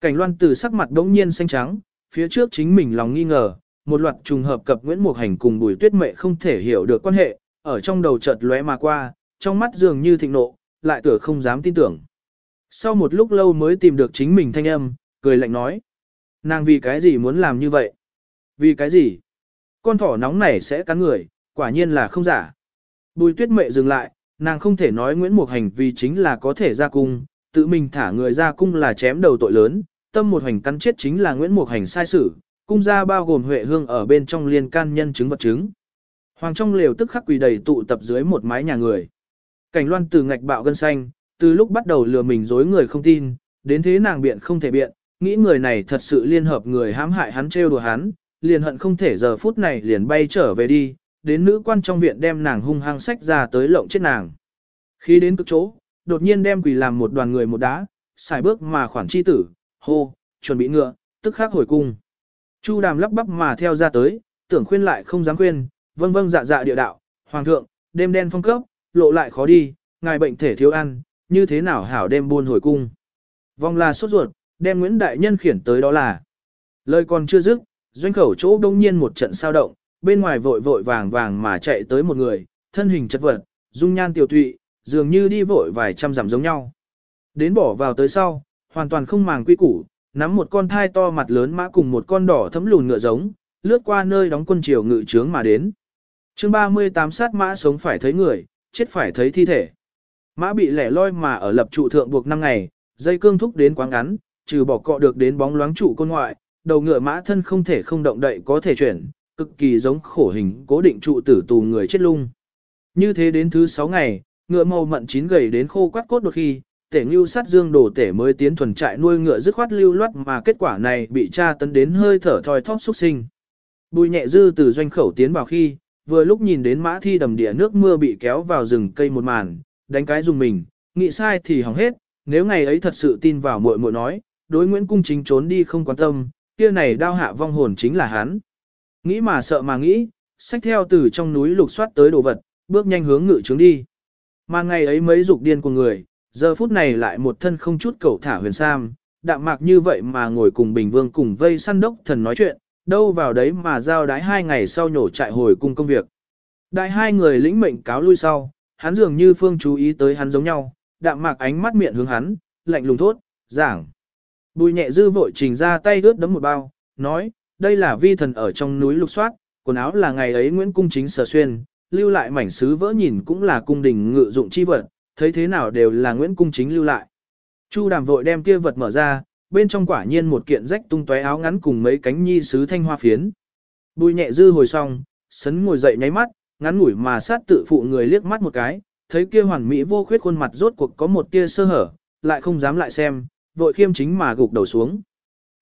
Cảnh loan từ sắc mặt đống nhiên xanh trắng, phía trước chính mình lòng nghi ngờ, một loạt trùng hợp cập Nguyễn Mục Hành cùng Bùi Tuyết Mệ không thể hiểu được quan hệ, ở trong đầu chợt lóe mà qua, trong mắt dường như thịnh nộ, lại tựa không dám tin tưởng. Sau một lúc lâu mới tìm được chính mình thanh âm, cười lạnh nói. Nàng vì cái gì muốn làm như vậy? Vì cái gì? Con thỏ nóng này sẽ cắn người, quả nhiên là không giả. Bùi tuyết mệ dừng lại, nàng không thể nói Nguyễn Mục Hành vì chính là có thể ra cung, tự mình thả người ra cung là chém đầu tội lớn, tâm một hành cắn chết chính là Nguyễn Mục Hành sai sử, cung gia bao gồm Huệ Hương ở bên trong liên can nhân chứng vật chứng. Hoàng trong lều tức khắc quỳ đầy tụ tập dưới một mái nhà người. Cảnh loan từ ngạch bạo gân xanh, từ lúc bắt đầu lừa mình dối người không tin, đến thế nàng biện không thể biện, nghĩ người này thật sự liên hợp người hãm hại hắn trêu đùa hắn, liền hận không thể giờ phút này liền bay trở về đi, đến nữ quan trong viện đem nàng hung hăng sách ra tới lộng chết nàng. Khi đến cực chỗ, đột nhiên đem quỳ làm một đoàn người một đá, xài bước mà khoản chi tử, hô, chuẩn bị ngựa, tức khắc hồi cung. Chu đàm lắp bắp mà theo ra tới, tưởng khuyên lại không dám khuyên, vâng vâng dạ dạ địa đạo, hoàng thượng, đêm đen phong cấp, lộ lại khó đi, ngài bệnh thể thiếu ăn, như thế nào hảo đêm buôn hồi cung. Vong là sốt ruột, đem Nguyễn Đại Nhân khiển tới đó là. Lời còn chưa dứt, doanh khẩu chỗ đông nhiên một trận sao động, bên ngoài vội vội vàng vàng mà chạy tới một người, thân hình chất vật, dung nhan tiểu tụy, dường như đi vội vài trăm dặm giống nhau. Đến bỏ vào tới sau, hoàn toàn không màng quy củ, nắm một con thai to mặt lớn mã cùng một con đỏ thấm lùn ngựa giống, lướt qua nơi đóng quân triều ngự trướng mà đến chương 38 sát mã sống phải thấy người, chết phải thấy thi thể. Mã bị lẻ loi mà ở lập trụ thượng buộc 5 ngày, dây cương thúc đến quá ngắn, trừ bỏ cọ được đến bóng loáng trụ côn ngoại, đầu ngựa mã thân không thể không động đậy có thể chuyển, cực kỳ giống khổ hình cố định trụ tử tù người chết lung. Như thế đến thứ 6 ngày, ngựa màu mận chín gầy đến khô quắt cốt đột khi, tể ngưu sát dương đổ tể mới tiến thuần trại nuôi ngựa dứt khoát lưu loát mà kết quả này bị tra tấn đến hơi thở thoi thóp xuất sinh. Bùi nhẹ dư từ doanh khẩu tiến vào khi, vừa lúc nhìn đến mã thi đầm địa nước mưa bị kéo vào rừng cây một màn, đánh cái dùng mình, nghĩ sai thì hỏng hết, nếu ngày ấy thật sự tin vào muội muội nói, đối Nguyễn Cung Chính trốn đi không quan tâm, kia này đao hạ vong hồn chính là hắn. Nghĩ mà sợ mà nghĩ, xách theo từ trong núi lục soát tới đồ vật, bước nhanh hướng ngự trướng đi. Mà ngày ấy mấy dục điên của người, giờ phút này lại một thân không chút cầu thả huyền sam, đạm mạc như vậy mà ngồi cùng Bình Vương cùng vây săn đốc thần nói chuyện, đâu vào đấy mà giao đái hai ngày sau nhổ trại hồi cung công việc. Đại hai người lĩnh mệnh cáo lui sau, hắn dường như phương chú ý tới hắn giống nhau, đạm mạc ánh mắt miệng hướng hắn, lạnh lùng thốt, giảng. Bùi nhẹ dư vội trình ra tay ướt đấm một bao, nói, đây là vi thần ở trong núi lục soát, quần áo là ngày ấy Nguyễn Cung chính sở xuyên, lưu lại mảnh sứ vỡ nhìn cũng là cung đình ngự dụng chi vật, thấy thế nào đều là Nguyễn Cung chính lưu lại. Chu đàm vội đem kia vật mở ra, bên trong quả nhiên một kiện rách tung tóe áo ngắn cùng mấy cánh nhi sứ thanh hoa phiến. Bùi nhẹ dư hồi xong, sấn ngồi dậy nháy mắt, ngắn ngủi mà sát tự phụ người liếc mắt một cái, thấy kia hoàn mỹ vô khuyết khuôn mặt rốt cuộc có một tia sơ hở, lại không dám lại xem, vội khiêm chính mà gục đầu xuống.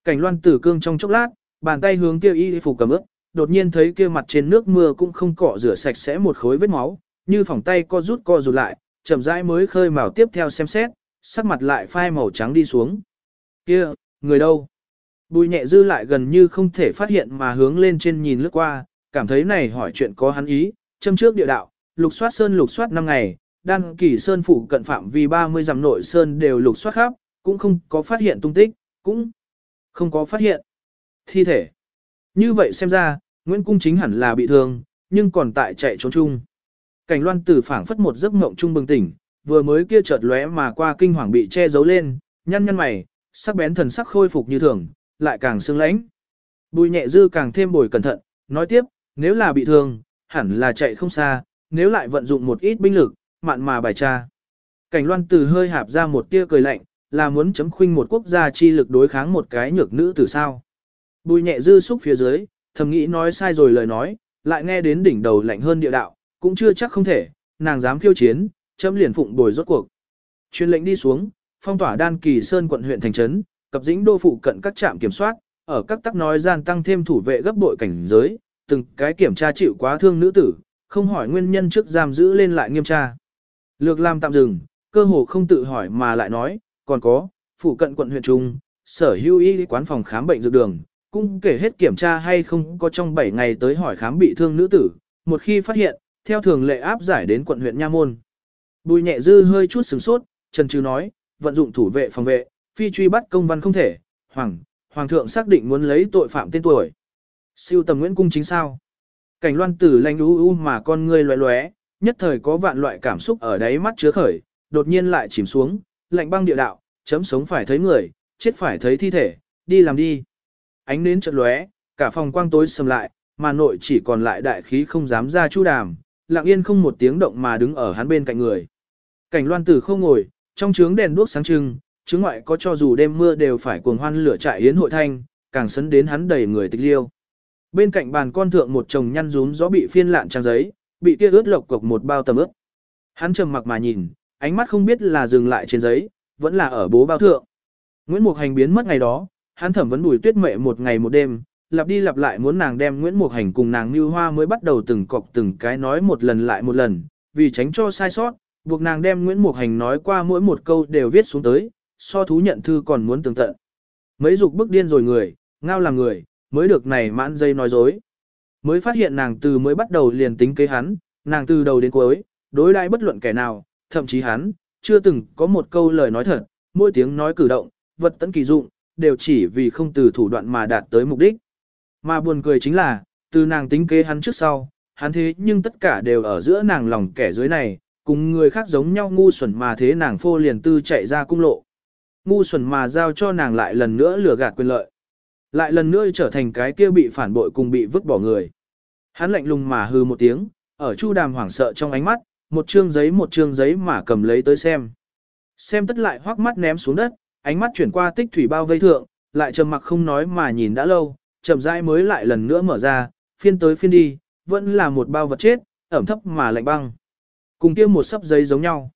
Cảnh loan tử cương trong chốc lát, bàn tay hướng kia y phục cầm ướt, đột nhiên thấy kia mặt trên nước mưa cũng không cọ rửa sạch sẽ một khối vết máu, như phòng tay co rút co rụt lại, chậm rãi mới khơi mào tiếp theo xem xét, sắc mặt lại phai màu trắng đi xuống. Kia, người đâu? Bùi nhẹ dư lại gần như không thể phát hiện mà hướng lên trên nhìn lướt qua, cảm thấy này hỏi chuyện có hắn ý, châm trước địa đạo, lục soát sơn lục soát năm ngày, đan kỳ sơn phủ cận phạm vì 30 dặm nội sơn đều lục soát khắp, cũng không có phát hiện tung tích, cũng không có phát hiện thi thể. Như vậy xem ra, Nguyễn Cung chính hẳn là bị thương, nhưng còn tại chạy trốn chung. Cảnh loan tử phảng phất một giấc mộng trung bừng tỉnh, vừa mới kia chợt lóe mà qua kinh hoàng bị che giấu lên, nhăn nhăn mày, sắc bén thần sắc khôi phục như thường, lại càng sương lãnh. Bùi nhẹ dư càng thêm bồi cẩn thận, nói tiếp, nếu là bị thương, hẳn là chạy không xa, nếu lại vận dụng một ít binh lực, mạn mà bài tra. Cảnh loan từ hơi hạp ra một tia cười lạnh, là muốn chấm khuynh một quốc gia chi lực đối kháng một cái nhược nữ từ sao. Bùi nhẹ dư xúc phía dưới, thầm nghĩ nói sai rồi lời nói, lại nghe đến đỉnh đầu lạnh hơn địa đạo, cũng chưa chắc không thể, nàng dám khiêu chiến, chấm liền phụng bồi rốt cuộc. Chuyên lệnh đi xuống, phong tỏa đan kỳ sơn quận huyện thành trấn, cập dĩnh đô phụ cận các trạm kiểm soát, ở các tắc nói gian tăng thêm thủ vệ gấp bội cảnh giới, từng cái kiểm tra chịu quá thương nữ tử, không hỏi nguyên nhân trước giam giữ lên lại nghiêm tra. Lược làm tạm dừng, cơ hồ không tự hỏi mà lại nói, còn có, phụ cận quận huyện trung, sở hữu y quán phòng khám bệnh dược đường, cũng kể hết kiểm tra hay không có trong 7 ngày tới hỏi khám bị thương nữ tử, một khi phát hiện, theo thường lệ áp giải đến quận huyện Nha Môn. Bùi nhẹ dư hơi chút sửng sốt, Trần Trừ nói, vận dụng thủ vệ phòng vệ, phi truy bắt công văn không thể, hoàng, hoàng thượng xác định muốn lấy tội phạm tên tuổi. Siêu tầm Nguyễn Cung chính sao? Cảnh loan tử lanh u u mà con ngươi loé loé, nhất thời có vạn loại cảm xúc ở đáy mắt chứa khởi, đột nhiên lại chìm xuống, lạnh băng địa đạo, chấm sống phải thấy người, chết phải thấy thi thể, đi làm đi. Ánh nến chợt lóe, cả phòng quang tối sầm lại, mà nội chỉ còn lại đại khí không dám ra chu đàm, lặng yên không một tiếng động mà đứng ở hắn bên cạnh người. Cảnh loan tử không ngồi, trong trướng đèn đuốc sáng trưng, trướng ngoại có cho dù đêm mưa đều phải cuồng hoan lửa trại yến hội thanh, càng sấn đến hắn đầy người tịch liêu. Bên cạnh bàn con thượng một chồng nhăn rúm gió bị phiên lạn trang giấy, bị kia ướt lộc cục một bao tầm ướt. Hắn trầm mặc mà nhìn, ánh mắt không biết là dừng lại trên giấy, vẫn là ở bố bao thượng. Nguyễn Mục Hành biến mất ngày đó, hắn thẩm vấn bùi tuyết mệ một ngày một đêm, lặp đi lặp lại muốn nàng đem Nguyễn Mục Hành cùng nàng Như Hoa mới bắt đầu từng cọc từng cái nói một lần lại một lần, vì tránh cho sai sót, buộc nàng đem Nguyễn Mục Hành nói qua mỗi một câu đều viết xuống tới, so thú nhận thư còn muốn tường tận. Mấy dục bức điên rồi người, ngao làm người, mới được này mãn dây nói dối. Mới phát hiện nàng từ mới bắt đầu liền tính kế hắn, nàng từ đầu đến cuối, đối đãi bất luận kẻ nào, thậm chí hắn, chưa từng có một câu lời nói thật, mỗi tiếng nói cử động, vật tấn kỳ dụng, đều chỉ vì không từ thủ đoạn mà đạt tới mục đích. Mà buồn cười chính là, từ nàng tính kế hắn trước sau, hắn thế nhưng tất cả đều ở giữa nàng lòng kẻ dưới này, cùng người khác giống nhau ngu xuẩn mà thế nàng phô liền tư chạy ra cung lộ. Ngu xuẩn mà giao cho nàng lại lần nữa lừa gạt quyền lợi. Lại lần nữa trở thành cái kia bị phản bội cùng bị vứt bỏ người. Hắn lạnh lùng mà hư một tiếng, ở chu đàm hoảng sợ trong ánh mắt, một chương giấy một chương giấy mà cầm lấy tới xem. Xem tất lại hoắc mắt ném xuống đất, ánh mắt chuyển qua tích thủy bao vây thượng, lại trầm mặc không nói mà nhìn đã lâu, chậm rãi mới lại lần nữa mở ra, phiên tới phiên đi, vẫn là một bao vật chết, ẩm thấp mà lạnh băng. Cùng kia một sấp giấy giống nhau.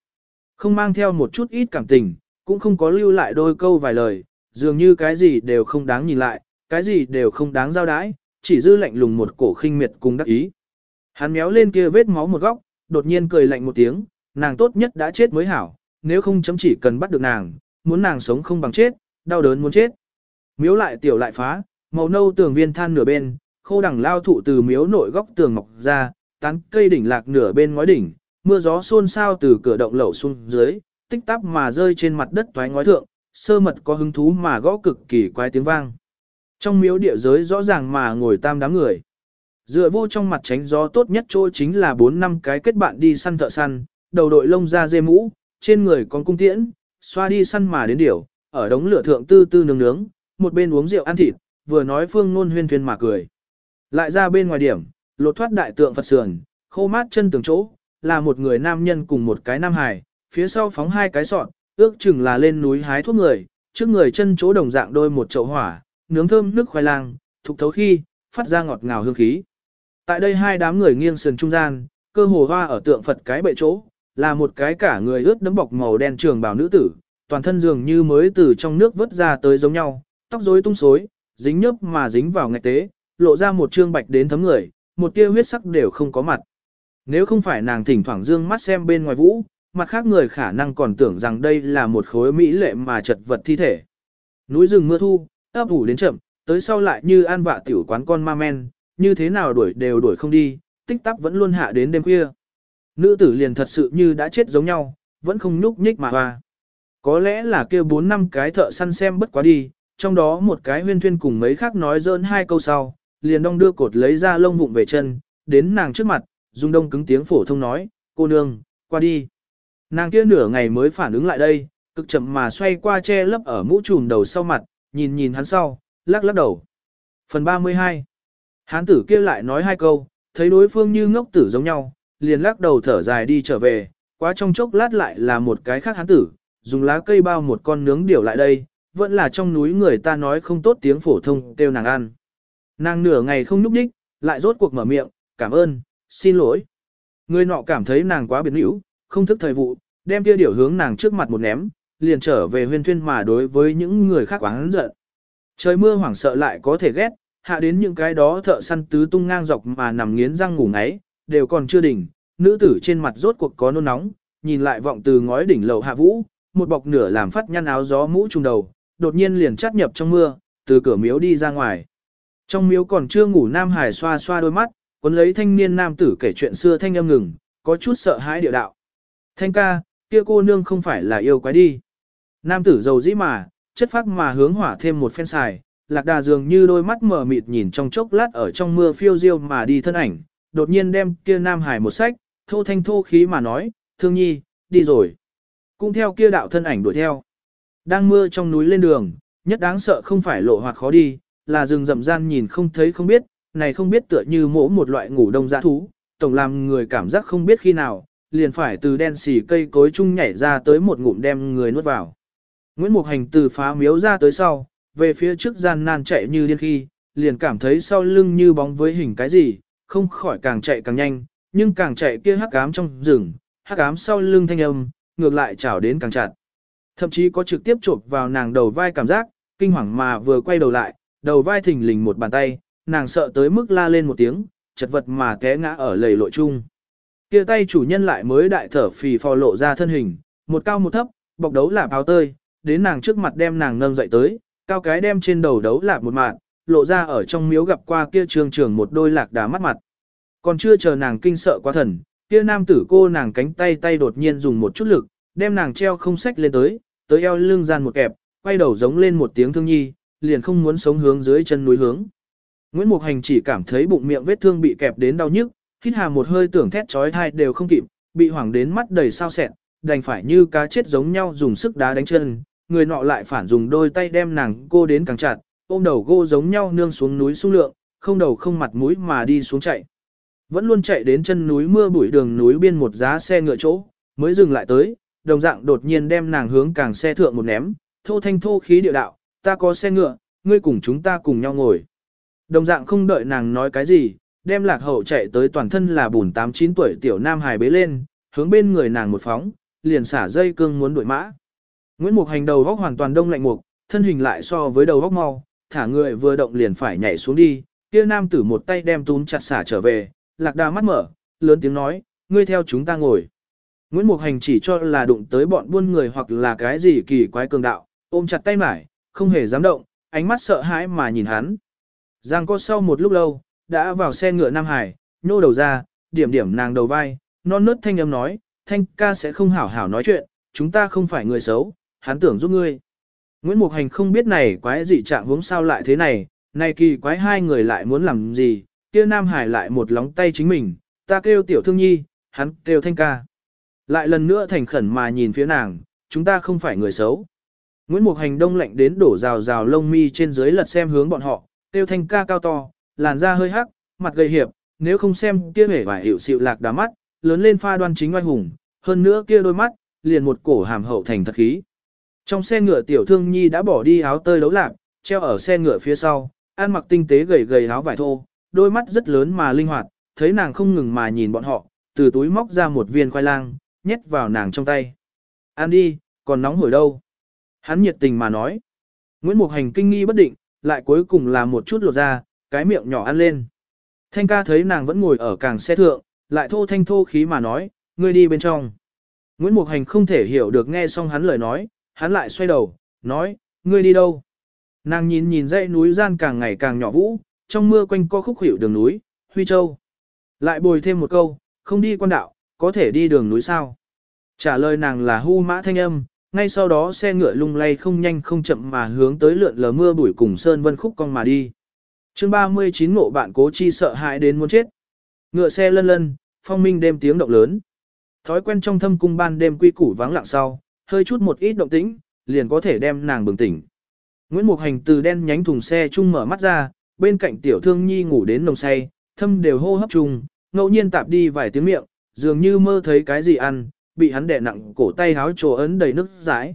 Không mang theo một chút ít cảm tình, cũng không có lưu lại đôi câu vài lời, dường như cái gì đều không đáng nhìn lại, cái gì đều không đáng giao đái, chỉ dư lạnh lùng một cổ khinh miệt cùng đắc ý. Hắn méo lên kia vết máu một góc, đột nhiên cười lạnh một tiếng, nàng tốt nhất đã chết mới hảo, nếu không chấm chỉ cần bắt được nàng, muốn nàng sống không bằng chết, đau đớn muốn chết. Miếu lại tiểu lại phá, màu nâu tường viên than nửa bên, khô đẳng lao thụ từ miếu nội góc tường mọc ra, tán cây đỉnh lạc nửa bên ngói đỉnh, mưa gió xôn xao từ cửa động lẩu xuống dưới, tích tắp mà rơi trên mặt đất toái ngói thượng, sơ mật có hứng thú mà gõ cực kỳ quái tiếng vang. Trong miếu địa giới rõ ràng mà ngồi tam đám người. Dựa vô trong mặt tránh gió tốt nhất chỗ chính là 4 năm cái kết bạn đi săn thợ săn, đầu đội lông da dê mũ, trên người còn cung tiễn, xoa đi săn mà đến điểu, ở đống lửa thượng tư tư nướng nướng, một bên uống rượu ăn thịt, vừa nói phương nôn huyên thuyên mà cười. Lại ra bên ngoài điểm, lột thoát đại tượng Phật sườn, khô mát chân tường chỗ, là một người nam nhân cùng một cái nam hài, phía sau phóng hai cái sọt, ước chừng là lên núi hái thuốc người, trước người chân chỗ đồng dạng đôi một chậu hỏa, nướng thơm nước khoai lang, thục thấu khi, phát ra ngọt ngào hương khí. Tại đây hai đám người nghiêng sườn trung gian, cơ hồ hoa ở tượng Phật cái bệ chỗ, là một cái cả người ướt đẫm bọc màu đen trường bào nữ tử, toàn thân dường như mới từ trong nước vớt ra tới giống nhau, tóc rối tung xối, dính nhớp mà dính vào ngạch tế, lộ ra một trương bạch đến thấm người, một tia huyết sắc đều không có mặt. Nếu không phải nàng thỉnh thoảng dương mắt xem bên ngoài vũ, mặt khác người khả năng còn tưởng rằng đây là một khối mỹ lệ mà chật vật thi thể. Núi rừng mưa thu, ấp ủ đến chậm, tới sau lại như an vạ tiểu quán con ma men, như thế nào đuổi đều đuổi không đi, tích tắc vẫn luôn hạ đến đêm khuya. Nữ tử liền thật sự như đã chết giống nhau, vẫn không nhúc nhích mà hoa. Có lẽ là kêu bốn năm cái thợ săn xem bất quá đi, trong đó một cái huyên thuyên cùng mấy khác nói dơn hai câu sau, liền đong đưa cột lấy ra lông vụng về chân, đến nàng trước mặt, dung đông cứng tiếng phổ thông nói, cô nương, qua đi. Nàng kia nửa ngày mới phản ứng lại đây, cực chậm mà xoay qua che lấp ở mũ trùm đầu sau mặt, nhìn nhìn hắn sau, lắc lắc đầu. Phần 32 Hán tử kia lại nói hai câu, thấy đối phương như ngốc tử giống nhau, liền lắc đầu thở dài đi trở về, quá trong chốc lát lại là một cái khác hán tử, dùng lá cây bao một con nướng điểu lại đây, vẫn là trong núi người ta nói không tốt tiếng phổ thông kêu nàng ăn. Nàng nửa ngày không núp đích, lại rốt cuộc mở miệng, cảm ơn, xin lỗi. Người nọ cảm thấy nàng quá biến hữu, không thức thời vụ, đem kia điểu hướng nàng trước mặt một ném, liền trở về huyên thuyên mà đối với những người khác quán giận. Trời mưa hoảng sợ lại có thể ghét, hạ đến những cái đó thợ săn tứ tung ngang dọc mà nằm nghiến răng ngủ ngáy, đều còn chưa đỉnh, nữ tử trên mặt rốt cuộc có nôn nóng, nhìn lại vọng từ ngói đỉnh lầu hạ vũ, một bọc nửa làm phát nhăn áo gió mũ trùng đầu, đột nhiên liền chắt nhập trong mưa, từ cửa miếu đi ra ngoài. Trong miếu còn chưa ngủ Nam Hải xoa xoa đôi mắt, cuốn lấy thanh niên nam tử kể chuyện xưa thanh âm ngừng, có chút sợ hãi địa đạo. Thanh ca, kia cô nương không phải là yêu quái đi. Nam tử giàu dĩ mà, chất phác mà hướng hỏa thêm một phen xài, lạc đà dường như đôi mắt mở mịt nhìn trong chốc lát ở trong mưa phiêu diêu mà đi thân ảnh, đột nhiên đem kia Nam Hải một sách, thô thanh thô khí mà nói, thương nhi, đi rồi. Cũng theo kia đạo thân ảnh đuổi theo. Đang mưa trong núi lên đường, nhất đáng sợ không phải lộ hoạt khó đi, là rừng rậm gian nhìn không thấy không biết, này không biết tựa như mỗ một loại ngủ đông dã thú, tổng làm người cảm giác không biết khi nào, liền phải từ đen xì cây cối chung nhảy ra tới một ngụm đem người nuốt vào. Nguyễn Mục Hành từ phá miếu ra tới sau, về phía trước gian nan chạy như điên khi, liền cảm thấy sau lưng như bóng với hình cái gì, không khỏi càng chạy càng nhanh, nhưng càng chạy kia hắc ám trong rừng, hắc ám sau lưng thanh âm, ngược lại chảo đến càng chặt. Thậm chí có trực tiếp chộp vào nàng đầu vai cảm giác, kinh hoàng mà vừa quay đầu lại, đầu vai thình lình một bàn tay, nàng sợ tới mức la lên một tiếng, chật vật mà té ngã ở lầy lội chung. Kia tay chủ nhân lại mới đại thở phì phò lộ ra thân hình, một cao một thấp, bọc đấu lạp áo tơi, đến nàng trước mặt đem nàng nâng dậy tới, cao cái đem trên đầu đấu lạp một mạng, lộ ra ở trong miếu gặp qua kia trường trường một đôi lạc đá mắt mặt. Còn chưa chờ nàng kinh sợ quá thần, kia nam tử cô nàng cánh tay tay đột nhiên dùng một chút lực, đem nàng treo không sách lên tới, tới eo lưng gian một kẹp, quay đầu giống lên một tiếng thương nhi, liền không muốn sống hướng dưới chân núi hướng. Nguyễn Mục Hành chỉ cảm thấy bụng miệng vết thương bị kẹp đến đau nhức, hít hà một hơi tưởng thét chói tai đều không kịp, bị hoảng đến mắt đầy sao sẹn, đành phải như cá chết giống nhau dùng sức đá đánh chân, người nọ lại phản dùng đôi tay đem nàng cô đến càng chặt, ôm đầu gô giống nhau nương xuống núi xuống lượng, không đầu không mặt mũi mà đi xuống chạy. Vẫn luôn chạy đến chân núi mưa bụi đường núi biên một giá xe ngựa chỗ, mới dừng lại tới, đồng dạng đột nhiên đem nàng hướng càng xe thượng một ném, thô thanh thô khí địa đạo, ta có xe ngựa, ngươi cùng chúng ta cùng nhau ngồi. Đồng dạng không đợi nàng nói cái gì, đem lạc hậu chạy tới toàn thân là bùn 8-9 tuổi tiểu nam hài bế lên, hướng bên người nàng một phóng, liền xả dây cương muốn đuổi mã. Nguyễn Mục hành đầu góc hoàn toàn đông lạnh mục, thân hình lại so với đầu góc mau, thả người vừa động liền phải nhảy xuống đi, kia nam tử một tay đem tún chặt xả trở về, lạc đà mắt mở, lớn tiếng nói, ngươi theo chúng ta ngồi. Nguyễn Mục Hành chỉ cho là đụng tới bọn buôn người hoặc là cái gì kỳ quái cường đạo, ôm chặt tay mải, không hề dám động, ánh mắt sợ hãi mà nhìn hắn. Giang có sau một lúc lâu, đã vào xe ngựa Nam Hải, nhô đầu ra, điểm điểm nàng đầu vai, non nớt thanh âm nói, thanh ca sẽ không hảo hảo nói chuyện, chúng ta không phải người xấu, hắn tưởng giúp ngươi. Nguyễn Mục Hành không biết này quái gì trạng vốn sao lại thế này, này kỳ quái hai người lại muốn làm gì, kia Nam Hải lại một lóng tay chính mình, ta kêu tiểu thương nhi, hắn kêu thanh ca. Lại lần nữa thành khẩn mà nhìn phía nàng, chúng ta không phải người xấu. Nguyễn Mục Hành đông lạnh đến đổ rào rào lông mi trên dưới lật xem hướng bọn họ, tiêu thanh ca cao to, làn da hơi hắc, mặt gầy hiệp, nếu không xem kia vẻ vải hiệu xịu lạc đá mắt, lớn lên pha đoan chính oai hùng, hơn nữa kia đôi mắt, liền một cổ hàm hậu thành thật khí. Trong xe ngựa tiểu thương nhi đã bỏ đi áo tơi đấu lạc, treo ở xe ngựa phía sau, ăn mặc tinh tế gầy gầy áo vải thô, đôi mắt rất lớn mà linh hoạt, thấy nàng không ngừng mà nhìn bọn họ, từ túi móc ra một viên khoai lang, nhét vào nàng trong tay. Ăn đi, còn nóng hổi đâu. Hắn nhiệt tình mà nói. Nguyễn Mục Hành kinh nghi bất định, lại cuối cùng là một chút lột ra, cái miệng nhỏ ăn lên. Thanh ca thấy nàng vẫn ngồi ở càng xe thượng, lại thô thanh thô khí mà nói, ngươi đi bên trong. Nguyễn Mục Hành không thể hiểu được nghe xong hắn lời nói, hắn lại xoay đầu, nói, ngươi đi đâu? Nàng nhìn nhìn dãy núi gian càng ngày càng nhỏ vũ, trong mưa quanh co khúc hiệu đường núi, Huy Châu. Lại bồi thêm một câu, không đi quan đạo, có thể đi đường núi sao? Trả lời nàng là hu mã thanh âm, ngay sau đó xe ngựa lung lay không nhanh không chậm mà hướng tới lượn lờ mưa bụi cùng sơn vân khúc cong mà đi. chương 39 ngộ bạn cố chi sợ hãi đến muốn chết. Ngựa xe lân lân, phong minh đêm tiếng động lớn. Thói quen trong thâm cung ban đêm quy củ vắng lặng sau, hơi chút một ít động tĩnh, liền có thể đem nàng bừng tỉnh. Nguyễn Mục Hành từ đen nhánh thùng xe chung mở mắt ra, bên cạnh tiểu thương nhi ngủ đến nồng say, thâm đều hô hấp chung, ngẫu nhiên tạp đi vài tiếng miệng, dường như mơ thấy cái gì ăn, bị hắn đè nặng cổ tay háo trồ ấn đầy nước rãi.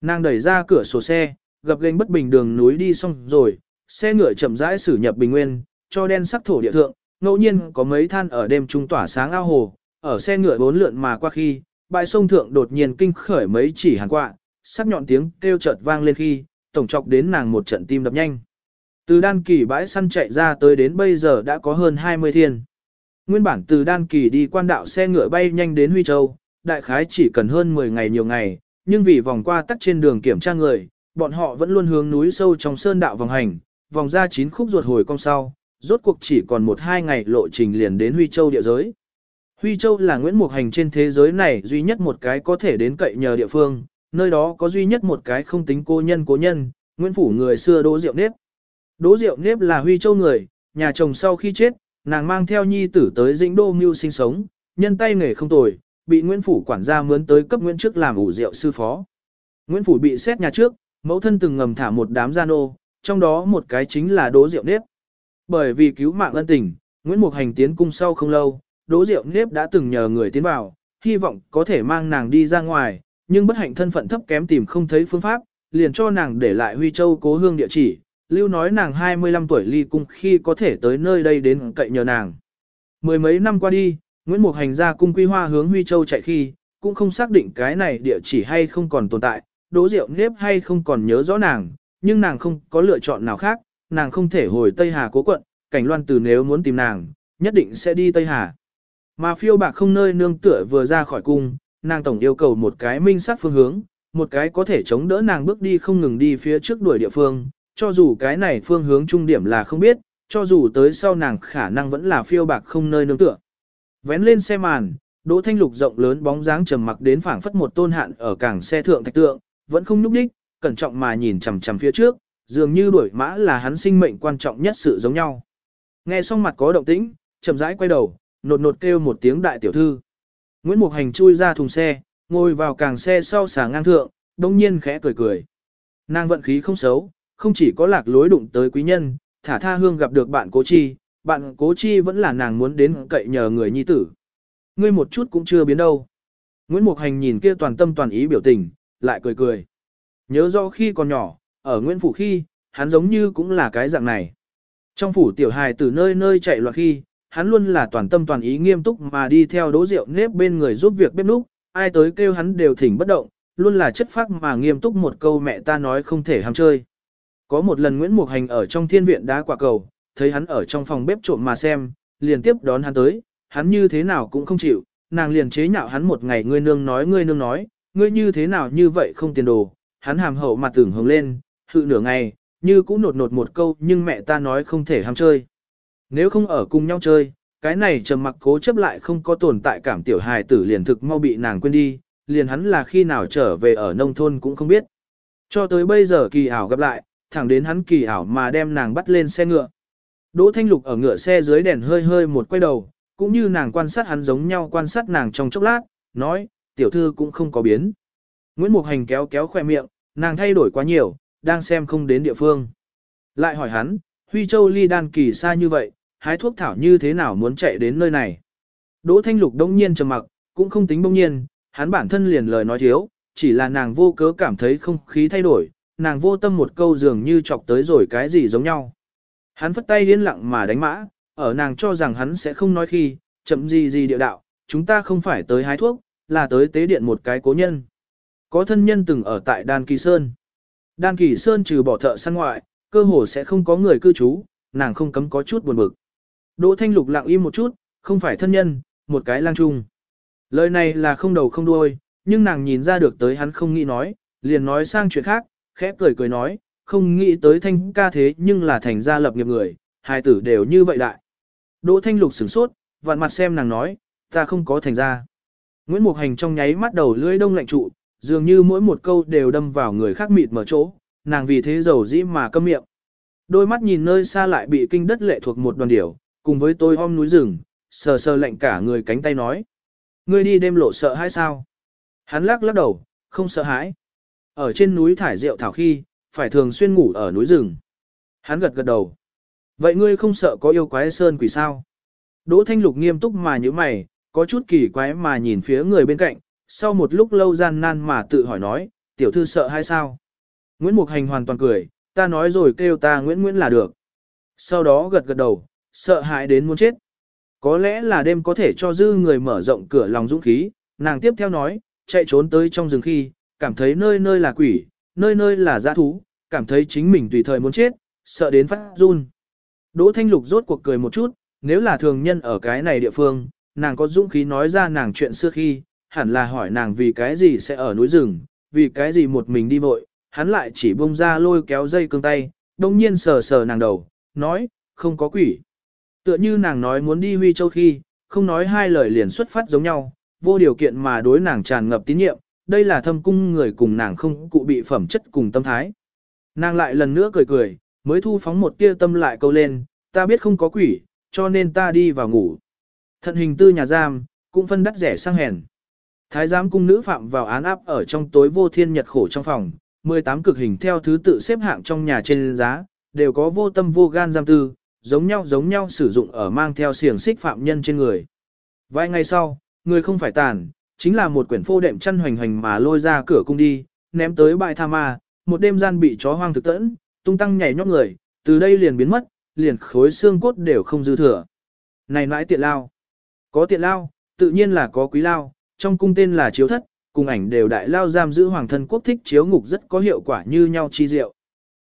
Nàng đẩy ra cửa sổ xe, gặp gành bất bình đường núi đi xong rồi, xe ngựa chậm rãi xử nhập bình nguyên, cho đen sắc thổ địa thượng, ngẫu nhiên có mấy than ở đêm trung tỏa sáng ao hồ, ở xe ngựa bốn lượn mà qua khi, bãi sông thượng đột nhiên kinh khởi mấy chỉ hàn quạ, sắc nhọn tiếng kêu chợt vang lên khi, tổng chọc đến nàng một trận tim đập nhanh. Từ đan kỳ bãi săn chạy ra tới đến bây giờ đã có hơn 20 thiên. Nguyên bản từ đan kỳ đi quan đạo xe ngựa bay nhanh đến Huy Châu, đại khái chỉ cần hơn 10 ngày nhiều ngày, nhưng vì vòng qua tắt trên đường kiểm tra người, bọn họ vẫn luôn hướng núi sâu trong sơn đạo vòng hành, vòng ra chín khúc ruột hồi cong sau, rốt cuộc chỉ còn một hai ngày lộ trình liền đến Huy Châu địa giới. Huy Châu là Nguyễn Mục Hành trên thế giới này duy nhất một cái có thể đến cậy nhờ địa phương, nơi đó có duy nhất một cái không tính cô nhân cố nhân, Nguyễn Phủ người xưa Đỗ Diệu Nếp. Đỗ Diệu Nếp là Huy Châu người, nhà chồng sau khi chết, nàng mang theo nhi tử tới Dĩnh Đô Mưu sinh sống, nhân tay nghề không tồi, bị Nguyễn Phủ quản gia mướn tới cấp Nguyễn trước làm ủ rượu sư phó. Nguyễn Phủ bị xét nhà trước, mẫu thân từng ngầm thả một đám gia nô, trong đó một cái chính là Đỗ Diệu Nếp. Bởi vì cứu mạng ân tình, Nguyễn Mục Hành tiến cung sau không lâu, Đỗ Diệu Nếp đã từng nhờ người tiến vào, hy vọng có thể mang nàng đi ra ngoài, nhưng bất hạnh thân phận thấp kém tìm không thấy phương pháp, liền cho nàng để lại Huy Châu cố hương địa chỉ, lưu nói nàng 25 tuổi ly cung khi có thể tới nơi đây đến cậy nhờ nàng. Mười mấy năm qua đi, Nguyễn Mục Hành ra cung quy hoa hướng Huy Châu chạy khi, cũng không xác định cái này địa chỉ hay không còn tồn tại, đố rượu nếp hay không còn nhớ rõ nàng, nhưng nàng không có lựa chọn nào khác, nàng không thể hồi Tây Hà cố quận, cảnh loan từ nếu muốn tìm nàng, nhất định sẽ đi Tây Hà. Mà phiêu bạc không nơi nương tựa vừa ra khỏi cung, nàng tổng yêu cầu một cái minh sát phương hướng, một cái có thể chống đỡ nàng bước đi không ngừng đi phía trước đuổi địa phương, cho dù cái này phương hướng trung điểm là không biết, cho dù tới sau nàng khả năng vẫn là phiêu bạc không nơi nương tựa. Vén lên xe màn, Đỗ Thanh Lục rộng lớn bóng dáng trầm mặc đến phảng phất một tôn hạn ở cảng xe thượng thạch tượng, vẫn không nhúc đích, cẩn trọng mà nhìn chằm chằm phía trước, dường như đuổi mã là hắn sinh mệnh quan trọng nhất sự giống nhau. Nghe xong mặt có động tĩnh, chậm rãi quay đầu, nột nột kêu một tiếng đại tiểu thư. Nguyễn Mục Hành chui ra thùng xe, ngồi vào càng xe sau xà ngang thượng, đông nhiên khẽ cười cười. Nàng vận khí không xấu, không chỉ có lạc lối đụng tới quý nhân, thả tha hương gặp được bạn cố chi, bạn cố chi vẫn là nàng muốn đến cậy nhờ người nhi tử. Ngươi một chút cũng chưa biến đâu. Nguyễn Mục Hành nhìn kia toàn tâm toàn ý biểu tình, lại cười cười. Nhớ rõ khi còn nhỏ, ở Nguyễn Phủ khi, hắn giống như cũng là cái dạng này. Trong phủ tiểu hài từ nơi nơi chạy loạn khi, hắn luôn là toàn tâm toàn ý nghiêm túc mà đi theo đỗ rượu nếp bên người giúp việc bếp núc, ai tới kêu hắn đều thỉnh bất động, luôn là chất phác mà nghiêm túc một câu mẹ ta nói không thể ham chơi. Có một lần Nguyễn Mục Hành ở trong thiên viện đá quả cầu, thấy hắn ở trong phòng bếp trộm mà xem, liền tiếp đón hắn tới, hắn như thế nào cũng không chịu, nàng liền chế nhạo hắn một ngày ngươi nương nói ngươi nương nói, ngươi như thế nào như vậy không tiền đồ, hắn hàm hậu mặt tưởng hồng lên, hự nửa ngày, như cũng nột nột một câu nhưng mẹ ta nói không thể ham chơi. Nếu không ở cùng nhau chơi, cái này trầm mặc cố chấp lại không có tồn tại cảm tiểu hài tử liền thực mau bị nàng quên đi, liền hắn là khi nào trở về ở nông thôn cũng không biết. Cho tới bây giờ kỳ ảo gặp lại, thẳng đến hắn kỳ ảo mà đem nàng bắt lên xe ngựa. Đỗ Thanh Lục ở ngựa xe dưới đèn hơi hơi một quay đầu, cũng như nàng quan sát hắn giống nhau quan sát nàng trong chốc lát, nói, tiểu thư cũng không có biến. Nguyễn Mục Hành kéo kéo khoe miệng, nàng thay đổi quá nhiều, đang xem không đến địa phương. Lại hỏi hắn, Huy Châu ly đan kỳ xa như vậy, hái thuốc thảo như thế nào muốn chạy đến nơi này. Đỗ Thanh Lục đông nhiên trầm mặc, cũng không tính bông nhiên, hắn bản thân liền lời nói thiếu, chỉ là nàng vô cớ cảm thấy không khí thay đổi, nàng vô tâm một câu dường như chọc tới rồi cái gì giống nhau. Hắn phất tay yên lặng mà đánh mã, ở nàng cho rằng hắn sẽ không nói khi, chậm gì gì địa đạo, chúng ta không phải tới hái thuốc, là tới tế điện một cái cố nhân. Có thân nhân từng ở tại Đan Kỳ Sơn. Đan Kỳ Sơn trừ bỏ thợ săn ngoại, cơ hồ sẽ không có người cư trú, nàng không cấm có chút buồn bực. Đỗ Thanh Lục lặng im một chút, không phải thân nhân, một cái lang trung. Lời này là không đầu không đuôi, nhưng nàng nhìn ra được tới hắn không nghĩ nói, liền nói sang chuyện khác, khẽ cười cười nói, không nghĩ tới thanh ca thế nhưng là thành gia lập nghiệp người, hai tử đều như vậy đại. Đỗ Thanh Lục sửng sốt, vạn mặt xem nàng nói, ta không có thành gia. Nguyễn Mục Hành trong nháy mắt đầu lưỡi đông lạnh trụ, dường như mỗi một câu đều đâm vào người khác mịt mở chỗ, nàng vì thế giàu dĩ mà câm miệng. Đôi mắt nhìn nơi xa lại bị kinh đất lệ thuộc một đoàn điểu, cùng với tôi om núi rừng, sờ sờ lạnh cả người cánh tay nói. Ngươi đi đêm lộ sợ hãi sao? Hắn lắc lắc đầu, không sợ hãi. Ở trên núi thải rượu thảo khi, phải thường xuyên ngủ ở núi rừng. Hắn gật gật đầu. Vậy ngươi không sợ có yêu quái sơn quỷ sao? Đỗ Thanh Lục nghiêm túc mà như mày, có chút kỳ quái mà nhìn phía người bên cạnh, sau một lúc lâu gian nan mà tự hỏi nói, tiểu thư sợ hay sao? Nguyễn Mục Hành hoàn toàn cười, ta nói rồi kêu ta Nguyễn Nguyễn là được. Sau đó gật gật đầu, sợ hãi đến muốn chết. Có lẽ là đêm có thể cho dư người mở rộng cửa lòng dũng khí, nàng tiếp theo nói, chạy trốn tới trong rừng khi, cảm thấy nơi nơi là quỷ, nơi nơi là giã thú, cảm thấy chính mình tùy thời muốn chết, sợ đến phát run. Đỗ Thanh Lục rốt cuộc cười một chút, nếu là thường nhân ở cái này địa phương, nàng có dũng khí nói ra nàng chuyện xưa khi, hẳn là hỏi nàng vì cái gì sẽ ở núi rừng, vì cái gì một mình đi vội, hắn lại chỉ bông ra lôi kéo dây cương tay, đồng nhiên sờ sờ nàng đầu, nói, không có quỷ. Tựa như nàng nói muốn đi Huy Châu khi, không nói hai lời liền xuất phát giống nhau, vô điều kiện mà đối nàng tràn ngập tín nhiệm, đây là thâm cung người cùng nàng không cụ bị phẩm chất cùng tâm thái. Nàng lại lần nữa cười cười, mới thu phóng một tia tâm lại câu lên, ta biết không có quỷ, cho nên ta đi vào ngủ. Thận hình tư nhà giam, cũng phân đắt rẻ sang hèn. Thái giám cung nữ phạm vào án áp ở trong tối vô thiên nhật khổ trong phòng, 18 cực hình theo thứ tự xếp hạng trong nhà trên giá, đều có vô tâm vô gan giam tư, giống nhau giống nhau sử dụng ở mang theo xiềng xích phạm nhân trên người. Vài ngày sau, người không phải tàn, chính là một quyển phô đệm chăn hoành hoành mà lôi ra cửa cung đi, ném tới bãi tha ma, một đêm gian bị chó hoang thực tẫn, tung tăng nhảy nhót người, từ đây liền biến mất, liền khối xương cốt đều không dư thừa. Này nãi tiện lao. Có tiện lao, tự nhiên là có quý lao, trong cung tên là chiếu thất, cùng ảnh đều đại lao giam giữ hoàng thân quốc thích chiếu ngục rất có hiệu quả như nhau chi diệu.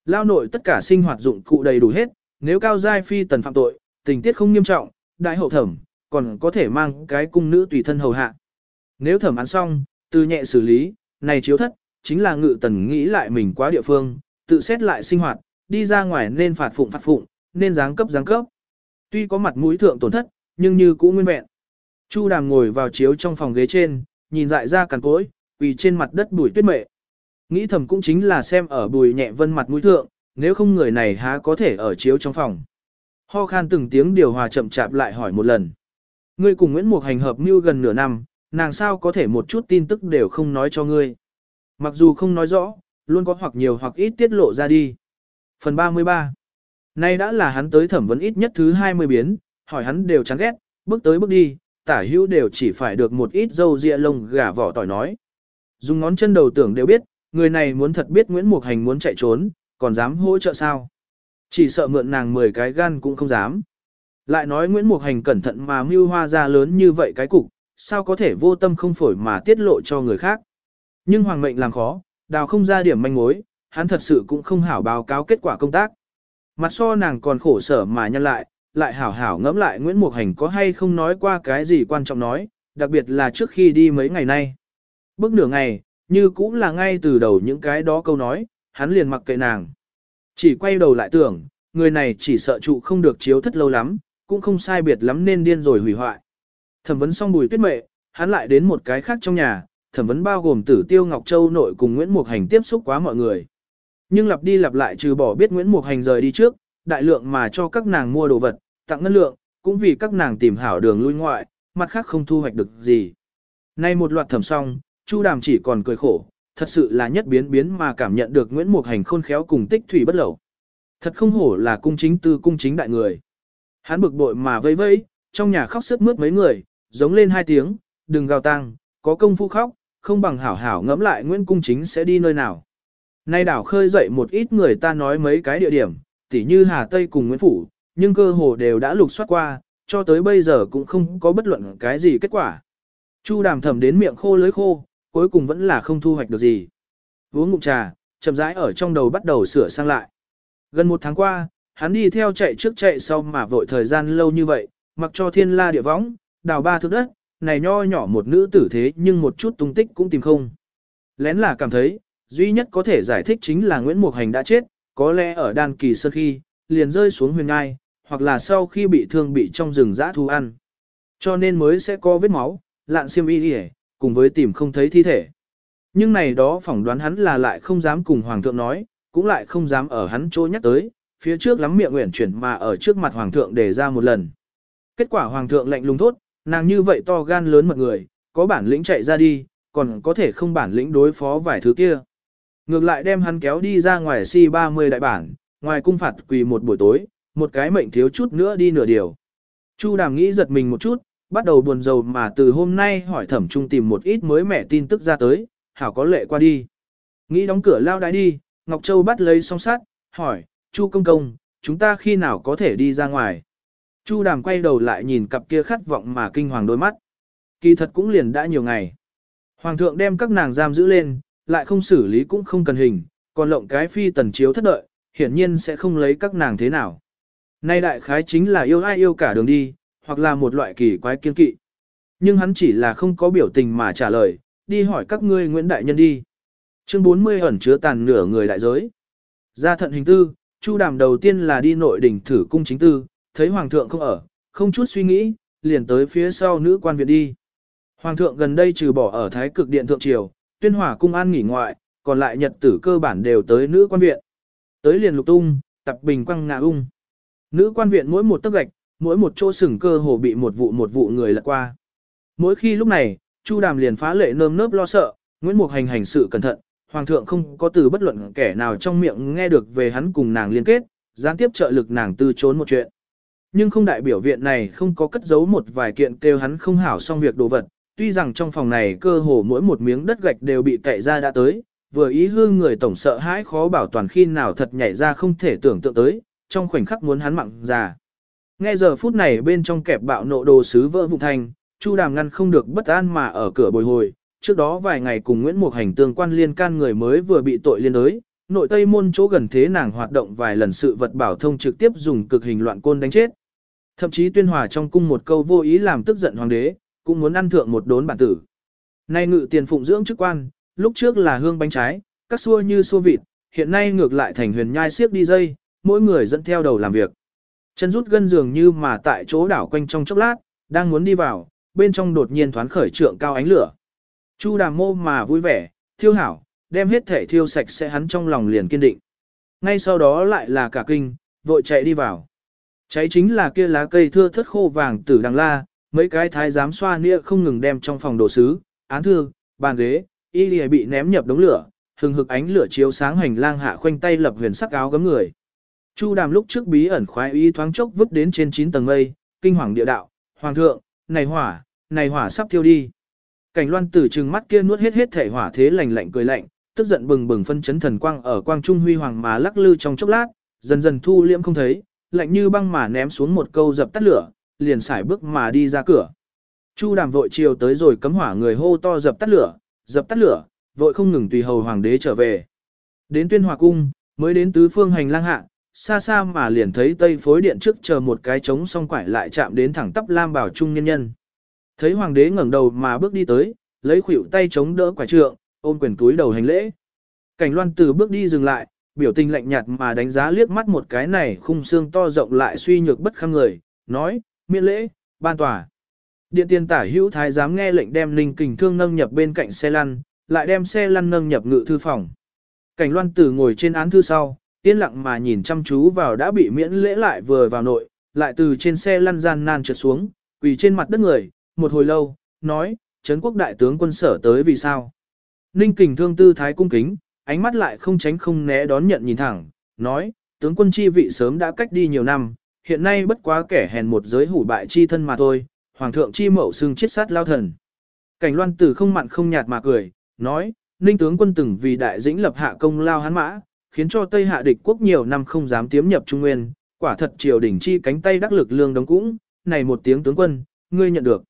Lao nội tất cả sinh hoạt dụng cụ đầy đủ hết, nếu cao giai phi tần phạm tội, tình tiết không nghiêm trọng, đại hậu thẩm, còn có thể mang cái cung nữ tùy thân hầu hạ. Nếu thẩm án xong, từ nhẹ xử lý, này chiếu thất, chính là ngự tần nghĩ lại mình quá địa phương, tự xét lại sinh hoạt, đi ra ngoài nên phạt phụng phạt phụng, nên giáng cấp giáng cấp. Tuy có mặt mũi thượng tổn thất, nhưng như cũ nguyên vẹn. Chu đàm ngồi vào chiếu trong phòng ghế trên, nhìn dại ra cằn cối, vì trên mặt đất bùi tuyết mệ. Nghĩ thầm cũng chính là xem ở bùi nhẹ vân mặt mũi thượng, nếu không người này há có thể ở chiếu trong phòng. Ho khan từng tiếng điều hòa chậm chạp lại hỏi một lần. Ngươi cùng Nguyễn Mục hành hợp mưu gần nửa năm, nàng sao có thể một chút tin tức đều không nói cho ngươi. Mặc dù không nói rõ, luôn có hoặc nhiều hoặc ít tiết lộ ra đi. Phần 33 Nay đã là hắn tới thẩm vấn ít nhất thứ 20 biến, hỏi hắn đều chán ghét, bước tới bước đi, tả hữu đều chỉ phải được một ít dâu ria lông gà vỏ tỏi nói. Dùng ngón chân đầu tưởng đều biết, người này muốn thật biết Nguyễn Mục Hành muốn chạy trốn, còn dám hỗ trợ sao. Chỉ sợ mượn nàng 10 cái gan cũng không dám. Lại nói Nguyễn Mục Hành cẩn thận mà mưu hoa ra lớn như vậy cái cục, sao có thể vô tâm không phổi mà tiết lộ cho người khác. Nhưng hoàng mệnh làm khó, đào không ra điểm manh mối, hắn thật sự cũng không hảo báo cáo kết quả công tác. Mặt so nàng còn khổ sở mà nhân lại, lại hảo hảo ngẫm lại Nguyễn Mục Hành có hay không nói qua cái gì quan trọng nói, đặc biệt là trước khi đi mấy ngày nay. Bước nửa ngày, như cũng là ngay từ đầu những cái đó câu nói, hắn liền mặc kệ nàng. Chỉ quay đầu lại tưởng, người này chỉ sợ trụ không được chiếu thất lâu lắm, cũng không sai biệt lắm nên điên rồi hủy hoại. Thẩm vấn xong bùi tuyết mệ, hắn lại đến một cái khác trong nhà, thẩm vấn bao gồm tử tiêu Ngọc Châu nội cùng Nguyễn Mục Hành tiếp xúc quá mọi người. Nhưng lặp đi lặp lại trừ bỏ biết Nguyễn Mục Hành rời đi trước, đại lượng mà cho các nàng mua đồ vật, tặng ngân lượng, cũng vì các nàng tìm hảo đường lui ngoại, mặt khác không thu hoạch được gì. Nay một loạt thẩm xong, Chu Đàm chỉ còn cười khổ, thật sự là nhất biến biến mà cảm nhận được Nguyễn Mục Hành khôn khéo cùng tích thủy bất lẩu. Thật không hổ là cung chính tư cung chính đại người. Hắn bực bội mà vây vây, trong nhà khóc sướt mướt mấy người, giống lên hai tiếng, đừng gào tang, có công phu khóc, không bằng hảo hảo ngẫm lại Nguyễn Cung Chính sẽ đi nơi nào. Nay đảo khơi dậy một ít người ta nói mấy cái địa điểm, tỉ như Hà Tây cùng Nguyễn Phủ, nhưng cơ hồ đều đã lục soát qua, cho tới bây giờ cũng không có bất luận cái gì kết quả. Chu đàm thầm đến miệng khô lưới khô, cuối cùng vẫn là không thu hoạch được gì. Uống ngụm trà, chậm rãi ở trong đầu bắt đầu sửa sang lại. Gần một tháng qua, hắn đi theo chạy trước chạy sau mà vội thời gian lâu như vậy, mặc cho thiên la địa võng, đào ba thước đất, này nho nhỏ một nữ tử thế nhưng một chút tung tích cũng tìm không. Lén là cảm thấy, duy nhất có thể giải thích chính là Nguyễn Mục Hành đã chết, có lẽ ở đan kỳ sơ khi, liền rơi xuống huyền ngai, hoặc là sau khi bị thương bị trong rừng dã thu ăn. Cho nên mới sẽ có vết máu, lạn xiêm y đi cùng với tìm không thấy thi thể. Nhưng này đó phỏng đoán hắn là lại không dám cùng Hoàng thượng nói, cũng lại không dám ở hắn chỗ nhắc tới, phía trước lắm miệng nguyện chuyển mà ở trước mặt Hoàng thượng để ra một lần. Kết quả Hoàng thượng lạnh lùng thốt, nàng như vậy to gan lớn mật người, có bản lĩnh chạy ra đi, còn có thể không bản lĩnh đối phó vài thứ kia. Ngược lại đem hắn kéo đi ra ngoài si 30 đại bản, ngoài cung phạt quỳ một buổi tối, một cái mệnh thiếu chút nữa đi nửa điều. Chu đàm nghĩ giật mình một chút, bắt đầu buồn rầu mà từ hôm nay hỏi thẩm trung tìm một ít mới mẻ tin tức ra tới, hảo có lệ qua đi. Nghĩ đóng cửa lao đái đi, Ngọc Châu bắt lấy song sát, hỏi, Chu công công, chúng ta khi nào có thể đi ra ngoài? Chu đàm quay đầu lại nhìn cặp kia khát vọng mà kinh hoàng đôi mắt. Kỳ thật cũng liền đã nhiều ngày. Hoàng thượng đem các nàng giam giữ lên, lại không xử lý cũng không cần hình, còn lộng cái phi tần chiếu thất đợi, hiển nhiên sẽ không lấy các nàng thế nào. Nay đại khái chính là yêu ai yêu cả đường đi, hoặc là một loại kỳ quái kiên kỵ. Nhưng hắn chỉ là không có biểu tình mà trả lời, đi hỏi các ngươi Nguyễn Đại Nhân đi. Chương 40 ẩn chứa tàn nửa người đại giới. Ra thận hình tư, Chu đàm đầu tiên là đi nội đỉnh thử cung chính tư, thấy hoàng thượng không ở, không chút suy nghĩ, liền tới phía sau nữ quan viện đi. Hoàng thượng gần đây trừ bỏ ở thái cực điện thượng triều, tuyên hỏa cung an nghỉ ngoại, còn lại nhật tử cơ bản đều tới nữ quan viện. Tới liền lục tung, tập bình quăng ngạ ung. Nữ quan viện mỗi một tấc gạch, mỗi một chỗ sừng cơ hồ bị một vụ một vụ người lật qua. Mỗi khi lúc này, Chu Đàm liền phá lệ nơm nớp lo sợ, Nguyễn Mục Hành hành sự cẩn thận, hoàng thượng không có từ bất luận kẻ nào trong miệng nghe được về hắn cùng nàng liên kết, gián tiếp trợ lực nàng từ trốn một chuyện. Nhưng không đại biểu viện này không có cất giấu một vài kiện kêu hắn không hảo xong việc đồ vật, tuy rằng trong phòng này cơ hồ mỗi một miếng đất gạch đều bị cậy ra đã tới, vừa ý hương người tổng sợ hãi khó bảo toàn khi nào thật nhảy ra không thể tưởng tượng tới, trong khoảnh khắc muốn hắn mặn già. Nghe giờ phút này bên trong kẹp bạo nộ đồ sứ vỡ vụn thành, Chu Đàm ngăn không được bất an mà ở cửa bồi hồi, trước đó vài ngày cùng Nguyễn Mục Hành tương quan liên can người mới vừa bị tội liên đới, nội tây môn chỗ gần thế nàng hoạt động vài lần sự vật bảo thông trực tiếp dùng cực hình loạn côn đánh chết. Thậm chí tuyên hòa trong cung một câu vô ý làm tức giận hoàng đế, cũng muốn ăn thượng một đốn bản tử. Nay ngự tiền phụng dưỡng chức quan, lúc trước là hương bánh trái, các xua như xua vịt, hiện nay ngược lại thành huyền nhai siếc đi dây, mỗi người dẫn theo đầu làm việc. Chân rút gân dường như mà tại chỗ đảo quanh trong chốc lát, đang muốn đi vào, bên trong đột nhiên thoáng khởi trượng cao ánh lửa. Chu đàm mô mà vui vẻ, thiêu hảo, đem hết thể thiêu sạch sẽ hắn trong lòng liền kiên định. Ngay sau đó lại là cả kinh, vội chạy đi vào. Cháy chính là kia lá cây thưa thất khô vàng tử đằng la, mấy cái thái giám xoa nia không ngừng đem trong phòng đồ sứ, án thư, bàn ghế, y lìa bị ném nhập đống lửa, hừng hực ánh lửa chiếu sáng hành lang hạ khoanh tay lập huyền sắc áo gấm người. Chu đàm lúc trước bí ẩn khoái y thoáng chốc vứt đến trên 9 tầng mây, kinh hoàng địa đạo, hoàng thượng, này hỏa, này hỏa sắp thiêu đi. Cảnh loan tử trừng mắt kia nuốt hết hết thể hỏa thế lạnh lạnh cười lạnh, tức giận bừng bừng phân chấn thần quang ở quang trung huy hoàng mà lắc lư trong chốc lát, dần dần thu liễm không thấy, lạnh như băng mà ném xuống một câu dập tắt lửa, liền xài bước mà đi ra cửa. Chu đàm vội chiều tới rồi cấm hỏa người hô to dập tắt lửa, dập tắt lửa, vội không ngừng tùy hầu hoàng đế trở về. Đến tuyên hòa cung, mới đến tứ phương hành lang hạ, xa xa mà liền thấy tây phối điện trước chờ một cái trống xong quải lại chạm đến thẳng tắp lam bảo trung nhân nhân. Thấy hoàng đế ngẩng đầu mà bước đi tới, lấy khuỷu tay chống đỡ quải trượng, ôm quyền túi đầu hành lễ. Cảnh loan từ bước đi dừng lại, biểu tình lạnh nhạt mà đánh giá liếc mắt một cái này khung xương to rộng lại suy nhược bất kham người, nói, miễn lễ, ban tòa. Điện tiền tả hữu thái giám nghe lệnh đem linh kình thương nâng nhập bên cạnh xe lăn, lại đem xe lăn nâng nhập ngự thư phòng. Cảnh loan tử ngồi trên án thư sau, yên lặng mà nhìn chăm chú vào đã bị miễn lễ lại vừa vào nội, lại từ trên xe lăn gian nan trượt xuống, quỳ trên mặt đất người, một hồi lâu, nói, Trấn quốc đại tướng quân sở tới vì sao. Ninh kình thương tư thái cung kính, ánh mắt lại không tránh không né đón nhận nhìn thẳng, nói, tướng quân chi vị sớm đã cách đi nhiều năm, hiện nay bất quá kẻ hèn một giới hủ bại chi thân mà thôi, hoàng thượng chi mậu xưng chết sát lao thần. Cảnh loan tử không mặn không nhạt mà cười, nói, ninh tướng quân từng vì đại dĩnh lập hạ công lao hán mã, khiến cho Tây hạ địch quốc nhiều năm không dám tiếm nhập Trung Nguyên, quả thật triều đỉnh chi cánh tay đắc lực lương đóng cũng, này một tiếng tướng quân, ngươi nhận được.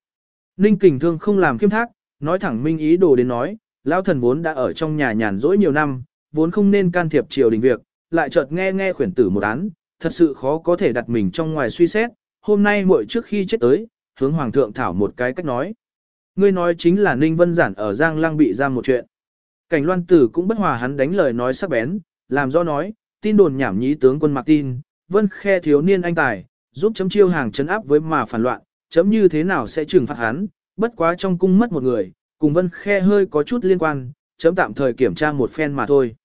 Ninh kình thương không làm khiêm thác, nói thẳng minh ý đồ đến nói, Lão thần vốn đã ở trong nhà nhàn rỗi nhiều năm, vốn không nên can thiệp triều đình việc, lại chợt nghe nghe khuyển tử một án, thật sự khó có thể đặt mình trong ngoài suy xét, hôm nay muội trước khi chết tới, hướng hoàng thượng thảo một cái cách nói. Ngươi nói chính là Ninh Vân Giản ở Giang Lăng bị giam một chuyện. Cảnh loan tử cũng bất hòa hắn đánh lời nói sắc bén, làm do nói, tin đồn nhảm nhí tướng quân mặc tin, Vân khe thiếu niên anh tài, giúp chấm chiêu hàng chấn áp với mà phản loạn, chấm như thế nào sẽ trừng phạt hắn, bất quá trong cung mất một người, cùng Vân khe hơi có chút liên quan, chấm tạm thời kiểm tra một phen mà thôi.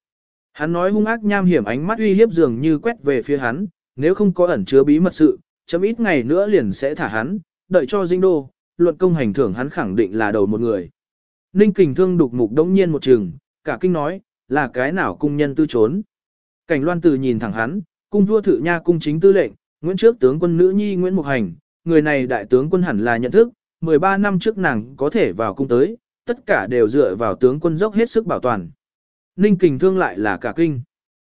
Hắn nói hung ác nham hiểm ánh mắt uy hiếp dường như quét về phía hắn, nếu không có ẩn chứa bí mật sự, chấm ít ngày nữa liền sẽ thả hắn, đợi cho dinh đô, luận công hành thưởng hắn khẳng định là đầu một người. Ninh kình thương đục mục đống nhiên một chừng, cả kinh nói, là cái nào cung nhân tư trốn. Cảnh loan từ nhìn thẳng hắn, cung vua thự nha cung chính tư lệnh, Nguyễn trước tướng quân nữ nhi Nguyễn Mục Hành, người này đại tướng quân hẳn là nhận thức, 13 năm trước nàng có thể vào cung tới, tất cả đều dựa vào tướng quân dốc hết sức bảo toàn. Ninh kình thương lại là cả kinh.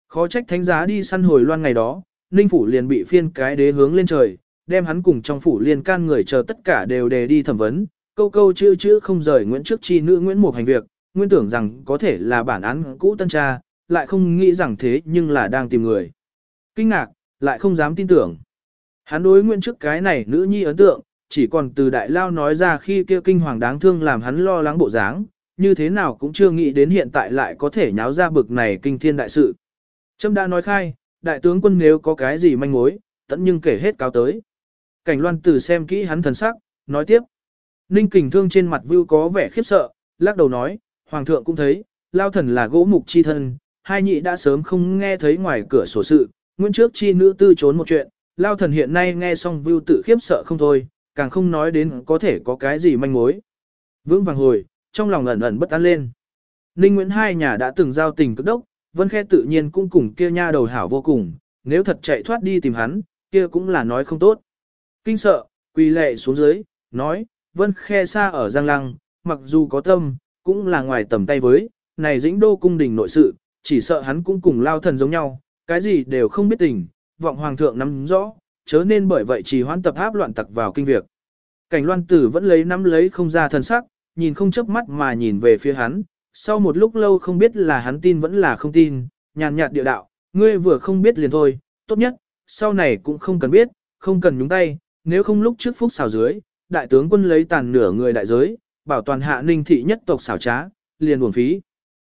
Khó trách thánh giá đi săn hồi loan ngày đó, Ninh phủ liền bị phiên cái đế hướng lên trời, đem hắn cùng trong phủ liên can người chờ tất cả đều đề đi thẩm vấn, câu câu chữ chữ không rời Nguyễn trước chi nữ Nguyễn Mục hành việc, nguyên tưởng rằng có thể là bản án cũ tân tra, lại không nghĩ rằng thế nhưng là đang tìm người. Kinh ngạc, lại không dám tin tưởng. Hắn đối Nguyễn trước cái này nữ nhi ấn tượng, chỉ còn từ đại lao nói ra khi kia kinh hoàng đáng thương làm hắn lo lắng bộ dáng, như thế nào cũng chưa nghĩ đến hiện tại lại có thể nháo ra bực này kinh thiên đại sự. Trâm đã nói khai, đại tướng quân nếu có cái gì manh mối, tận nhưng kể hết cáo tới. Cảnh loan tử xem kỹ hắn thần sắc, nói tiếp. Ninh kình thương trên mặt view có vẻ khiếp sợ, lắc đầu nói, hoàng thượng cũng thấy, lao thần là gỗ mục chi thân, hai nhị đã sớm không nghe thấy ngoài cửa sổ sự, nguyên trước chi nữ tư trốn một chuyện, lao thần hiện nay nghe xong view tự khiếp sợ không thôi, càng không nói đến có thể có cái gì manh mối. Vững vàng hồi, trong lòng ẩn ẩn bất an lên. Ninh Nguyễn hai nhà đã từng giao tình cực đốc, Vân Khe tự nhiên cũng cùng kia nha đầu hảo vô cùng, nếu thật chạy thoát đi tìm hắn, kia cũng là nói không tốt. Kinh sợ, quỳ lệ xuống dưới, nói, vân khe xa ở Giang Lăng, mặc dù có tâm, cũng là ngoài tầm tay với, này dĩnh đô cung đình nội sự, chỉ sợ hắn cũng cùng lao thần giống nhau, cái gì đều không biết tình, vọng hoàng thượng nắm rõ, chớ nên bởi vậy chỉ hoãn tập áp loạn tặc vào kinh việc. Cảnh loan tử vẫn lấy nắm lấy không ra thần sắc, nhìn không chớp mắt mà nhìn về phía hắn, sau một lúc lâu không biết là hắn tin vẫn là không tin, nhàn nhạt địa đạo, ngươi vừa không biết liền thôi, tốt nhất, sau này cũng không cần biết, không cần nhúng tay, nếu không lúc trước phúc xào dưới, đại tướng quân lấy tàn nửa người đại giới, bảo toàn hạ ninh thị nhất tộc xảo trá, liền buồn phí.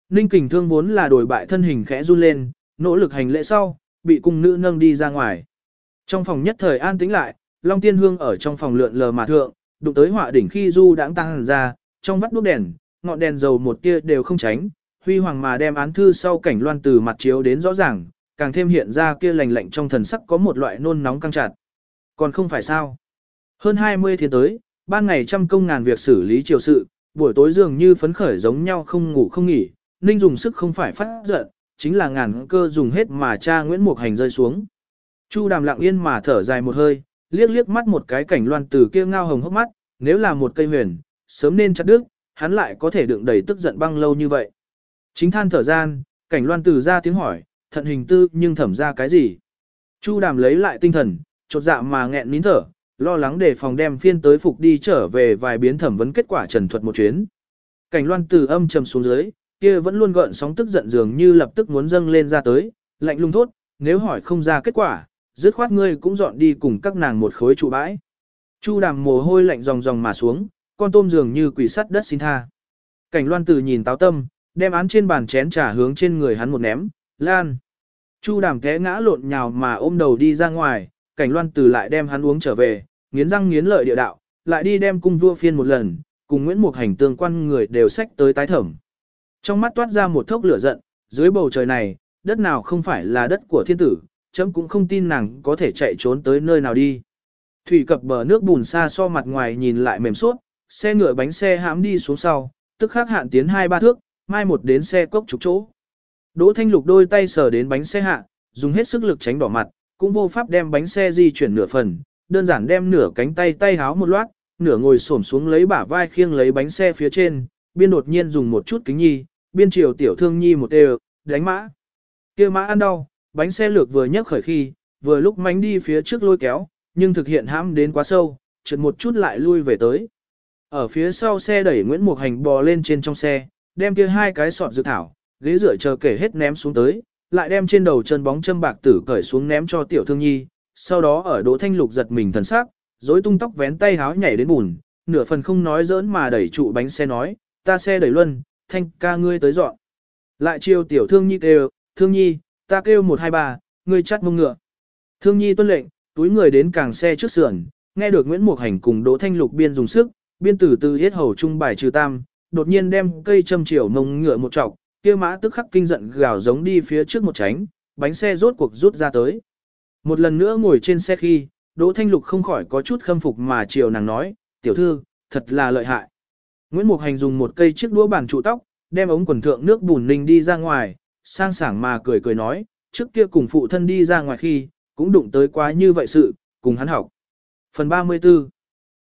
Ninh kình thương vốn là đổi bại thân hình khẽ run lên, nỗ lực hành lễ sau, bị cung nữ nâng đi ra ngoài. Trong phòng nhất thời an tĩnh lại, Long Tiên Hương ở trong phòng lượn lờ mà thượng, đụng tới họa đỉnh khi du đãng tăng ra, trong vắt đuốc đèn, ngọn đèn dầu một tia đều không tránh, huy hoàng mà đem án thư sau cảnh loan từ mặt chiếu đến rõ ràng, càng thêm hiện ra kia lành lạnh trong thần sắc có một loại nôn nóng căng chặt. Còn không phải sao? Hơn 20 thiên tới, ban ngày trăm công ngàn việc xử lý triều sự, buổi tối dường như phấn khởi giống nhau không ngủ không nghỉ, Ninh dùng sức không phải phát giận, chính là ngàn cơ dùng hết mà cha Nguyễn Mục Hành rơi xuống. Chu đàm lặng yên mà thở dài một hơi, liếc liếc mắt một cái cảnh loan từ kia ngao hồng hốc mắt, nếu là một cây huyền, sớm nên chặt đứt, hắn lại có thể đựng đầy tức giận băng lâu như vậy. Chính than thở gian, cảnh loan từ ra tiếng hỏi, thận hình tư nhưng thẩm ra cái gì? Chu đàm lấy lại tinh thần, chột dạ mà nghẹn nín thở, lo lắng để phòng đem phiên tới phục đi trở về vài biến thẩm vấn kết quả trần thuật một chuyến. Cảnh loan từ âm trầm xuống dưới, kia vẫn luôn gợn sóng tức giận dường như lập tức muốn dâng lên ra tới, lạnh lùng thốt, nếu hỏi không ra kết quả, dứt khoát ngươi cũng dọn đi cùng các nàng một khối trụ bãi. Chu đàm mồ hôi lạnh ròng ròng mà xuống, con tôm dường như quỷ sắt đất xin tha. Cảnh loan từ nhìn táo tâm, đem án trên bàn chén trà hướng trên người hắn một ném, lan. Chu đàm té ngã lộn nhào mà ôm đầu đi ra ngoài, cảnh loan từ lại đem hắn uống trở về, nghiến răng nghiến lợi địa đạo, lại đi đem cung vua phiên một lần, cùng Nguyễn Mục Hành tương quan người đều sách tới tái thẩm. Trong mắt toát ra một thốc lửa giận, dưới bầu trời này, đất nào không phải là đất của thiên tử, chấm cũng không tin nàng có thể chạy trốn tới nơi nào đi. Thủy cập bờ nước bùn xa so mặt ngoài nhìn lại mềm suốt, xe ngựa bánh xe hãm đi xuống sau, tức khắc hạn tiến hai ba thước, mai một đến xe cốc trục chỗ. Đỗ Thanh Lục đôi tay sờ đến bánh xe hạ, dùng hết sức lực tránh đỏ mặt, cũng vô pháp đem bánh xe di chuyển nửa phần, đơn giản đem nửa cánh tay tay háo một loát, nửa ngồi xổm xuống lấy bả vai khiêng lấy bánh xe phía trên, biên đột nhiên dùng một chút kính nhi, biên chiều tiểu thương nhi một đều, đánh mã. kia mã ăn đau, bánh xe lược vừa nhấc khởi khi, vừa lúc mánh đi phía trước lôi kéo, nhưng thực hiện hãm đến quá sâu, trượt một chút lại lui về tới. Ở phía sau xe đẩy Nguyễn Mục Hành bò lên trên trong xe, đem kia hai cái sọt dự thảo, ghế rửa chờ kể hết ném xuống tới, lại đem trên đầu chân bóng châm bạc tử cởi xuống ném cho tiểu thương nhi, sau đó ở Đỗ Thanh Lục giật mình thần sắc, rối tung tóc vén tay háo nhảy đến bùn, nửa phần không nói giỡn mà đẩy trụ bánh xe nói, ta xe đẩy luân, thanh ca ngươi tới dọn. Lại chiêu tiểu thương nhi kêu, thương nhi, ta kêu 123, ngươi chắt mông ngựa. Thương nhi tuân lệnh, túi người đến càng xe trước sườn, nghe được Nguyễn Mục Hành cùng Đỗ Thanh Lục biên dùng sức, biên tử từ hết hầu trung bài trừ tam, đột nhiên đem cây châm chiều mông ngựa một trọc, kia mã tức khắc kinh giận gào giống đi phía trước một tránh, bánh xe rốt cuộc rút ra tới. Một lần nữa ngồi trên xe khi, Đỗ Thanh Lục không khỏi có chút khâm phục mà chiều nàng nói, tiểu thư, thật là lợi hại. Nguyễn Mục Hành dùng một cây chiếc đũa bàn trụ tóc, đem ống quần thượng nước bùn ninh đi ra ngoài, sang sảng mà cười cười nói, trước kia cùng phụ thân đi ra ngoài khi, cũng đụng tới quá như vậy sự, cùng hắn học. Phần 34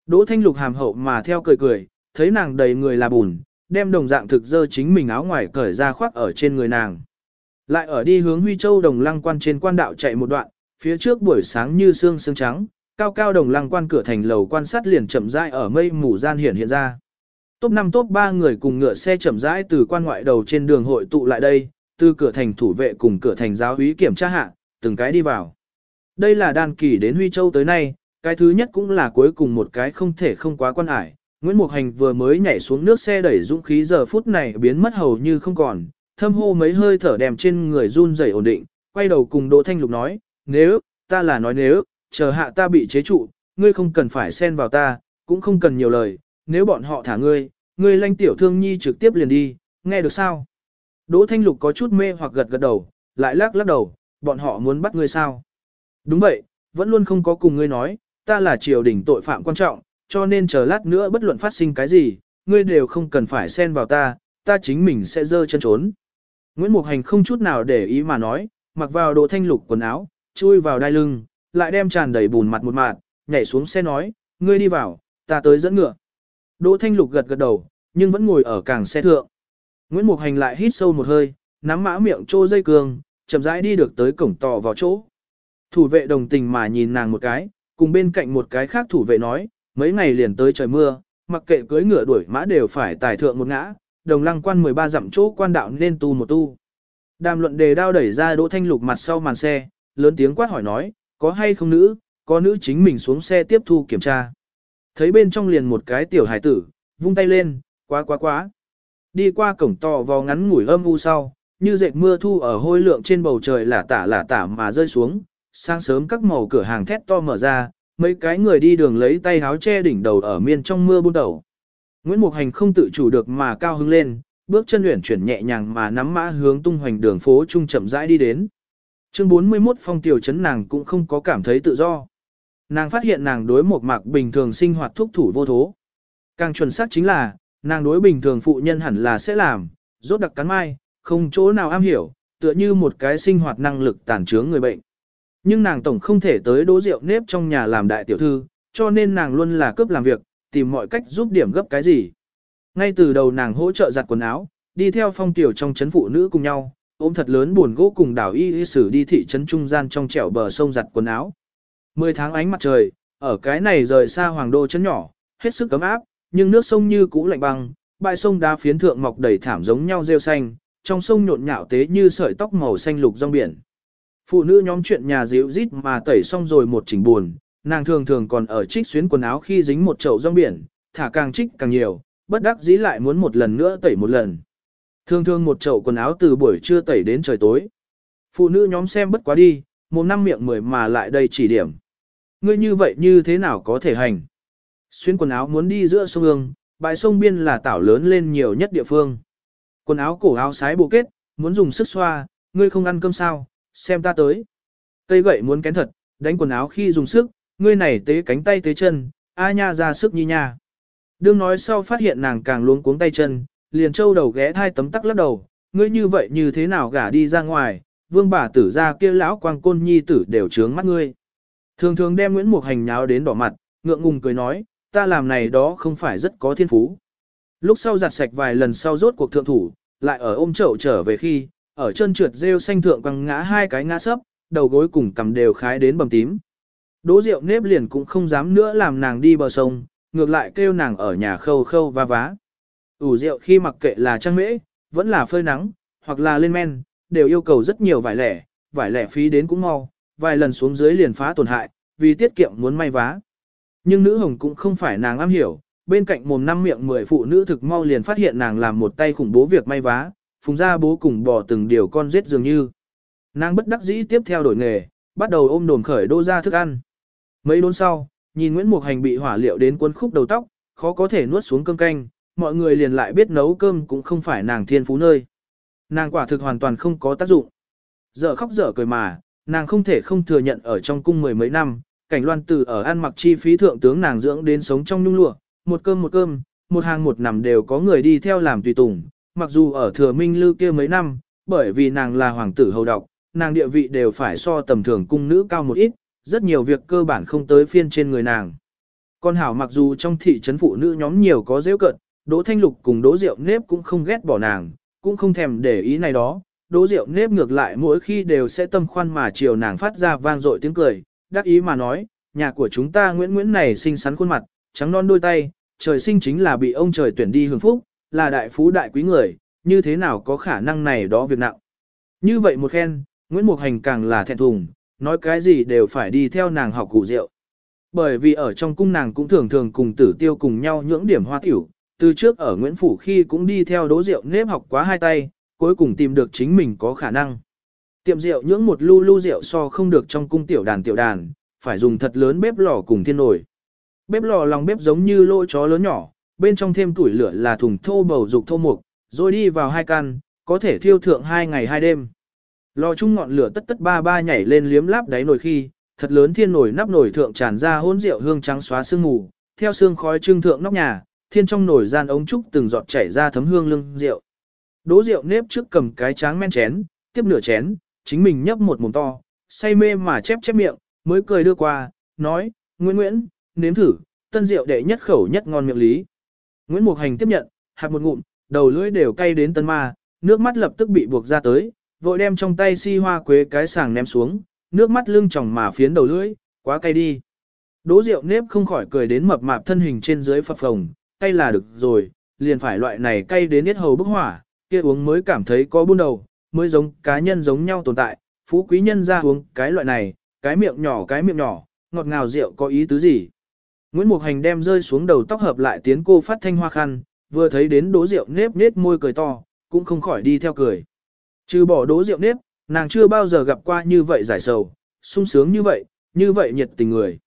Đỗ Thanh Lục hàm hậu mà theo cười cười, thấy nàng đầy người là bùn, đem đồng dạng thực dơ chính mình áo ngoài cởi ra khoác ở trên người nàng. Lại ở đi hướng Huy Châu đồng lăng quan trên quan đạo chạy một đoạn, phía trước buổi sáng như sương sương trắng, cao cao đồng lăng quan cửa thành lầu quan sát liền chậm rãi ở mây mù gian hiện hiện ra. Top 5 top 3 người cùng ngựa xe chậm rãi từ quan ngoại đầu trên đường hội tụ lại đây, từ cửa thành thủ vệ cùng cửa thành giáo úy kiểm tra hạ, từng cái đi vào. Đây là đàn kỳ đến Huy Châu tới nay, cái thứ nhất cũng là cuối cùng một cái không thể không quá quan ải. Nguyễn Mục Hành vừa mới nhảy xuống nước xe đẩy dũng khí giờ phút này biến mất hầu như không còn, thâm hô mấy hơi thở đèm trên người run rẩy ổn định, quay đầu cùng Đỗ Thanh Lục nói, nếu, ta là nói nếu, chờ hạ ta bị chế trụ, ngươi không cần phải xen vào ta, cũng không cần nhiều lời, nếu bọn họ thả ngươi, ngươi lanh tiểu thương nhi trực tiếp liền đi, nghe được sao? Đỗ Thanh Lục có chút mê hoặc gật gật đầu, lại lắc lắc đầu, bọn họ muốn bắt ngươi sao? Đúng vậy, vẫn luôn không có cùng ngươi nói, ta là triều đình tội phạm quan trọng, cho nên chờ lát nữa bất luận phát sinh cái gì, ngươi đều không cần phải xen vào ta, ta chính mình sẽ dơ chân trốn. Nguyễn Mục Hành không chút nào để ý mà nói, mặc vào đồ thanh lục quần áo, chui vào đai lưng, lại đem tràn đầy bùn mặt một mạt, nhảy xuống xe nói, ngươi đi vào, ta tới dẫn ngựa. Đỗ Thanh Lục gật gật đầu, nhưng vẫn ngồi ở càng xe thượng. Nguyễn Mục Hành lại hít sâu một hơi, nắm mã miệng trô dây cường, chậm rãi đi được tới cổng tò vào chỗ. Thủ vệ đồng tình mà nhìn nàng một cái, cùng bên cạnh một cái khác thủ vệ nói, mấy ngày liền tới trời mưa, mặc kệ cưới ngựa đuổi mã đều phải tài thượng một ngã, đồng lăng quan 13 dặm chỗ quan đạo nên tu một tu. Đàm luận đề đao đẩy ra Đỗ Thanh Lục mặt sau màn xe, lớn tiếng quát hỏi nói, có hay không nữ, có nữ chính mình xuống xe tiếp thu kiểm tra. Thấy bên trong liền một cái tiểu hải tử, vung tay lên, quá quá quá. Đi qua cổng to vào ngắn ngủi âm u sau, như dệt mưa thu ở hôi lượng trên bầu trời lả tả lả tả mà rơi xuống, sáng sớm các màu cửa hàng thét to mở ra, mấy cái người đi đường lấy tay háo che đỉnh đầu ở miên trong mưa buôn đầu. Nguyễn Mục Hành không tự chủ được mà cao hứng lên, bước chân luyện chuyển nhẹ nhàng mà nắm mã hướng tung hoành đường phố trung chậm rãi đi đến. Chương 41 phong tiểu chấn nàng cũng không có cảm thấy tự do. Nàng phát hiện nàng đối một mạc bình thường sinh hoạt thúc thủ vô thố. Càng chuẩn xác chính là, nàng đối bình thường phụ nhân hẳn là sẽ làm, rốt đặc cắn mai, không chỗ nào am hiểu, tựa như một cái sinh hoạt năng lực tàn trướng người bệnh. Nhưng nàng tổng không thể tới đỗ rượu nếp trong nhà làm đại tiểu thư, cho nên nàng luôn là cướp làm việc, tìm mọi cách giúp điểm gấp cái gì. Ngay từ đầu nàng hỗ trợ giặt quần áo, đi theo phong tiểu trong chấn phụ nữ cùng nhau, ôm thật lớn buồn gỗ cùng đảo y y sử đi thị trấn trung gian trong trẻo bờ sông giặt quần áo. Mười tháng ánh mặt trời, ở cái này rời xa hoàng đô chấn nhỏ, hết sức cấm áp, nhưng nước sông như cũ lạnh băng, bãi sông đá phiến thượng mọc đầy thảm giống nhau rêu xanh, trong sông nhộn nhạo tế như sợi tóc màu xanh lục rong biển. Phụ nữ nhóm chuyện nhà dịu rít mà tẩy xong rồi một chỉnh buồn, nàng thường thường còn ở trích xuyến quần áo khi dính một chậu rong biển, thả càng trích càng nhiều, bất đắc dĩ lại muốn một lần nữa tẩy một lần. Thường thường một chậu quần áo từ buổi trưa tẩy đến trời tối. Phụ nữ nhóm xem bất quá đi, một năm miệng mười mà lại đây chỉ điểm. Ngươi như vậy như thế nào có thể hành? Xuyên quần áo muốn đi giữa sông ương, bãi sông biên là tảo lớn lên nhiều nhất địa phương. Quần áo cổ áo sái bộ kết, muốn dùng sức xoa, ngươi không ăn cơm sao, xem ta tới. Cây gậy muốn kén thật, đánh quần áo khi dùng sức, ngươi này tế cánh tay tế chân, a nha ra sức nhi nha. Đương nói sau phát hiện nàng càng luống cuống tay chân, liền trâu đầu ghé thai tấm tắc lắc đầu, ngươi như vậy như thế nào gả đi ra ngoài, vương bà tử ra kia lão quang côn nhi tử đều trướng mắt ngươi. Thường thường đem Nguyễn Mục Hành nháo đến đỏ mặt, ngượng ngùng cười nói, ta làm này đó không phải rất có thiên phú. Lúc sau giặt sạch vài lần sau rốt cuộc thượng thủ, lại ở ôm chậu trở về khi, ở chân trượt rêu xanh thượng quăng ngã hai cái ngã sấp, đầu gối cùng cầm đều khái đến bầm tím. Đỗ rượu nếp liền cũng không dám nữa làm nàng đi bờ sông, ngược lại kêu nàng ở nhà khâu khâu va vá. ủ rượu khi mặc kệ là trăng mễ, vẫn là phơi nắng, hoặc là lên men, đều yêu cầu rất nhiều vải lẻ, vải lẻ phí đến cũng mau, vài lần xuống dưới liền phá tổn hại, vì tiết kiệm muốn may vá. Nhưng nữ hồng cũng không phải nàng am hiểu, bên cạnh mồm năm miệng mười phụ nữ thực mau liền phát hiện nàng làm một tay khủng bố việc may vá, phùng ra bố cùng bỏ từng điều con giết dường như. Nàng bất đắc dĩ tiếp theo đổi nghề, bắt đầu ôm đồm khởi đô ra thức ăn. Mấy đốn sau, nhìn Nguyễn Mục Hành bị hỏa liệu đến cuốn khúc đầu tóc, khó có thể nuốt xuống cơm canh, mọi người liền lại biết nấu cơm cũng không phải nàng thiên phú nơi. Nàng quả thực hoàn toàn không có tác dụng. Giờ khóc dở cười mà, nàng không thể không thừa nhận ở trong cung mười mấy năm, cảnh loan tử ở ăn mặc chi phí thượng tướng nàng dưỡng đến sống trong nhung lụa, một cơm một cơm, một hàng một nằm đều có người đi theo làm tùy tùng, mặc dù ở thừa minh lư kia mấy năm, bởi vì nàng là hoàng tử hầu độc, nàng địa vị đều phải so tầm thường cung nữ cao một ít, rất nhiều việc cơ bản không tới phiên trên người nàng. Con hảo mặc dù trong thị trấn phụ nữ nhóm nhiều có dễ cận, Đỗ Thanh Lục cùng Đỗ Diệu Nếp cũng không ghét bỏ nàng, cũng không thèm để ý này đó. Đỗ Diệu Nếp ngược lại mỗi khi đều sẽ tâm khoan mà chiều nàng phát ra vang dội tiếng cười, đắc ý mà nói, nhà của chúng ta Nguyễn Nguyễn này xinh xắn khuôn mặt, trắng non đôi tay, trời sinh chính là bị ông trời tuyển đi hưởng phúc, là đại phú đại quý người, như thế nào có khả năng này đó việc nặng. Như vậy một khen, Nguyễn Mục Hành càng là thẹn thùng, nói cái gì đều phải đi theo nàng học cụ rượu. Bởi vì ở trong cung nàng cũng thường thường cùng tử tiêu cùng nhau nhưỡng điểm hoa tiểu, từ trước ở Nguyễn Phủ khi cũng đi theo đố rượu nếp học quá hai tay, cuối cùng tìm được chính mình có khả năng. Tiệm rượu nhưỡng một lu lu rượu so không được trong cung tiểu đàn tiểu đàn, phải dùng thật lớn bếp lò cùng thiên nồi. Bếp lò lòng bếp giống như lỗ chó lớn nhỏ, bên trong thêm tuổi lửa là thùng thô bầu dục thô mục, rồi đi vào hai căn, có thể thiêu thượng hai ngày hai đêm. Lò chung ngọn lửa tất tất ba ba nhảy lên liếm láp đáy nồi khi, thật lớn thiên nồi nắp nồi thượng tràn ra hỗn rượu hương trắng xóa sương mù, theo sương khói trưng thượng nóc nhà, thiên trong nồi gian ống trúc từng giọt chảy ra thấm hương lưng rượu. Đỗ rượu nếp trước cầm cái tráng men chén, tiếp nửa chén, chính mình nhấp một mồm to, say mê mà chép chép miệng, mới cười đưa qua, nói, Nguyễn Nguyễn, nếm thử, tân rượu đệ nhất khẩu nhất ngon miệng lý. Nguyễn Mục Hành tiếp nhận, hạt một ngụm, đầu lưỡi đều cay đến tân ma, nước mắt lập tức bị buộc ra tới, vội đem trong tay si hoa quế cái sàng ném xuống, nước mắt lưng tròng mà phiến đầu lưỡi, quá cay đi. Đỗ rượu nếp không khỏi cười đến mập mạp thân hình trên dưới phập phồng, cay là được rồi, liền phải loại này cay đến hết hầu bức hỏa, kia uống mới cảm thấy có buôn đầu, mới giống cá nhân giống nhau tồn tại, phú quý nhân ra uống cái loại này, cái miệng nhỏ cái miệng nhỏ, ngọt ngào rượu có ý tứ gì. Nguyễn Mục Hành đem rơi xuống đầu tóc hợp lại tiến cô phát thanh hoa khăn, vừa thấy đến đố rượu nếp nết môi cười to, cũng không khỏi đi theo cười. Trừ bỏ đố rượu nếp, nàng chưa bao giờ gặp qua như vậy giải sầu, sung sướng như vậy, như vậy nhiệt tình người.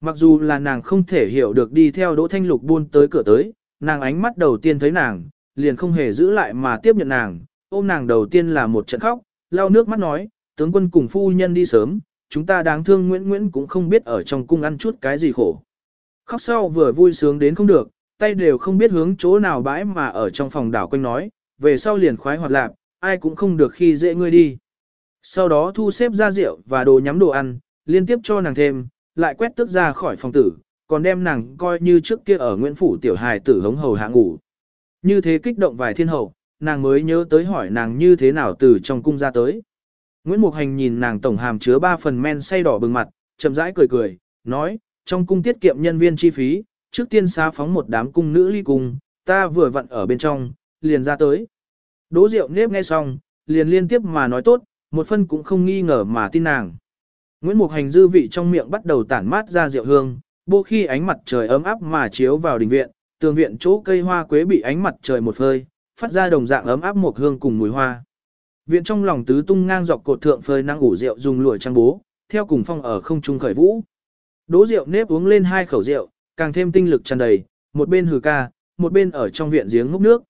Mặc dù là nàng không thể hiểu được đi theo Đỗ Thanh Lục buôn tới cửa tới, nàng ánh mắt đầu tiên thấy nàng, liền không hề giữ lại mà tiếp nhận nàng, ôm nàng đầu tiên là một trận khóc, lau nước mắt nói, tướng quân cùng phu nhân đi sớm, chúng ta đáng thương Nguyễn Nguyễn cũng không biết ở trong cung ăn chút cái gì khổ. Khóc sau vừa vui sướng đến không được, tay đều không biết hướng chỗ nào bãi mà ở trong phòng đảo quanh nói, về sau liền khoái hoạt lạc, ai cũng không được khi dễ ngươi đi. Sau đó thu xếp ra rượu và đồ nhắm đồ ăn, liên tiếp cho nàng thêm, lại quét tức ra khỏi phòng tử, còn đem nàng coi như trước kia ở Nguyễn Phủ tiểu hài tử hống hầu hạ ngủ. Như thế kích động vài thiên hậu, nàng mới nhớ tới hỏi nàng như thế nào từ trong cung ra tới. Nguyễn Mục Hành nhìn nàng tổng hàm chứa ba phần men say đỏ bừng mặt, chậm rãi cười cười, nói, trong cung tiết kiệm nhân viên chi phí, trước tiên xá phóng một đám cung nữ ly cung, ta vừa vặn ở bên trong, liền ra tới. Đỗ Diệu nếp nghe xong, liền liên tiếp mà nói tốt, một phân cũng không nghi ngờ mà tin nàng. Nguyễn Mục Hành dư vị trong miệng bắt đầu tản mát ra rượu hương, bô khi ánh mặt trời ấm áp mà chiếu vào đình viện, tường viện chỗ cây hoa quế bị ánh mặt trời một phơi, phát ra đồng dạng ấm áp một hương cùng mùi hoa. Viện trong lòng tứ tung ngang dọc cột thượng phơi năng ủ rượu dùng lụa trang bố, theo cùng phong ở không trung khởi vũ. Đỗ rượu nếp uống lên hai khẩu rượu, càng thêm tinh lực tràn đầy, một bên hừ ca, một bên ở trong viện giếng ngốc nước.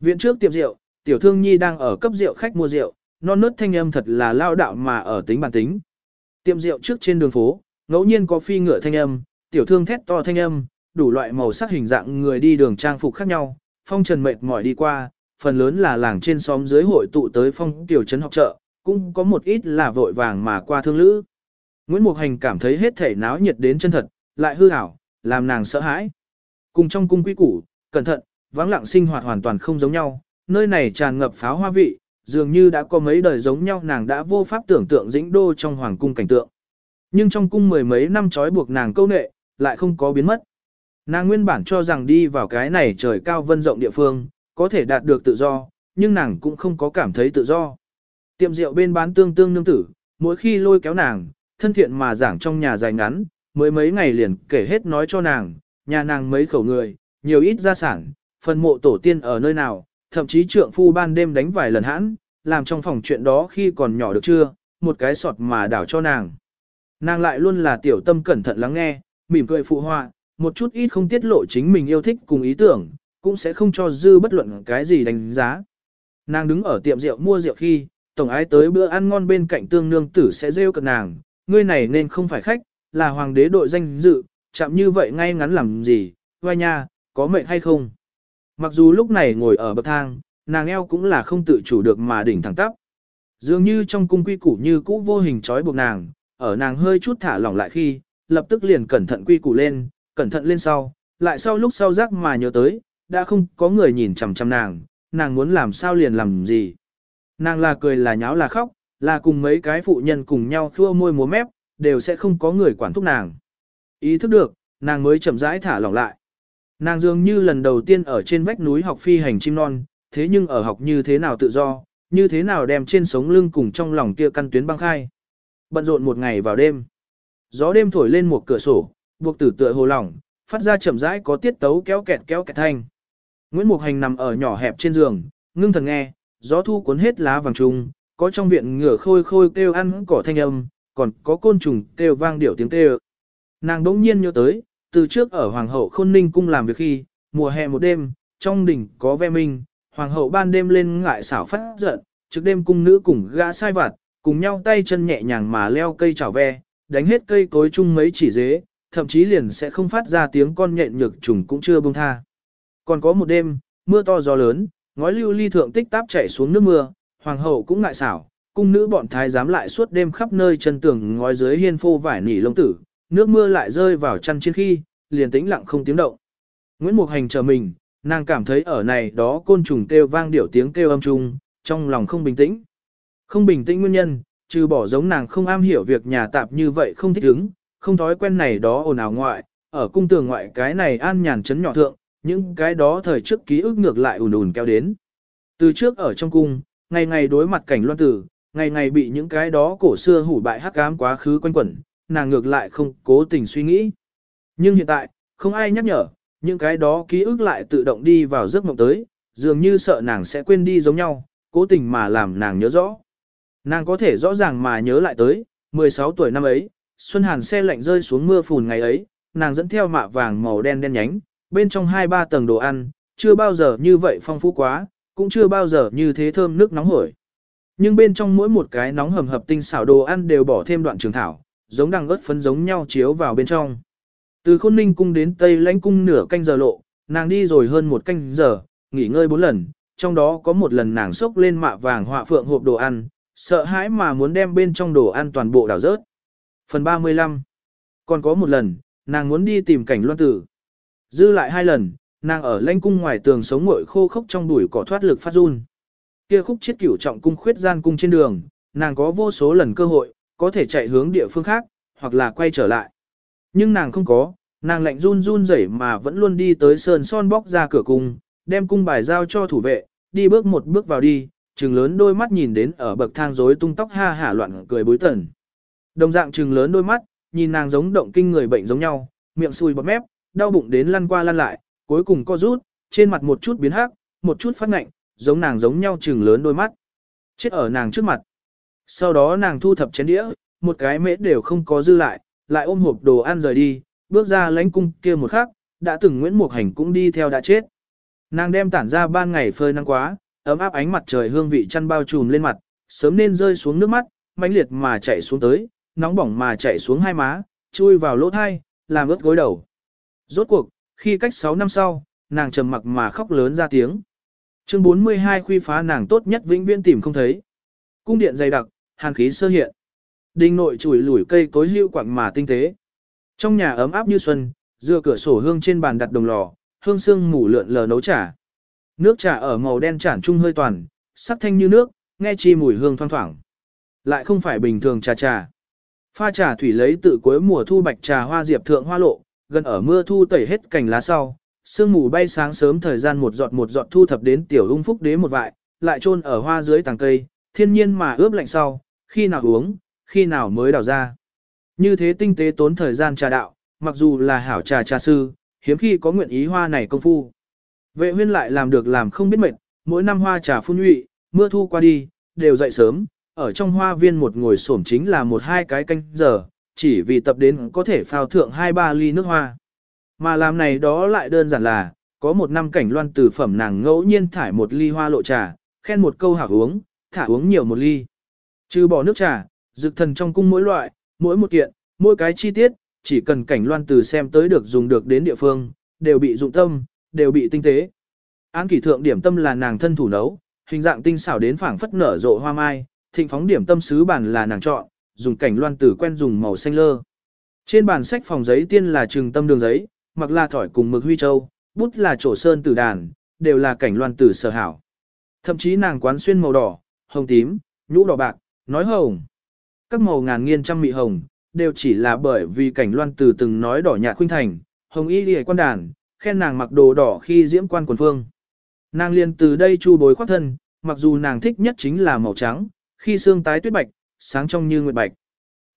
Viện trước tiệm rượu, tiểu thương nhi đang ở cấp rượu khách mua rượu, non nớt thanh âm thật là lao đạo mà ở tính bản tính. Tiệm rượu trước trên đường phố, ngẫu nhiên có phi ngựa thanh âm, tiểu thương thét to thanh âm, đủ loại màu sắc hình dạng người đi đường trang phục khác nhau, phong trần mệt mỏi đi qua, phần lớn là làng trên xóm dưới hội tụ tới phong tiểu trấn học chợ, cũng có một ít là vội vàng mà qua thương lữ. Nguyễn Mục Hành cảm thấy hết thể náo nhiệt đến chân thật, lại hư ảo, làm nàng sợ hãi. Cùng trong cung quý củ, cẩn thận, vắng lặng sinh hoạt hoàn toàn không giống nhau, nơi này tràn ngập pháo hoa vị, dường như đã có mấy đời giống nhau nàng đã vô pháp tưởng tượng dĩnh đô trong hoàng cung cảnh tượng. Nhưng trong cung mười mấy năm trói buộc nàng câu nệ, lại không có biến mất. Nàng nguyên bản cho rằng đi vào cái này trời cao vân rộng địa phương, có thể đạt được tự do, nhưng nàng cũng không có cảm thấy tự do. Tiệm rượu bên bán tương tương nương tử, mỗi khi lôi kéo nàng, thân thiện mà giảng trong nhà dài ngắn, mới mấy ngày liền kể hết nói cho nàng, nhà nàng mấy khẩu người, nhiều ít gia sản, phần mộ tổ tiên ở nơi nào, thậm chí trượng phu ban đêm đánh vài lần hãn, làm trong phòng chuyện đó khi còn nhỏ được chưa, một cái sọt mà đảo cho nàng. Nàng lại luôn là tiểu tâm cẩn thận lắng nghe, mỉm cười phụ họa, một chút ít không tiết lộ chính mình yêu thích cùng ý tưởng, cũng sẽ không cho dư bất luận cái gì đánh giá. Nàng đứng ở tiệm rượu mua rượu khi, tổng ái tới bữa ăn ngon bên cạnh tương nương tử sẽ rêu cận nàng, ngươi này nên không phải khách, là hoàng đế đội danh dự, chạm như vậy ngay ngắn làm gì, vai nha, có mệnh hay không. Mặc dù lúc này ngồi ở bậc thang, nàng eo cũng là không tự chủ được mà đỉnh thẳng tắp. Dường như trong cung quy củ như cũ vô hình trói buộc nàng, ở nàng hơi chút thả lỏng lại khi, lập tức liền cẩn thận quy củ lên, cẩn thận lên sau, lại sau lúc sau giác mà nhớ tới, đã không có người nhìn chằm chằm nàng, nàng muốn làm sao liền làm gì. Nàng là cười là nháo là khóc, là cùng mấy cái phụ nhân cùng nhau khua môi múa mép, đều sẽ không có người quản thúc nàng. Ý thức được, nàng mới chậm rãi thả lỏng lại. Nàng dường như lần đầu tiên ở trên vách núi học phi hành chim non, thế nhưng ở học như thế nào tự do, như thế nào đem trên sống lưng cùng trong lòng kia căn tuyến băng khai. Bận rộn một ngày vào đêm. Gió đêm thổi lên một cửa sổ, buộc tử tựa hồ lỏng, phát ra chậm rãi có tiết tấu kéo kẹt kéo kẹt thanh. Nguyễn Mục Hành nằm ở nhỏ hẹp trên giường, ngưng thần nghe, gió thu cuốn hết lá vàng trùng, có trong viện ngựa khôi khôi kêu ăn cỏ thanh âm, còn có côn trùng kêu vang điệu tiếng kêu. Nàng đỗng nhiên nhớ tới, từ trước ở Hoàng hậu Khôn Ninh cung làm việc khi, mùa hè một đêm, trong đỉnh có ve minh, Hoàng hậu ban đêm lên ngại xảo phát giận, trước đêm cung nữ cùng gã sai vặt, cùng nhau tay chân nhẹ nhàng mà leo cây chảo ve, đánh hết cây cối chung mấy chỉ dế, thậm chí liền sẽ không phát ra tiếng con nhện nhược trùng cũng chưa buông tha. Còn có một đêm, mưa to gió lớn, ngói lưu ly thượng tích táp chảy xuống nước mưa, hoàng hậu cũng ngại xảo, cung nữ bọn thái giám lại suốt đêm khắp nơi chân tường ngói dưới hiên phô vải nỉ lông tử, nước mưa lại rơi vào chăn trên khi, liền tĩnh lặng không tiếng động. Nguyễn Mục Hành chờ mình, Nàng cảm thấy ở này đó côn trùng kêu vang điểu tiếng kêu âm trung, trong lòng không bình tĩnh. Không bình tĩnh nguyên nhân, trừ bỏ giống nàng không am hiểu việc nhà tạp như vậy không thích ứng, không thói quen này đó ồn ào ngoại, ở cung tường ngoại cái này an nhàn chấn nhỏ thượng, những cái đó thời trước ký ức ngược lại ùn ùn kéo đến. Từ trước ở trong cung, ngày ngày đối mặt cảnh loan tử, ngày ngày bị những cái đó cổ xưa hủ bại hắc ám quá khứ quanh quẩn, nàng ngược lại không cố tình suy nghĩ. Nhưng hiện tại, không ai nhắc nhở, những cái đó ký ức lại tự động đi vào giấc mộng tới, dường như sợ nàng sẽ quên đi giống nhau, cố tình mà làm nàng nhớ rõ. Nàng có thể rõ ràng mà nhớ lại tới, 16 tuổi năm ấy, Xuân Hàn xe lạnh rơi xuống mưa phùn ngày ấy, nàng dẫn theo mạ vàng màu đen đen nhánh, bên trong hai ba tầng đồ ăn, chưa bao giờ như vậy phong phú quá, cũng chưa bao giờ như thế thơm nước nóng hổi. Nhưng bên trong mỗi một cái nóng hầm hập tinh xảo đồ ăn đều bỏ thêm đoạn trường thảo, giống đằng ớt phấn giống nhau chiếu vào bên trong. Từ khôn ninh cung đến tây lãnh cung nửa canh giờ lộ, nàng đi rồi hơn một canh giờ, nghỉ ngơi bốn lần, trong đó có một lần nàng xốc lên mạ vàng họa phượng hộp đồ ăn, sợ hãi mà muốn đem bên trong đồ ăn toàn bộ đảo rớt. Phần 35 Còn có một lần, nàng muốn đi tìm cảnh loan tử. Dư lại hai lần, nàng ở lãnh cung ngoài tường sống ngội khô khốc trong đùi cỏ thoát lực phát run. Kia khúc chiết cửu trọng cung khuyết gian cung trên đường, nàng có vô số lần cơ hội, có thể chạy hướng địa phương khác, hoặc là quay trở lại. Nhưng nàng không có, nàng lạnh run run rẩy mà vẫn luôn đi tới sơn son bóc ra cửa cung, đem cung bài giao cho thủ vệ, đi bước một bước vào đi, trừng lớn đôi mắt nhìn đến ở bậc thang rối tung tóc ha hả loạn cười bối tần. Đồng dạng trừng lớn đôi mắt, nhìn nàng giống động kinh người bệnh giống nhau, miệng sùi bọt mép, đau bụng đến lăn qua lăn lại, cuối cùng co rút, trên mặt một chút biến hắc, một chút phát ngạnh, giống nàng giống nhau trừng lớn đôi mắt. Chết ở nàng trước mặt. Sau đó nàng thu thập chén đĩa, một cái mễ đều không có dư lại, lại ôm hộp đồ ăn rời đi, bước ra lãnh cung kia một khắc, đã từng Nguyễn Mục Hành cũng đi theo đã chết. Nàng đem tản ra ban ngày phơi nắng quá, ấm áp ánh mặt trời hương vị chăn bao trùm lên mặt, sớm nên rơi xuống nước mắt, mãnh liệt mà chạy xuống tới, nóng bỏng mà chạy xuống hai má, chui vào lỗ thai, làm ướt gối đầu. Rốt cuộc, khi cách 6 năm sau, nàng trầm mặc mà khóc lớn ra tiếng. Chương 42 khuy phá nàng tốt nhất vĩnh viễn tìm không thấy. Cung điện dày đặc, hàn khí sơ hiện. Đình nội chùi lủi cây cối lưu quặng mà tinh tế. Trong nhà ấm áp như xuân, dựa cửa sổ hương trên bàn đặt đồng lò, hương sương mù lượn lờ nấu trà. Nước trà ở màu đen chản trung hơi toàn, sắc thanh như nước, nghe chi mùi hương thoang thoảng. Lại không phải bình thường trà trà. Pha trà thủy lấy tự cuối mùa thu bạch trà hoa diệp thượng hoa lộ, gần ở mưa thu tẩy hết cành lá sau, sương mù bay sáng sớm thời gian một giọt một giọt thu thập đến tiểu ung phúc đế một vại, lại chôn ở hoa dưới tàng cây, thiên nhiên mà ướp lạnh sau, khi nào uống, khi nào mới đào ra. Như thế tinh tế tốn thời gian trà đạo, mặc dù là hảo trà trà sư, hiếm khi có nguyện ý hoa này công phu. Vệ huyên lại làm được làm không biết mệt, mỗi năm hoa trà phun nhụy, mưa thu qua đi, đều dậy sớm, ở trong hoa viên một ngồi xổm chính là một hai cái canh giờ, chỉ vì tập đến có thể phao thượng hai ba ly nước hoa. Mà làm này đó lại đơn giản là, có một năm cảnh loan từ phẩm nàng ngẫu nhiên thải một ly hoa lộ trà, khen một câu hảo uống, thả uống nhiều một ly. Trừ bỏ nước trà, dược thần trong cung mỗi loại, mỗi một kiện, mỗi cái chi tiết, chỉ cần cảnh loan từ xem tới được dùng được đến địa phương, đều bị dụng tâm, đều bị tinh tế. Án kỷ thượng điểm tâm là nàng thân thủ nấu, hình dạng tinh xảo đến phảng phất nở rộ hoa mai, thịnh phóng điểm tâm sứ bản là nàng chọn, dùng cảnh loan tử quen dùng màu xanh lơ. Trên bàn sách phòng giấy tiên là trừng tâm đường giấy, mặc là thỏi cùng mực huy châu, bút là trổ sơn tử đàn, đều là cảnh loan tử sở hảo. Thậm chí nàng quán xuyên màu đỏ, hồng tím, nhũ đỏ bạc, nói hồng. Các màu ngàn nghiên trăm mị hồng, đều chỉ là bởi vì cảnh loan tử từng nói đỏ nhạt khuynh thành, hồng y lìa quan đàn, khen nàng mặc đồ đỏ khi diễm quan quần phương. Nàng liền từ đây chu bối khoác thân, mặc dù nàng thích nhất chính là màu trắng, khi xương tái tuyết bạch, sáng trong như nguyệt bạch.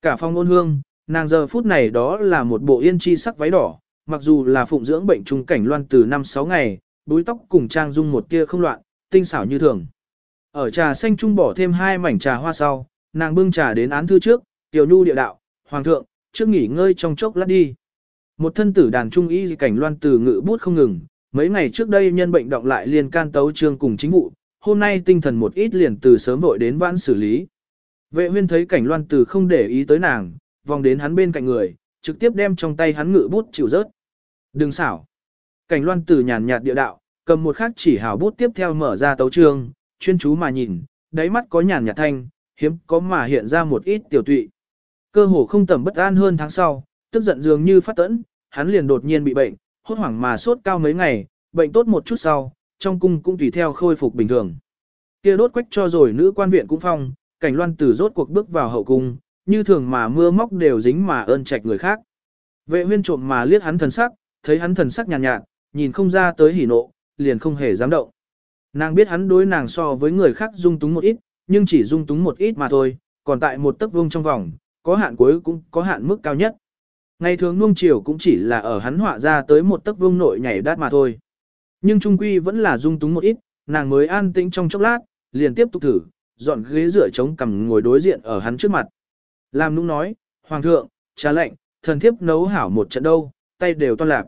Cả phong ôn hương, nàng giờ phút này đó là một bộ yên chi sắc váy đỏ, mặc dù là phụng dưỡng bệnh trung cảnh loan từ năm sáu ngày, búi tóc cùng trang dung một tia không loạn, tinh xảo như thường. Ở trà xanh trung bỏ thêm hai mảnh trà hoa sau, nàng bưng trà đến án thư trước, tiểu nhu địa đạo, hoàng thượng, trước nghỉ ngơi trong chốc lát đi. Một thân tử đàn trung y cảnh loan từ ngự bút không ngừng, mấy ngày trước đây nhân bệnh động lại liền can tấu trương cùng chính vụ, hôm nay tinh thần một ít liền từ sớm vội đến vãn xử lý. Vệ huyên thấy cảnh loan từ không để ý tới nàng, vòng đến hắn bên cạnh người, trực tiếp đem trong tay hắn ngự bút chịu rớt. Đừng xảo. Cảnh loan từ nhàn nhạt địa đạo, cầm một khắc chỉ hào bút tiếp theo mở ra tấu trương, chuyên chú mà nhìn, đáy mắt có nhàn nhạt thanh, hiếm có mà hiện ra một ít tiểu tụy. Cơ hồ không tầm bất an hơn tháng sau, tức giận dường như phát tẫn, hắn liền đột nhiên bị bệnh, hốt hoảng mà sốt cao mấy ngày, bệnh tốt một chút sau, trong cung cũng tùy theo khôi phục bình thường. Kia đốt quách cho rồi nữ quan viện cũng phong, cảnh loan tử rốt cuộc bước vào hậu cung, như thường mà mưa móc đều dính mà ơn trạch người khác. Vệ huyên trộm mà liếc hắn thần sắc, thấy hắn thần sắc nhàn nhạt, nhạt, nhìn không ra tới hỉ nộ, liền không hề dám động. Nàng biết hắn đối nàng so với người khác dung túng một ít, nhưng chỉ dung túng một ít mà thôi, còn tại một tấc vuông trong vòng, có hạn cuối cũng có hạn mức cao nhất. Ngày thường nuông chiều cũng chỉ là ở hắn họa ra tới một tấc vuông nội nhảy đát mà thôi. Nhưng trung quy vẫn là dung túng một ít, nàng mới an tĩnh trong chốc lát, liền tiếp tục thử, dọn ghế rửa chống cằm ngồi đối diện ở hắn trước mặt. Làm nũng nói, Hoàng thượng, trà lệnh, thần thiếp nấu hảo một trận đâu, tay đều toan lạc.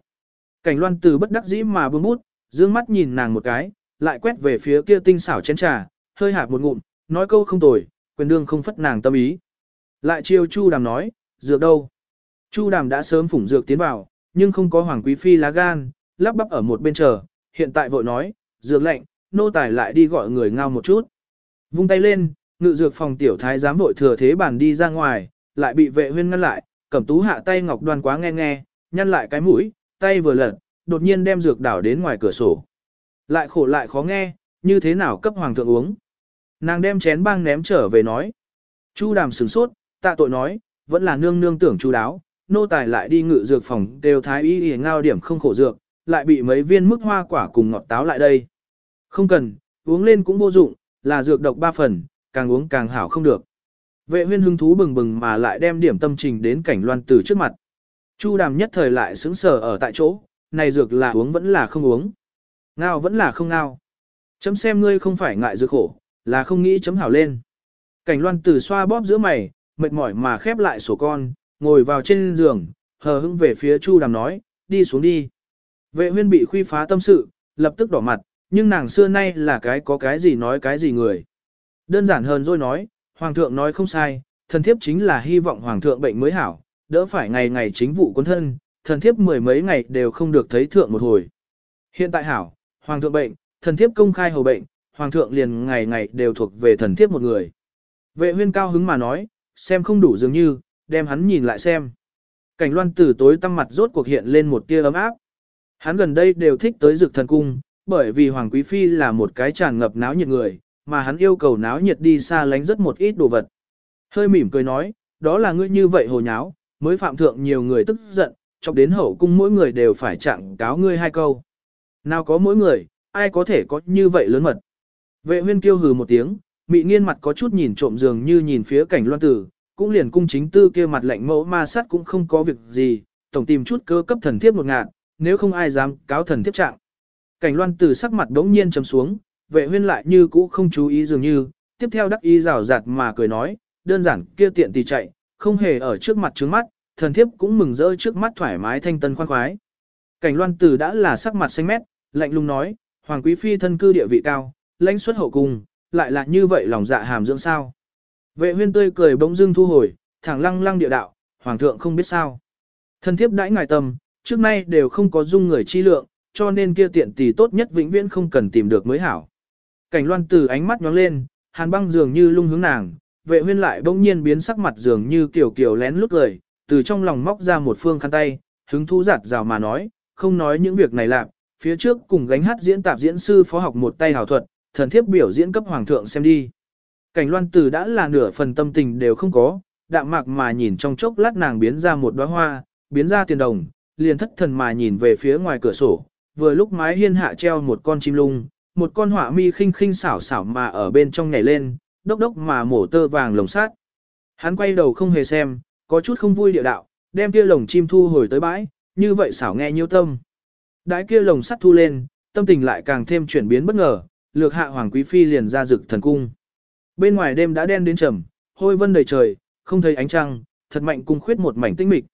Cảnh loan từ bất đắc dĩ mà bưng bút, dương mắt nhìn nàng một cái, lại quét về phía kia tinh xảo chén trà, hơi hạp một ngụm, nói câu không tồi, quyền đương không phất nàng tâm ý. Lại chiêu Chu Đàm nói, dược đâu? Chu Đàm đã sớm phủng dược tiến vào, nhưng không có Hoàng Quý Phi lá gan, lắp bắp ở một bên chờ, hiện tại vội nói, dược lệnh, nô tài lại đi gọi người ngao một chút. Vung tay lên, ngự dược phòng tiểu thái giám vội thừa thế bàn đi ra ngoài, lại bị vệ huyên ngăn lại, cẩm tú hạ tay ngọc đoan quá nghe nghe, nhăn lại cái mũi, tay vừa lật, đột nhiên đem dược đảo đến ngoài cửa sổ. Lại khổ lại khó nghe, như thế nào cấp hoàng thượng uống. Nàng đem chén băng ném trở về nói. Chu đàm sửng sốt, tạ tội nói, vẫn là nương nương tưởng chu đáo, nô tài lại đi ngự dược phòng đều thái y y ngao điểm không khổ dược, lại bị mấy viên mức hoa quả cùng ngọt táo lại đây. Không cần, uống lên cũng vô dụng, là dược độc ba phần, càng uống càng hảo không được. Vệ huyên hứng thú bừng bừng mà lại đem điểm tâm trình đến cảnh loan tử trước mặt. Chu đàm nhất thời lại sững sờ ở tại chỗ, này dược là uống vẫn là không uống. Ngao vẫn là không ngao. Chấm xem ngươi không phải ngại dược khổ, là không nghĩ chấm hảo lên. Cảnh loan tử xoa bóp giữa mày, mệt mỏi mà khép lại sổ con, ngồi vào trên giường, hờ hững về phía Chu đàm nói, đi xuống đi. Vệ huyên bị khuy phá tâm sự, lập tức đỏ mặt, nhưng nàng xưa nay là cái có cái gì nói cái gì người. Đơn giản hơn rồi nói, Hoàng thượng nói không sai, thần thiếp chính là hy vọng Hoàng thượng bệnh mới hảo, đỡ phải ngày ngày chính vụ quân thân, thần thiếp mười mấy ngày đều không được thấy thượng một hồi. Hiện tại hảo, Hoàng thượng bệnh, thần thiếp công khai hầu bệnh, Hoàng thượng liền ngày ngày đều thuộc về thần thiếp một người. Vệ huyên cao hứng mà nói, xem không đủ dường như, đem hắn nhìn lại xem. Cảnh loan tử tối tăm mặt rốt cuộc hiện lên một tia ấm áp. Hắn gần đây đều thích tới dực thần cung, bởi vì Hoàng Quý Phi là một cái tràn ngập náo nhiệt người, mà hắn yêu cầu náo nhiệt đi xa lánh rất một ít đồ vật. Hơi mỉm cười nói, đó là ngươi như vậy hồ nháo, mới phạm thượng nhiều người tức giận, chọc đến hậu cung mỗi người đều phải trạng cáo ngươi hai câu. Nào có mỗi người, ai có thể có như vậy lớn mật. Vệ huyên kêu hừ một tiếng, mị nghiên mặt có chút nhìn trộm dường như nhìn phía cảnh loan tử, cũng liền cung chính tư kia mặt lạnh mẫu ma sát cũng không có việc gì, tổng tìm chút cơ cấp thần thiếp một ngạn, nếu không ai dám cáo thần tiếp trạng. Cảnh loan tử sắc mặt đống nhiên trầm xuống, vệ huyên lại như cũ không chú ý dường như, tiếp theo đắc ý rào rạt mà cười nói, đơn giản kia tiện tì chạy, không hề ở trước mặt trướng mắt, thần thiếp cũng mừng rỡ trước mắt thoải mái thanh tân khoan khoái. Cảnh loan tử đã là sắc mặt xanh mét, lạnh lùng nói, hoàng quý phi thân cư địa vị cao, lãnh xuất hậu cung, lại là như vậy lòng dạ hàm dưỡng sao. Vệ huyên tươi cười bỗng dưng thu hồi, thẳng lăng lăng địa đạo, hoàng thượng không biết sao. Thần thiếp đãi ngài tâm, trước nay đều không có dung người chi lượng, cho nên kia tiện tỷ tốt nhất vĩnh viễn không cần tìm được mới hảo. Cảnh loan từ ánh mắt nhóng lên, hàn băng dường như lung hướng nàng, vệ huyên lại bỗng nhiên biến sắc mặt dường như kiểu kiểu lén lút cười, từ trong lòng móc ra một phương khăn tay, hứng thú giặt rào mà nói, không nói những việc này lạc, phía trước cùng gánh hát diễn tạp diễn sư phó học một tay hảo thuật, thần thiếp biểu diễn cấp hoàng thượng xem đi. Cảnh loan từ đã là nửa phần tâm tình đều không có, đạm mạc mà nhìn trong chốc lát nàng biến ra một đóa hoa, biến ra tiền đồng, liền thất thần mà nhìn về phía ngoài cửa sổ, vừa lúc mái hiên hạ treo một con chim lung, một con họa mi khinh khinh xảo xảo mà ở bên trong nhảy lên, đốc đốc mà mổ tơ vàng lồng sát. Hắn quay đầu không hề xem, có chút không vui địa đạo, đem kia lồng chim thu hồi tới bãi, như vậy xảo nghe nhiêu tâm. Đãi kia lồng sắt thu lên, tâm tình lại càng thêm chuyển biến bất ngờ, lược hạ hoàng quý phi liền ra rực thần cung. Bên ngoài đêm đã đen đến trầm, hôi vân đầy trời, không thấy ánh trăng, thật mạnh cung khuyết một mảnh tinh mịch.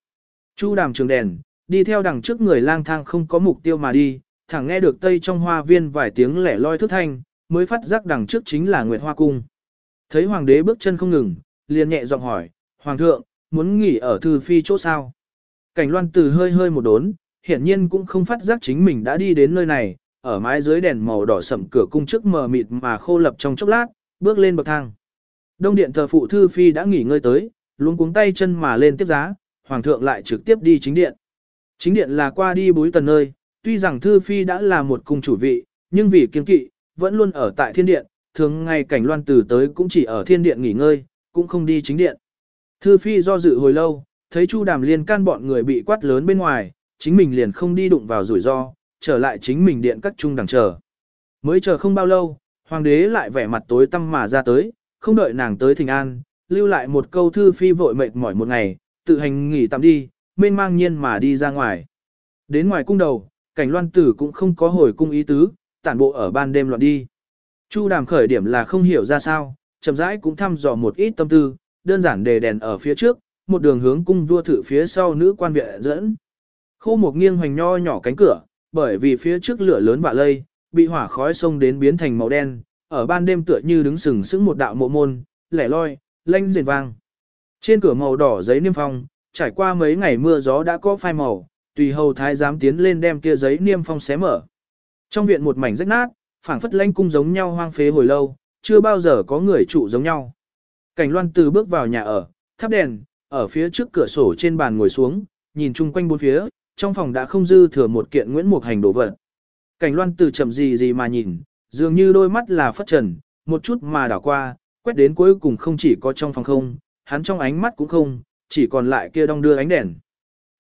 Chu đàm trường đèn, đi theo đằng trước người lang thang không có mục tiêu mà đi, thẳng nghe được tây trong hoa viên vài tiếng lẻ loi thức thanh, mới phát giác đằng trước chính là Nguyệt Hoa Cung. Thấy hoàng đế bước chân không ngừng, liền nhẹ giọng hỏi, Hoàng thượng, muốn nghỉ ở thư phi chỗ sao? Cảnh loan từ hơi hơi một đốn, hiển nhiên cũng không phát giác chính mình đã đi đến nơi này, ở mái dưới đèn màu đỏ sậm cửa cung trước mờ mịt mà khô lập trong chốc lát, bước lên bậc thang. Đông điện thờ phụ thư phi đã nghỉ ngơi tới, luống cuống tay chân mà lên tiếp giá, hoàng thượng lại trực tiếp đi chính điện. Chính điện là qua đi bối tần nơi, Tuy rằng Thư Phi đã là một cung chủ vị, nhưng vì kiên kỵ, vẫn luôn ở tại thiên điện, thường ngày cảnh loan tử tới cũng chỉ ở thiên điện nghỉ ngơi, cũng không đi chính điện. Thư Phi do dự hồi lâu, thấy Chu Đàm liên can bọn người bị quát lớn bên ngoài, chính mình liền không đi đụng vào rủi ro, trở lại chính mình điện các trung đằng chờ. Mới chờ không bao lâu, hoàng đế lại vẻ mặt tối tăm mà ra tới, không đợi nàng tới thỉnh an, lưu lại một câu thư phi vội mệt mỏi một ngày, tự hành nghỉ tạm đi, mênh mang nhiên mà đi ra ngoài. Đến ngoài cung đầu, cảnh loan tử cũng không có hồi cung ý tứ, tản bộ ở ban đêm loạn đi. Chu đàm khởi điểm là không hiểu ra sao, chậm rãi cũng thăm dò một ít tâm tư, đơn giản đề đèn ở phía trước, một đường hướng cung vua thử phía sau nữ quan viện dẫn. Khô một nghiêng hoành nho nhỏ cánh cửa, bởi vì phía trước lửa lớn vạ lây, bị hỏa khói xông đến biến thành màu đen, ở ban đêm tựa như đứng sừng sững một đạo mộ môn, lẻ loi, lanh rền vang. Trên cửa màu đỏ giấy niêm phong, trải qua mấy ngày mưa gió đã có phai màu, tùy hầu thái giám tiến lên đem kia giấy niêm phong xé mở. Trong viện một mảnh rách nát, phảng phất lanh cung giống nhau hoang phế hồi lâu, chưa bao giờ có người trụ giống nhau. Cảnh loan từ bước vào nhà ở, thắp đèn, ở phía trước cửa sổ trên bàn ngồi xuống, nhìn chung quanh bốn phía, trong phòng đã không dư thừa một kiện Nguyễn Mục Hành đồ vật. Cảnh loan từ chậm gì gì mà nhìn, dường như đôi mắt là phất trần, một chút mà đảo qua, quét đến cuối cùng không chỉ có trong phòng không, hắn trong ánh mắt cũng không, chỉ còn lại kia đong đưa ánh đèn.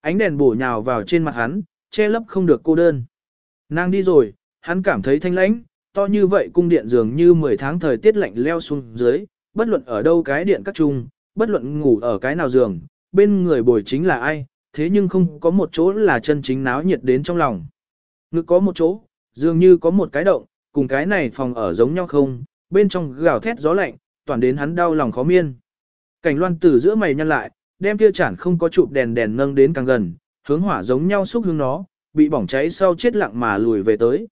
Ánh đèn bổ nhào vào trên mặt hắn, che lấp không được cô đơn. Nàng đi rồi, hắn cảm thấy thanh lãnh, to như vậy cung điện dường như 10 tháng thời tiết lạnh leo xuống dưới, bất luận ở đâu cái điện các trung, bất luận ngủ ở cái nào giường, bên người bồi chính là ai, thế nhưng không có một chỗ là chân chính náo nhiệt đến trong lòng. Ngực có một chỗ, dường như có một cái động, cùng cái này phòng ở giống nhau không, bên trong gào thét gió lạnh, toàn đến hắn đau lòng khó miên. Cảnh loan Tử giữa mày nhăn lại, đem kia chản không có chụp đèn đèn nâng đến càng gần, hướng hỏa giống nhau xúc hướng nó, bị bỏng cháy sau chết lặng mà lùi về tới.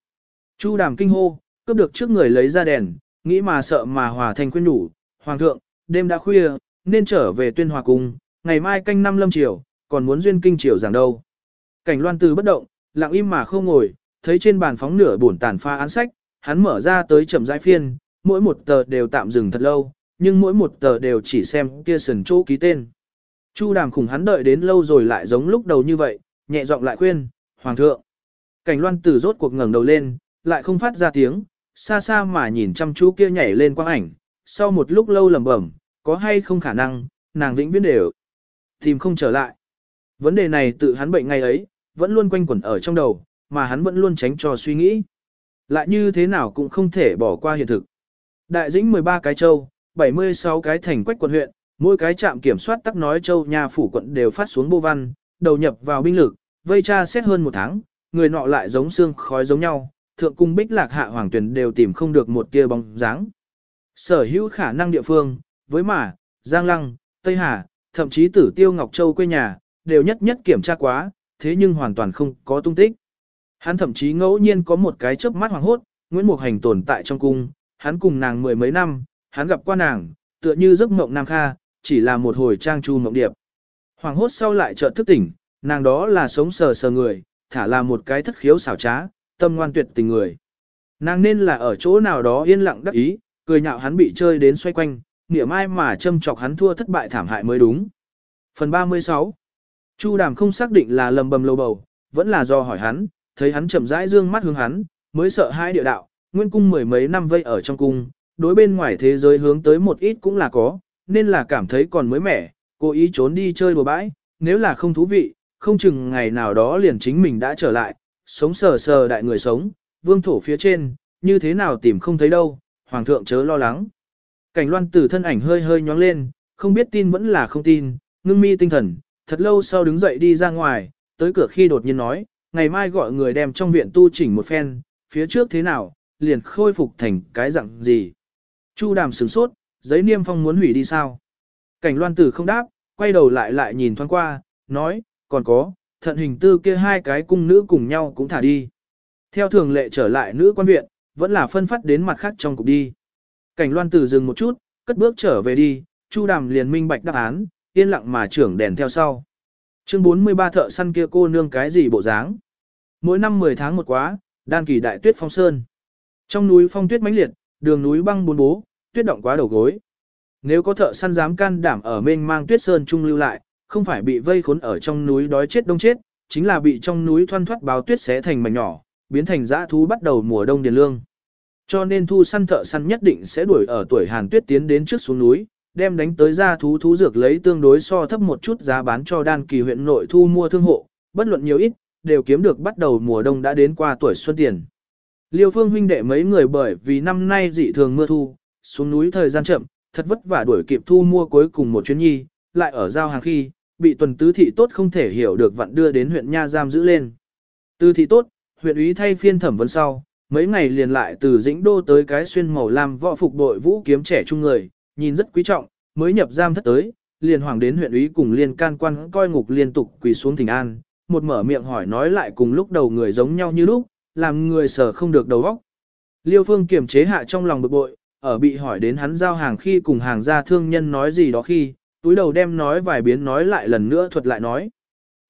Chu đàm kinh hô, cướp được trước người lấy ra đèn, nghĩ mà sợ mà hòa thành khuyên đủ, hoàng thượng, đêm đã khuya, nên trở về tuyên hòa cung, ngày mai canh năm lâm chiều, còn muốn duyên kinh chiều giảng đâu. Cảnh loan từ bất động, lặng im mà không ngồi, thấy trên bàn phóng nửa bổn tàn pha án sách, hắn mở ra tới chậm rãi phiên, mỗi một tờ đều tạm dừng thật lâu, nhưng mỗi một tờ đều chỉ xem kia sần chỗ ký tên. Chu đàm khủng hắn đợi đến lâu rồi lại giống lúc đầu như vậy, nhẹ giọng lại khuyên, Hoàng thượng. Cảnh loan tử rốt cuộc ngẩng đầu lên, lại không phát ra tiếng, xa xa mà nhìn chăm chú kia nhảy lên quang ảnh, sau một lúc lâu lẩm bẩm, có hay không khả năng, nàng vĩnh viễn đều tìm không trở lại. Vấn đề này tự hắn bệnh ngày ấy, vẫn luôn quanh quẩn ở trong đầu, mà hắn vẫn luôn tránh cho suy nghĩ. Lại như thế nào cũng không thể bỏ qua hiện thực. Đại dĩnh 13 cái châu, 76 cái thành quách quận huyện, mỗi cái trạm kiểm soát tắc nói châu nhà phủ quận đều phát xuống bô văn, đầu nhập vào binh lực, vây tra xét hơn một tháng, người nọ lại giống xương khói giống nhau, thượng cung bích lạc hạ hoàng tuyển đều tìm không được một tia bóng dáng. Sở hữu khả năng địa phương, với mà, Giang Lăng, Tây Hà, thậm chí tử tiêu Ngọc Châu quê nhà, đều nhất nhất kiểm tra quá, thế nhưng hoàn toàn không có tung tích. Hắn thậm chí ngẫu nhiên có một cái chớp mắt hoàng hốt, Nguyễn Mục Hành tồn tại trong cung, hắn cùng nàng mười mấy năm, hắn gặp qua nàng, tựa như giấc mộng nam kha, chỉ là một hồi trang chu mộng điệp. Hoàng hốt sau lại chợt thức tỉnh, nàng đó là sống sờ sờ người, thả là một cái thất khiếu xảo trá, tâm ngoan tuyệt tình người. Nàng nên là ở chỗ nào đó yên lặng đắc ý, cười nhạo hắn bị chơi đến xoay quanh, niệm ai mà châm chọc hắn thua thất bại thảm hại mới đúng. Phần 36 Chu đàm không xác định là lầm bầm lâu bầu, vẫn là do hỏi hắn, thấy hắn chậm rãi dương mắt hướng hắn, mới sợ hai địa đạo, nguyên cung mười mấy năm vây ở trong cung, đối bên ngoài thế giới hướng tới một ít cũng là có, nên là cảm thấy còn mới mẻ, cố ý trốn đi chơi đùa bãi, nếu là không thú vị, không chừng ngày nào đó liền chính mình đã trở lại, sống sờ sờ đại người sống, vương thổ phía trên, như thế nào tìm không thấy đâu, hoàng thượng chớ lo lắng. Cảnh loan tử thân ảnh hơi hơi nhóng lên, không biết tin vẫn là không tin, ngưng mi tinh thần, thật lâu sau đứng dậy đi ra ngoài, tới cửa khi đột nhiên nói, ngày mai gọi người đem trong viện tu chỉnh một phen, phía trước thế nào, liền khôi phục thành cái dạng gì. Chu đàm sửng sốt, giấy niêm phong muốn hủy đi sao. Cảnh loan tử không đáp, quay đầu lại lại nhìn thoáng qua, nói, còn có, thận hình tư kia hai cái cung nữ cùng nhau cũng thả đi. Theo thường lệ trở lại nữ quan viện, vẫn là phân phát đến mặt khác trong cục đi. Cảnh loan tử dừng một chút, cất bước trở về đi, chu đàm liền minh bạch đáp án, yên lặng mà trưởng đèn theo sau. Chương 43 thợ săn kia cô nương cái gì bộ dáng. Mỗi năm 10 tháng một quá, đan kỳ đại tuyết phong sơn. Trong núi phong tuyết mãnh liệt, đường núi băng bốn bố, tuyết động quá đầu gối. Nếu có thợ săn dám can đảm ở mênh mang tuyết sơn trung lưu lại, không phải bị vây khốn ở trong núi đói chết đông chết, chính là bị trong núi thoăn thoát báo tuyết xé thành mảnh nhỏ, biến thành dã thú bắt đầu mùa đông điền lương. Cho nên thu săn thợ săn nhất định sẽ đuổi ở tuổi hàn tuyết tiến đến trước xuống núi, đem đánh tới ra thú thú dược lấy tương đối so thấp một chút giá bán cho đan kỳ huyện nội thu mua thương hộ, bất luận nhiều ít, đều kiếm được bắt đầu mùa đông đã đến qua tuổi xuân tiền. Liêu phương huynh đệ mấy người bởi vì năm nay dị thường mưa thu, xuống núi thời gian chậm, thật vất vả đuổi kịp thu mua cuối cùng một chuyến nhi, lại ở giao hàng khi, bị tuần tứ thị tốt không thể hiểu được vặn đưa đến huyện Nha giam giữ lên. tứ thị tốt, huyện úy thay phiên thẩm vấn sau, mấy ngày liền lại từ dĩnh đô tới cái xuyên màu lam võ phục đội vũ kiếm trẻ trung người, nhìn rất quý trọng, mới nhập giam thất tới, liền hoàng đến huyện úy cùng liên can quan coi ngục liên tục quỳ xuống thỉnh an, một mở miệng hỏi nói lại cùng lúc đầu người giống nhau như lúc, làm người sở không được đầu óc. Liêu Phương kiềm chế hạ trong lòng bực bội, ở bị hỏi đến hắn giao hàng khi cùng hàng gia thương nhân nói gì đó khi, túi đầu đem nói vài biến nói lại lần nữa thuật lại nói.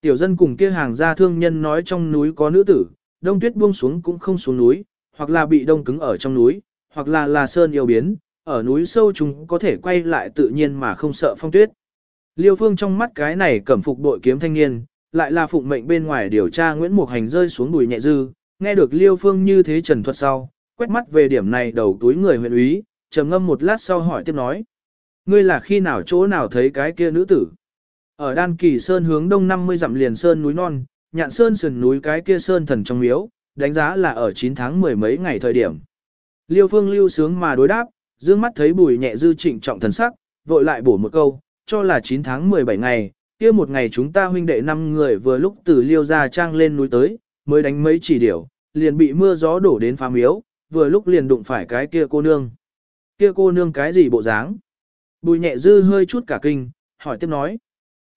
Tiểu dân cùng kia hàng gia thương nhân nói trong núi có nữ tử, đông tuyết buông xuống cũng không xuống núi, hoặc là bị đông cứng ở trong núi, hoặc là là sơn yêu biến, ở núi sâu chúng có thể quay lại tự nhiên mà không sợ phong tuyết. Liêu Phương trong mắt cái này cẩm phục đội kiếm thanh niên, lại là phụng mệnh bên ngoài điều tra Nguyễn Mục Hành rơi xuống đùi nhẹ dư, nghe được Liêu Phương như thế trần thuật sau, quét mắt về điểm này đầu túi người huyện úy, trầm ngâm một lát sau hỏi tiếp nói. Ngươi là khi nào chỗ nào thấy cái kia nữ tử? Ở đan kỳ sơn hướng đông 50 dặm liền sơn núi non, nhạn sơn sườn núi cái kia sơn thần trong miếu, đánh giá là ở 9 tháng mười mấy ngày thời điểm. Liêu phương lưu sướng mà đối đáp, dương mắt thấy bùi nhẹ dư trịnh trọng thần sắc, vội lại bổ một câu, cho là 9 tháng 17 ngày, kia một ngày chúng ta huynh đệ năm người vừa lúc từ liêu ra trang lên núi tới, mới đánh mấy chỉ điểu, liền bị mưa gió đổ đến phá miếu, vừa lúc liền đụng phải cái kia cô nương. Kia cô nương cái gì bộ dáng? Bùi nhẹ dư hơi chút cả kinh, hỏi tiếp nói.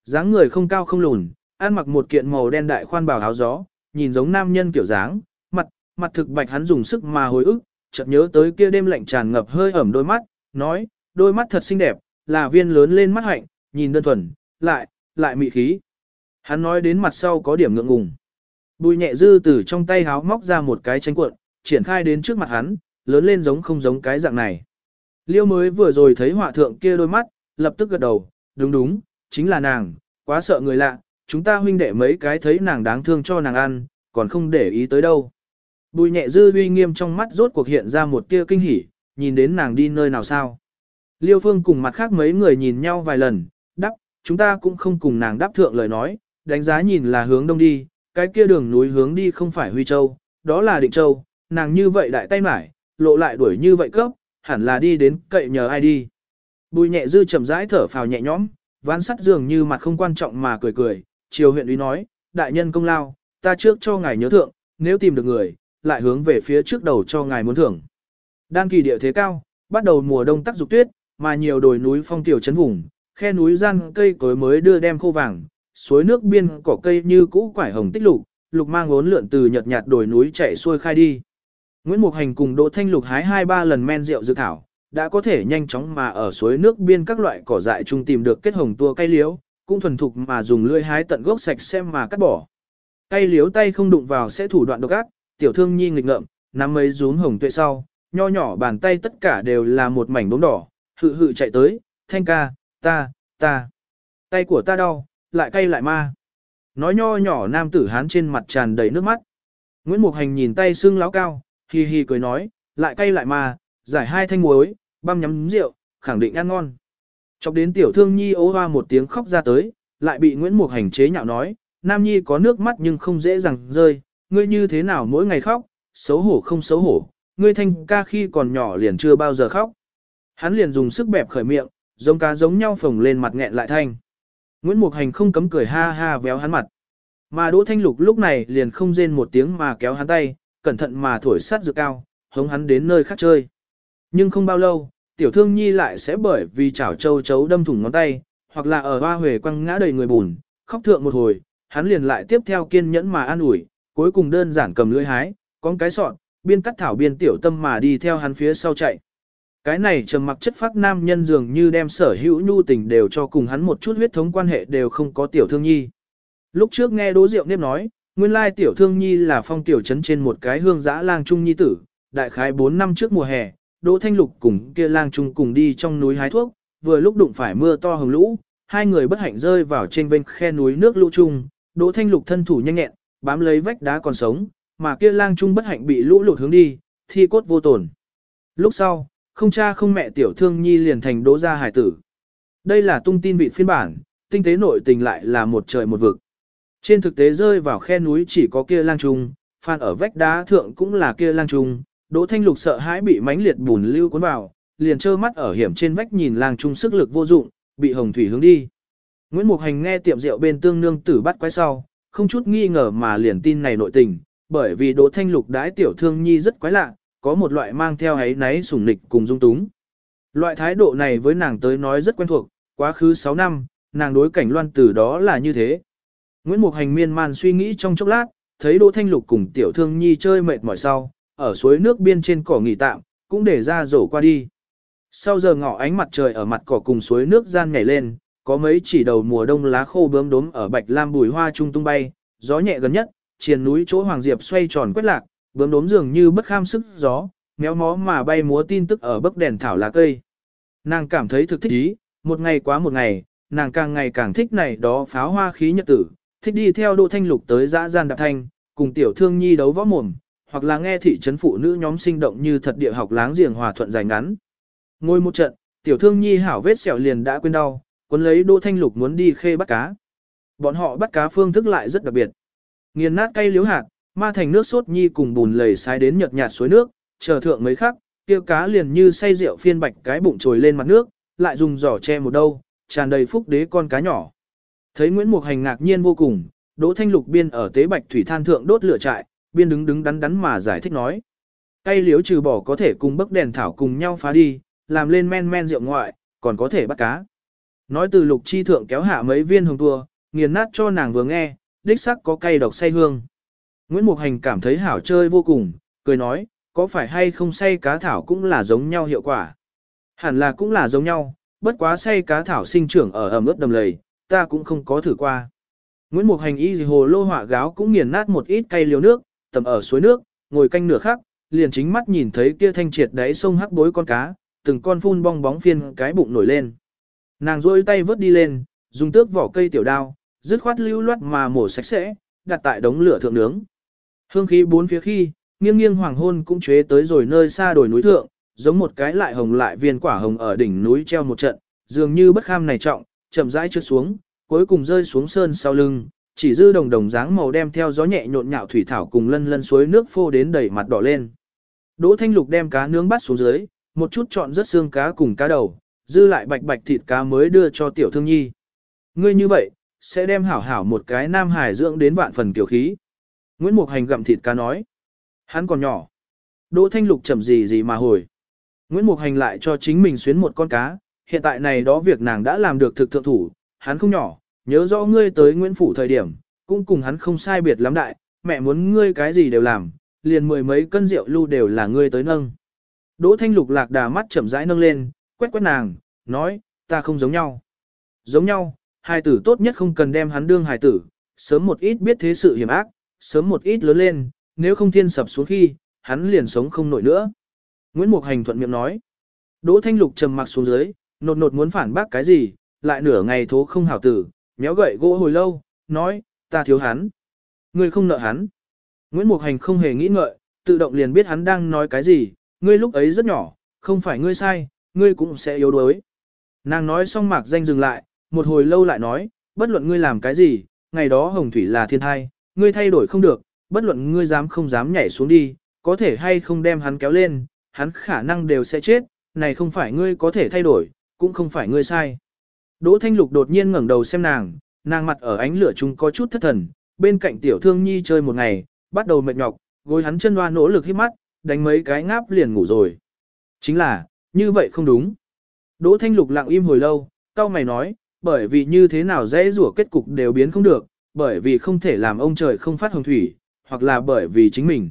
dáng người không cao không lùn, ăn mặc một kiện màu đen đại khoan bào áo gió, nhìn giống nam nhân kiểu dáng, mặt, mặt thực bạch hắn dùng sức mà hồi ức, chợt nhớ tới kia đêm lạnh tràn ngập hơi ẩm đôi mắt, nói, đôi mắt thật xinh đẹp, là viên lớn lên mắt hạnh, nhìn đơn thuần, lại, lại mị khí. Hắn nói đến mặt sau có điểm ngượng ngùng. Bùi nhẹ dư từ trong tay háo móc ra một cái tranh cuộn, triển khai đến trước mặt hắn, lớn lên giống không giống cái dạng này. Liêu mới vừa rồi thấy họa thượng kia đôi mắt, lập tức gật đầu, đúng đúng, chính là nàng, quá sợ người lạ, chúng ta huynh đệ mấy cái thấy nàng đáng thương cho nàng ăn, còn không để ý tới đâu. Bùi nhẹ dư uy nghiêm trong mắt rốt cuộc hiện ra một tia kinh hỉ, nhìn đến nàng đi nơi nào sao. Liêu phương cùng mặt khác mấy người nhìn nhau vài lần, đắp, chúng ta cũng không cùng nàng đáp thượng lời nói, đánh giá nhìn là hướng đông đi, cái kia đường núi hướng đi không phải Huy Châu, đó là Định Châu, nàng như vậy đại tay mải, lộ lại đuổi như vậy cấp, hẳn là đi đến cậy nhờ ai đi. Bùi nhẹ dư chậm rãi thở phào nhẹ nhõm, ván sắt dường như mặt không quan trọng mà cười cười, chiều huyện úy nói, đại nhân công lao, ta trước cho ngài nhớ thượng, nếu tìm được người, lại hướng về phía trước đầu cho ngài muốn thưởng. Đan kỳ địa thế cao, bắt đầu mùa đông tắc dục tuyết, mà nhiều đồi núi phong tiểu chấn vùng, khe núi gian cây cối mới đưa đem khô vàng, suối nước biên cỏ cây như cũ quải hồng tích lục, lục mang ốn lượn từ nhợt nhạt đồi núi chạy xuôi khai đi. Nguyễn Mục Hành cùng Đỗ Thanh Lục hái hai ba lần men rượu dự thảo, đã có thể nhanh chóng mà ở suối nước biên các loại cỏ dại chung tìm được kết hồng tua cây liễu, cũng thuần thục mà dùng lưỡi hái tận gốc sạch xem mà cắt bỏ. Cây liễu tay không đụng vào sẽ thủ đoạn độc ác, tiểu thương nhi nghịch ngợm, nắm mấy rún hồng tuệ sau, nho nhỏ bàn tay tất cả đều là một mảnh đốm đỏ, hự hự chạy tới, thanh ca, ta, ta, tay của ta đau, lại cay lại ma. Nói nho nhỏ nam tử hán trên mặt tràn đầy nước mắt. Nguyễn Mục Hành nhìn tay xương láo cao, hi hi cười nói, lại cay lại mà, giải hai thanh muối, băm nhắm rượu, khẳng định ăn ngon. Chọc đến tiểu thương nhi ố hoa một tiếng khóc ra tới, lại bị Nguyễn Mục Hành chế nhạo nói, nam nhi có nước mắt nhưng không dễ dàng rơi, ngươi như thế nào mỗi ngày khóc, xấu hổ không xấu hổ, ngươi thanh ca khi còn nhỏ liền chưa bao giờ khóc. Hắn liền dùng sức bẹp khởi miệng, giống cá giống nhau phồng lên mặt nghẹn lại thanh. Nguyễn Mục Hành không cấm cười ha ha véo hắn mặt. Mà Đỗ Thanh Lục lúc này liền không rên một tiếng mà kéo hắn tay, cẩn thận mà thổi sát dược cao, hống hắn đến nơi khác chơi. Nhưng không bao lâu, tiểu thương nhi lại sẽ bởi vì chảo châu chấu đâm thủng ngón tay, hoặc là ở hoa huề quăng ngã đầy người bùn, khóc thượng một hồi, hắn liền lại tiếp theo kiên nhẫn mà an ủi, cuối cùng đơn giản cầm lưỡi hái, con cái sọn, biên cắt thảo biên tiểu tâm mà đi theo hắn phía sau chạy. Cái này trầm mặc chất phác nam nhân dường như đem sở hữu nhu tình đều cho cùng hắn một chút huyết thống quan hệ đều không có tiểu thương nhi. Lúc trước nghe Đỗ Diệu Nếp nói, nguyên lai tiểu thương nhi là phong tiểu trấn trên một cái hương giã lang trung nhi tử, đại khái 4 năm trước mùa hè, Đỗ Thanh Lục cùng kia lang trung cùng đi trong núi hái thuốc, vừa lúc đụng phải mưa to hồng lũ, hai người bất hạnh rơi vào trên bên khe núi nước lũ trung, Đỗ Thanh Lục thân thủ nhanh nhẹn, bám lấy vách đá còn sống, mà kia lang trung bất hạnh bị lũ lụt hướng đi, thi cốt vô tổn. Lúc sau, không cha không mẹ tiểu thương nhi liền thành đỗ gia hải tử. Đây là tung tin vị phiên bản, tinh tế nội tình lại là một trời một vực. Trên thực tế rơi vào khe núi chỉ có kia lang trung, phan ở vách đá thượng cũng là kia lang trung, Đỗ Thanh Lục sợ hãi bị mãnh liệt bùn lưu cuốn vào, liền trơ mắt ở hiểm trên vách nhìn lang trung sức lực vô dụng, bị hồng thủy hướng đi. Nguyễn Mục Hành nghe tiệm rượu bên tương nương tử bắt quái sau, không chút nghi ngờ mà liền tin này nội tình, bởi vì Đỗ Thanh Lục đái tiểu thương nhi rất quái lạ, có một loại mang theo ấy náy sủng nịch cùng dung túng. Loại thái độ này với nàng tới nói rất quen thuộc, quá khứ 6 năm, nàng đối cảnh loan tử đó là như thế. Nguyễn Mục Hành miên man suy nghĩ trong chốc lát, thấy Đỗ Thanh Lục cùng tiểu thương nhi chơi mệt mỏi sau, ở suối nước biên trên cỏ nghỉ tạm, cũng để ra rổ qua đi. Sau giờ ngọ ánh mặt trời ở mặt cỏ cùng suối nước gian nhảy lên, có mấy chỉ đầu mùa đông lá khô bướm đốm ở bạch lam bùi hoa trung tung bay, gió nhẹ gần nhất, triền núi chỗ hoàng diệp xoay tròn quét lạc, bướm đốm dường như bất kham sức gió, méo mó mà bay múa tin tức ở bấc đèn thảo lá cây. Nàng cảm thấy thực thích ý, một ngày quá một ngày, nàng càng ngày càng thích này đó pháo hoa khí nhật tử, thích đi theo Đỗ Thanh Lục tới dã gian đạp thanh, cùng tiểu thương nhi đấu võ mồm, hoặc là nghe thị trấn phụ nữ nhóm sinh động như thật địa học láng giềng hòa thuận dài ngắn. Ngồi một trận, tiểu thương nhi hảo vết sẹo liền đã quên đau, cuốn lấy Đỗ Thanh Lục muốn đi khê bắt cá. Bọn họ bắt cá phương thức lại rất đặc biệt. Nghiền nát cây liếu hạt, ma thành nước sốt nhi cùng bùn lầy sai đến nhợt nhạt suối nước, chờ thượng mấy khắc, kia cá liền như say rượu phiên bạch cái bụng trồi lên mặt nước, lại dùng giỏ che một đâu, tràn đầy phúc đế con cá nhỏ. Thấy Nguyễn Mục Hành ngạc nhiên vô cùng, Đỗ Thanh Lục biên ở tế bạch thủy than thượng đốt lửa trại, biên đứng đứng đắn đắn mà giải thích nói. Cây liếu trừ bỏ có thể cùng bấc đèn thảo cùng nhau phá đi, làm lên men men rượu ngoại, còn có thể bắt cá. Nói từ lục chi thượng kéo hạ mấy viên hồng tua, nghiền nát cho nàng vừa nghe, đích sắc có cây độc say hương. Nguyễn Mục Hành cảm thấy hảo chơi vô cùng, cười nói, có phải hay không say cá thảo cũng là giống nhau hiệu quả. Hẳn là cũng là giống nhau, bất quá say cá thảo sinh trưởng ở ẩm ướt đầm lầy, ta cũng không có thử qua. Nguyễn Mục Hành y hồ lô họa gáo cũng nghiền nát một ít cây liều nước, tầm ở suối nước, ngồi canh nửa khắc, liền chính mắt nhìn thấy kia thanh triệt đáy sông hắc bối con cá, từng con phun bong bóng phiên cái bụng nổi lên. Nàng rôi tay vớt đi lên, dùng tước vỏ cây tiểu đao, dứt khoát lưu loát mà mổ sạch sẽ, đặt tại đống lửa thượng nướng. Hương khí bốn phía khi, nghiêng nghiêng hoàng hôn cũng chế tới rồi nơi xa đồi núi thượng, giống một cái lại hồng lại viên quả hồng ở đỉnh núi treo một trận, dường như bất kham này trọng, chậm rãi trượt xuống, cuối cùng rơi xuống sơn sau lưng, chỉ dư đồng đồng dáng màu đem theo gió nhẹ nhộn nhạo thủy thảo cùng lân lân suối nước phô đến đầy mặt đỏ lên. Đỗ Thanh Lục đem cá nướng bắt xuống dưới, một chút chọn rất xương cá cùng cá đầu, dư lại bạch bạch thịt cá mới đưa cho tiểu thương nhi. Ngươi như vậy, sẽ đem hảo hảo một cái nam hải dưỡng đến vạn phần tiểu khí. Nguyễn Mục Hành gặm thịt cá nói. Hắn còn nhỏ. Đỗ Thanh Lục chậm gì gì mà hồi. Nguyễn Mục Hành lại cho chính mình xuyến một con cá, hiện tại này đó việc nàng đã làm được thực thượng thủ, hắn không nhỏ, nhớ rõ ngươi tới Nguyễn Phủ thời điểm, cũng cùng hắn không sai biệt lắm đại, mẹ muốn ngươi cái gì đều làm, liền mười mấy cân rượu lưu đều là ngươi tới nâng. Đỗ Thanh Lục lạc đà mắt chậm rãi nâng lên, quét quét nàng, nói, ta không giống nhau. Giống nhau, hài tử tốt nhất không cần đem hắn đương hài tử, sớm một ít biết thế sự hiểm ác, sớm một ít lớn lên, nếu không thiên sập xuống khi, hắn liền sống không nổi nữa. Nguyễn Mục Hành thuận miệng nói. Đỗ Thanh Lục trầm mặc xuống dưới, nột nột muốn phản bác cái gì, lại nửa ngày thố không hảo tử, méo gậy gỗ hồi lâu, nói, ta thiếu hắn. Ngươi không nợ hắn. Nguyễn Mục Hành không hề nghĩ ngợi, tự động liền biết hắn đang nói cái gì, ngươi lúc ấy rất nhỏ, không phải ngươi sai, ngươi cũng sẽ yếu đuối. Nàng nói xong mạc danh dừng lại, một hồi lâu lại nói, bất luận ngươi làm cái gì, ngày đó hồng thủy là thiên thai, ngươi thay đổi không được, bất luận ngươi dám không dám nhảy xuống đi, có thể hay không đem hắn kéo lên, hắn khả năng đều sẽ chết, này không phải ngươi có thể thay đổi, cũng không phải ngươi sai. Đỗ Thanh Lục đột nhiên ngẩng đầu xem nàng, nàng mặt ở ánh lửa chúng có chút thất thần, bên cạnh tiểu thương nhi chơi một ngày, bắt đầu mệt nhọc, gối hắn chân loa nỗ lực hít mắt, đánh mấy cái ngáp liền ngủ rồi. Chính là, như vậy không đúng. Đỗ Thanh Lục lặng im hồi lâu, cao mày nói, bởi vì như thế nào dễ rủa kết cục đều biến không được, bởi vì không thể làm ông trời không phát hồng thủy, hoặc là bởi vì chính mình.